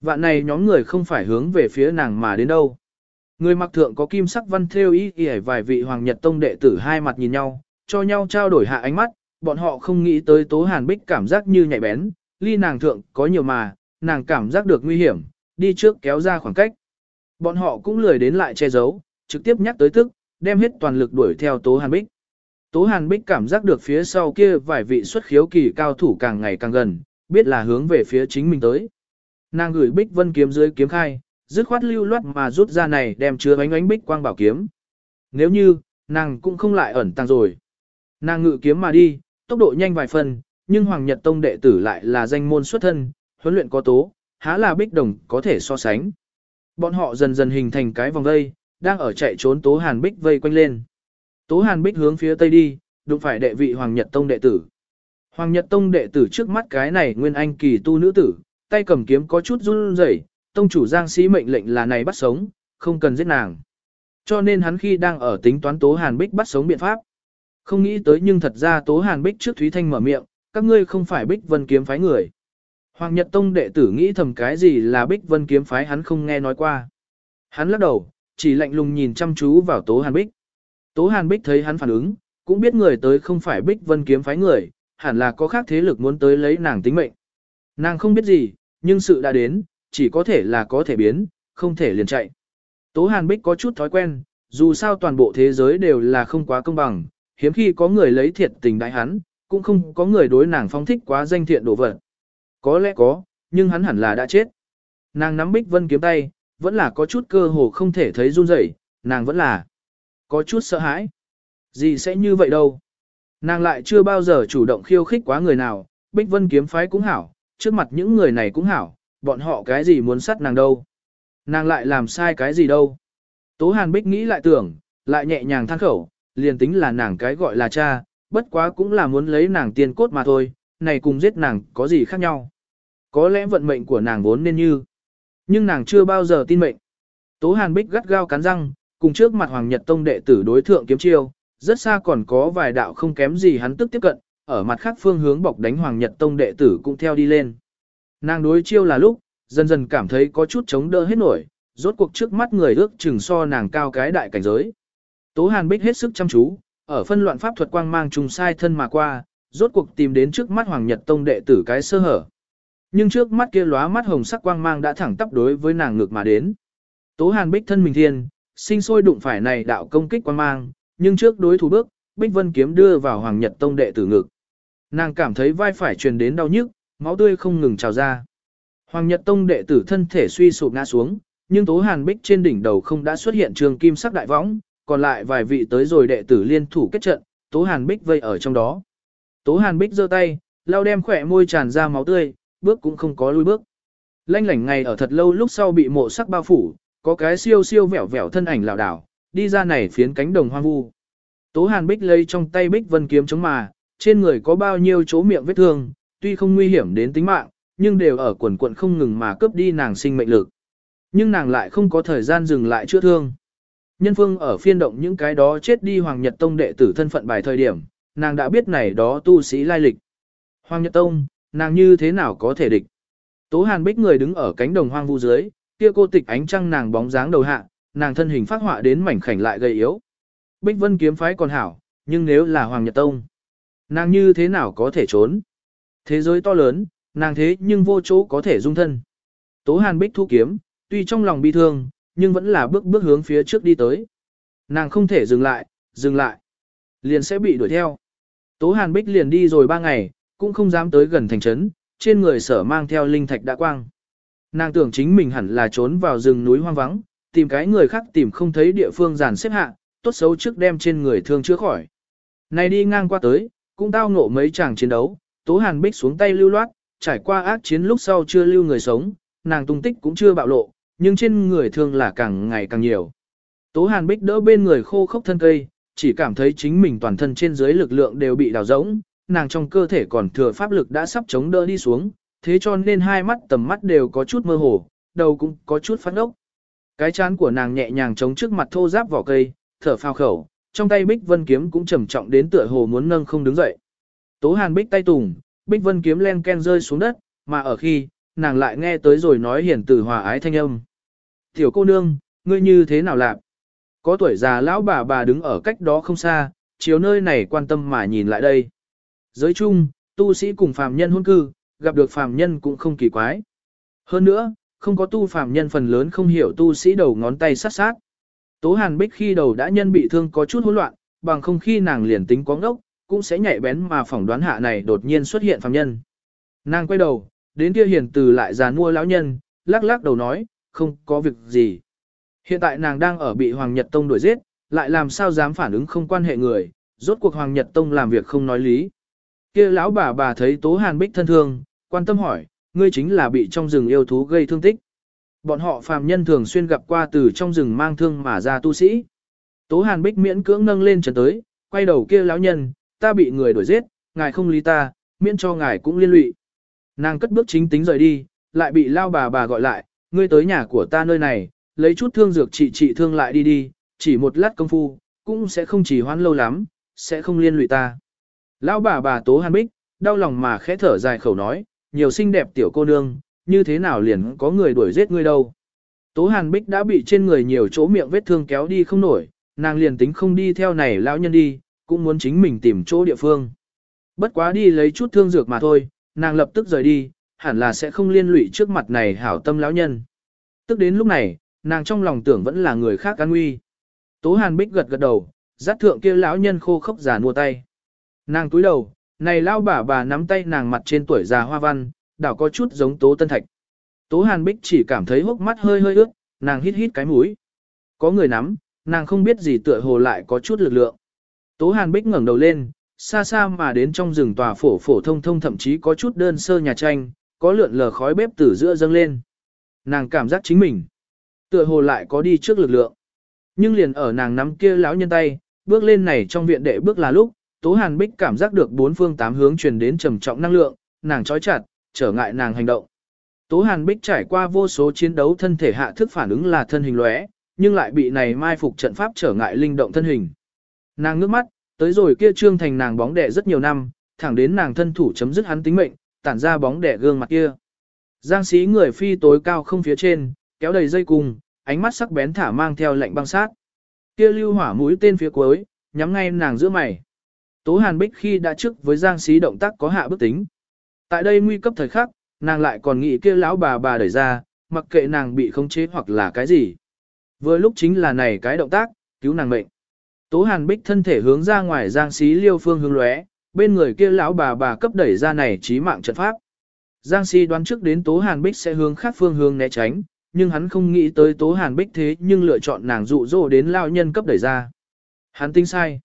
Vạn này nhóm người không phải hướng về phía nàng mà đến đâu. Người mặc thượng có kim sắc văn theo ý y vài vị Hoàng Nhật Tông đệ tử hai mặt nhìn nhau, cho nhau trao đổi hạ ánh mắt, bọn họ không nghĩ tới Tố Hàn Bích cảm giác như nhạy bén, ly nàng thượng có nhiều mà, nàng cảm giác được nguy hiểm, đi trước kéo ra khoảng cách. Bọn họ cũng lười đến lại che giấu, trực tiếp nhắc tới tức, đem hết toàn lực đuổi theo Tố Hàn Bích. Tố Hàn Bích cảm giác được phía sau kia vài vị xuất khiếu kỳ cao thủ càng ngày càng gần, biết là hướng về phía chính mình tới. Nàng gửi Bích Vân kiếm dưới kiếm khai, Dứt khoát lưu loát mà rút ra này đem chứa ánh ánh bích quang bảo kiếm. Nếu như, nàng cũng không lại ẩn tàng rồi. Nàng ngự kiếm mà đi, tốc độ nhanh vài phần, nhưng Hoàng Nhật Tông đệ tử lại là danh môn xuất thân, huấn luyện có tố, há là bích đồng có thể so sánh. Bọn họ dần dần hình thành cái vòng vây, đang ở chạy trốn Tố Hàn Bích vây quanh lên. Tố Hàn Bích hướng phía tây đi, đụng phải đệ vị Hoàng Nhật Tông đệ tử. Hoàng Nhật Tông đệ tử trước mắt cái này nguyên anh kỳ tu nữ tử, tay cầm kiếm có chút run rẩy, tông chủ Giang Sĩ mệnh lệnh là này bắt sống, không cần giết nàng. Cho nên hắn khi đang ở tính toán Tố Hàn Bích bắt sống biện pháp. Không nghĩ tới nhưng thật ra Tố Hàn Bích trước Thúy Thanh mở miệng, các ngươi không phải Bích Vân kiếm phái người. Hoàng Nhật Tông đệ tử nghĩ thầm cái gì là Bích Vân kiếm phái hắn không nghe nói qua. Hắn lắc đầu, chỉ lạnh lùng nhìn chăm chú vào Tố Hàn Bích. Tố Hàn Bích thấy hắn phản ứng, cũng biết người tới không phải Bích Vân kiếm phái người, hẳn là có khác thế lực muốn tới lấy nàng tính mệnh. Nàng không biết gì, nhưng sự đã đến, chỉ có thể là có thể biến, không thể liền chạy. Tố Hàn Bích có chút thói quen, dù sao toàn bộ thế giới đều là không quá công bằng, hiếm khi có người lấy thiệt tình đại hắn, cũng không có người đối nàng phong thích quá danh thiện đổ vật. Có lẽ có, nhưng hắn hẳn là đã chết. Nàng nắm Bích Vân kiếm tay, vẫn là có chút cơ hồ không thể thấy run rẩy, nàng vẫn là có chút sợ hãi. Gì sẽ như vậy đâu? Nàng lại chưa bao giờ chủ động khiêu khích quá người nào, Bích Vân kiếm phái cũng hảo, trước mặt những người này cũng hảo, bọn họ cái gì muốn sát nàng đâu. Nàng lại làm sai cái gì đâu. Tố Hàn Bích nghĩ lại tưởng, lại nhẹ nhàng than khẩu, liền tính là nàng cái gọi là cha, bất quá cũng là muốn lấy nàng tiền cốt mà thôi, này cùng giết nàng có gì khác nhau. Có lẽ vận mệnh của nàng vốn nên như, nhưng nàng chưa bao giờ tin mệnh. Tố Hàn Bích gắt gao cắn răng, cùng trước mặt Hoàng Nhật Tông đệ tử đối thượng kiếm chiêu, rất xa còn có vài đạo không kém gì hắn tức tiếp cận, ở mặt khác phương hướng bọc đánh Hoàng Nhật Tông đệ tử cũng theo đi lên. Nàng đối chiêu là lúc, dần dần cảm thấy có chút chống đỡ hết nổi, rốt cuộc trước mắt người ước chừng so nàng cao cái đại cảnh giới. Tố Hàn Bích hết sức chăm chú, ở phân loạn pháp thuật quang mang trùng sai thân mà qua, rốt cuộc tìm đến trước mắt Hoàng Nhật Tông đệ tử cái sơ hở. Nhưng trước mắt kia lóa mắt hồng sắc quang mang đã thẳng tắp đối với nàng ngược mà đến. Tố Hàn Bích thân mình thiên, sinh sôi đụng phải này đạo công kích quang mang, nhưng trước đối thủ bước, Bích Vân kiếm đưa vào Hoàng Nhật Tông đệ tử ngực. Nàng cảm thấy vai phải truyền đến đau nhức, máu tươi không ngừng trào ra. Hoàng Nhật Tông đệ tử thân thể suy sụp ngã xuống, nhưng Tố Hàn Bích trên đỉnh đầu không đã xuất hiện trường kim sắc đại võng, còn lại vài vị tới rồi đệ tử liên thủ kết trận, Tố Hàn Bích vây ở trong đó. Tố Hàn Bích giơ tay, lau đem khỏe môi tràn ra máu tươi, bước cũng không có lui bước. Lanh lảnh ngày ở thật lâu lúc sau bị mộ sắc bao phủ, có cái siêu siêu vẻo vẻo thân ảnh lảo đảo, đi ra này phiến cánh đồng hoang vu. Tố Hàn Bích lấy trong tay Bích Vân kiếm chống mà, trên người có bao nhiêu chỗ miệng vết thương, tuy không nguy hiểm đến tính mạng, nhưng đều ở quần quận không ngừng mà cướp đi nàng sinh mệnh lực. Nhưng nàng lại không có thời gian dừng lại chữa thương. Nhân phương ở phiên động những cái đó chết đi Hoàng Nhật Tông đệ tử thân phận bài thời điểm, nàng đã biết này đó tu sĩ lai lịch. Hoàng Nhật Tông, nàng như thế nào có thể địch? Tố Hàn Bích người đứng ở cánh đồng hoang vu dưới, kia cô tịch ánh trăng nàng bóng dáng đầu hạ, nàng thân hình phát họa đến mảnh khảnh lại gầy yếu. Bích Vân kiếm phái còn hảo, nhưng nếu là Hoàng Nhật Tông, nàng như thế nào có thể trốn? Thế giới to lớn, nàng thế nhưng vô chỗ có thể dung thân. Tố Hàn Bích thu kiếm, tuy trong lòng bi thương, nhưng vẫn là bước bước hướng phía trước đi tới. Nàng không thể dừng lại, dừng lại. Liền sẽ bị đuổi theo. Tố Hàn Bích liền đi rồi ba ngày, cũng không dám tới gần thành trấn, trên người sở mang theo linh thạch đã quang. Nàng tưởng chính mình hẳn là trốn vào rừng núi hoang vắng, tìm cái người khác tìm không thấy địa phương giàn xếp hạ, tốt xấu trước đem trên người thương chữa khỏi. Này đi ngang qua tới, cũng tao ngộ mấy chàng chiến đấu, Tố Hàn Bích xuống tay lưu loát, trải qua ác chiến lúc sau chưa lưu người sống, nàng tung tích cũng chưa bạo lộ, nhưng trên người thương là càng ngày càng nhiều. Tố Hàn Bích đỡ bên người khô khốc thân cây, chỉ cảm thấy chính mình toàn thân trên dưới lực lượng đều bị đào rỗng, nàng trong cơ thể còn thừa pháp lực đã sắp chống đỡ đi xuống, thế cho nên hai mắt tầm mắt đều có chút mơ hồ, đầu cũng có chút phát ốc. Cái chán của nàng nhẹ nhàng chống trước mặt thô giáp vỏ cây, thở phao khẩu, trong tay Bích Vân kiếm cũng trầm trọng đến tựa hồ muốn nâng không đứng dậy. Tố Hàn Bích tay tùng, Bích Vân kiếm len ken rơi xuống đất, mà ở khi, nàng lại nghe tới rồi nói hiển từ hòa ái thanh âm. Tiểu cô nương, ngươi như thế nào lạc? Có tuổi già lão bà bà đứng ở cách đó không xa, chiếu nơi này quan tâm mà nhìn lại đây. Giới chung, tu sĩ cùng phàm nhân hôn cư, gặp được phàm nhân cũng không kỳ quái. Hơn nữa, không có tu phàm nhân phần lớn không hiểu tu sĩ đầu ngón tay sát sát. Tố Hàn Bích khi đầu đã nhân bị thương có chút hỗn loạn, bằng không khi nàng liền tính có ngốc, cũng sẽ nhạy bén mà phỏng đoán hạ này đột nhiên xuất hiện phàm nhân. Nàng quay đầu, đến kia hiền từ lại già mua lão nhân, lắc lắc đầu nói, không có việc gì. Hiện tại nàng đang ở bị Hoàng Nhật Tông đuổi giết, lại làm sao dám phản ứng không quan hệ người, rốt cuộc Hoàng Nhật Tông làm việc không nói lý. kia lão bà bà thấy Tố Hàn Bích thân thương, quan tâm hỏi, ngươi chính là bị trong rừng yêu thú gây thương tích. Bọn họ phàm nhân thường xuyên gặp qua từ trong rừng mang thương mà ra tu sĩ. Tố Hàn Bích miễn cưỡng nâng lên trần tới, quay đầu kia lão nhân, ta bị người đuổi giết, ngài không lý ta, miễn cho ngài cũng liên lụy. Nàng cất bước chính tính rời đi, lại bị lao bà bà gọi lại, ngươi tới nhà của ta nơi này, lấy chút thương dược trị trị thương lại đi đi, chỉ một lát công phu, cũng sẽ không chỉ hoãn lâu lắm, sẽ không liên lụy ta. Lão bà bà Tố Hàn Bích, đau lòng mà khẽ thở dài khẩu nói, nhiều xinh đẹp tiểu cô nương, như thế nào liền có người đuổi giết ngươi đâu. Tố Hàn Bích đã bị trên người nhiều chỗ miệng vết thương kéo đi không nổi, nàng liền tính không đi theo này lão nhân đi, cũng muốn chính mình tìm chỗ địa phương. Bất quá đi lấy chút thương dược mà thôi, nàng lập tức rời đi, hẳn là sẽ không liên lụy trước mặt này hảo tâm lão nhân. Tức đến lúc này, nàng trong lòng tưởng vẫn là người khác an nguy. Tố Hàn Bích gật gật đầu, dắt thượng kia lão nhân khô khốc già mua tay. Nàng túi đầu, này lao bà bà nắm tay nàng mặt trên tuổi già hoa văn, đảo có chút giống Tố Tân Thạch. Tố Hàn Bích chỉ cảm thấy hốc mắt hơi hơi ướt, nàng hít hít cái mũi. Có người nắm, nàng không biết gì tựa hồ lại có chút lực lượng. Tố Hàn Bích ngẩng đầu lên, xa xa mà đến trong rừng tòa phổ phổ thông thông thậm chí có chút đơn sơ nhà tranh, có lượn lờ khói bếp từ giữa dâng lên. Nàng cảm giác chính mình, tựa hồ lại có đi trước lực lượng. Nhưng liền ở nàng nắm kia lão nhân tay, bước lên này trong viện đệ bước là lúc, Tố Hàn Bích cảm giác được bốn phương tám hướng truyền đến trầm trọng năng lượng, nàng trói chặt, trở ngại nàng hành động. Tố Hàn Bích trải qua vô số chiến đấu thân thể hạ thức phản ứng là thân hình lóe, nhưng lại bị này mai phục trận pháp trở ngại linh động thân hình. Nàng ngước mắt, tới rồi kia trương thành nàng bóng đẻ rất nhiều năm, thẳng đến nàng thân thủ chấm dứt hắn tính mệnh, tản ra bóng đẻ gương mặt kia. Giang sĩ người phi tối cao không phía trên, kéo đầy dây cung, ánh mắt sắc bén thả mang theo lệnh băng sát. Kia lưu hỏa mũi tên phía cuối, nhắm ngay nàng giữa mày. Tố Hàn Bích khi đã trước với Giang Sĩ động tác có hạ bước tính. Tại đây nguy cấp thời khắc, nàng lại còn nghĩ kia lão bà bà đẩy ra, mặc kệ nàng bị khống chế hoặc là cái gì. Vừa lúc chính là này cái động tác, cứu nàng mệnh. Tố Hàn Bích thân thể hướng ra ngoài Giang Sĩ liêu phương hướng lóe, bên người kia lão bà bà cấp đẩy ra này trí mạng trận pháp. Giang si đoán trước đến Tố Hàn Bích sẽ hướng khác phương hướng né tránh, nhưng hắn không nghĩ tới Tố Hàn Bích thế nhưng lựa chọn nàng dụ dỗ đến lao nhân cấp đẩy ra. Hắn tính sai.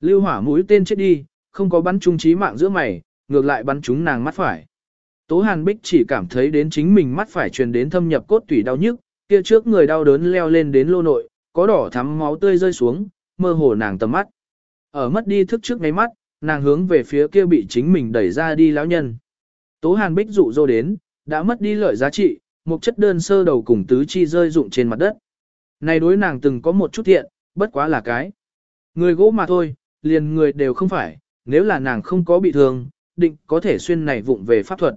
Lưu hỏa mũi tên chết đi, không có bắn trung trí mạng giữa mày, ngược lại bắn trúng nàng mắt phải. Tố Hàn Bích chỉ cảm thấy đến chính mình mắt phải truyền đến thâm nhập cốt tủy đau nhức, kia trước người đau đớn leo lên đến lô nội, có đỏ thắm máu tươi rơi xuống, mơ hồ nàng tầm mắt. Ở mất đi thức trước ngay mắt, nàng hướng về phía kia bị chính mình đẩy ra đi lão nhân. Tố Hàn Bích dụ dỗ đến, đã mất đi lợi giá trị, một chất đơn sơ đầu cùng tứ chi rơi rụng trên mặt đất. Này đối nàng từng có một chút thiện, bất quá là cái. Người gỗ mà thôi, liền người đều không phải, nếu là nàng không có bị thương, định có thể xuyên này vụng về pháp thuật.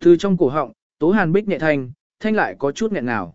Từ trong cổ họng, Tố Hàn Bích nhẹ thanh, thanh lại có chút nghẹn nào.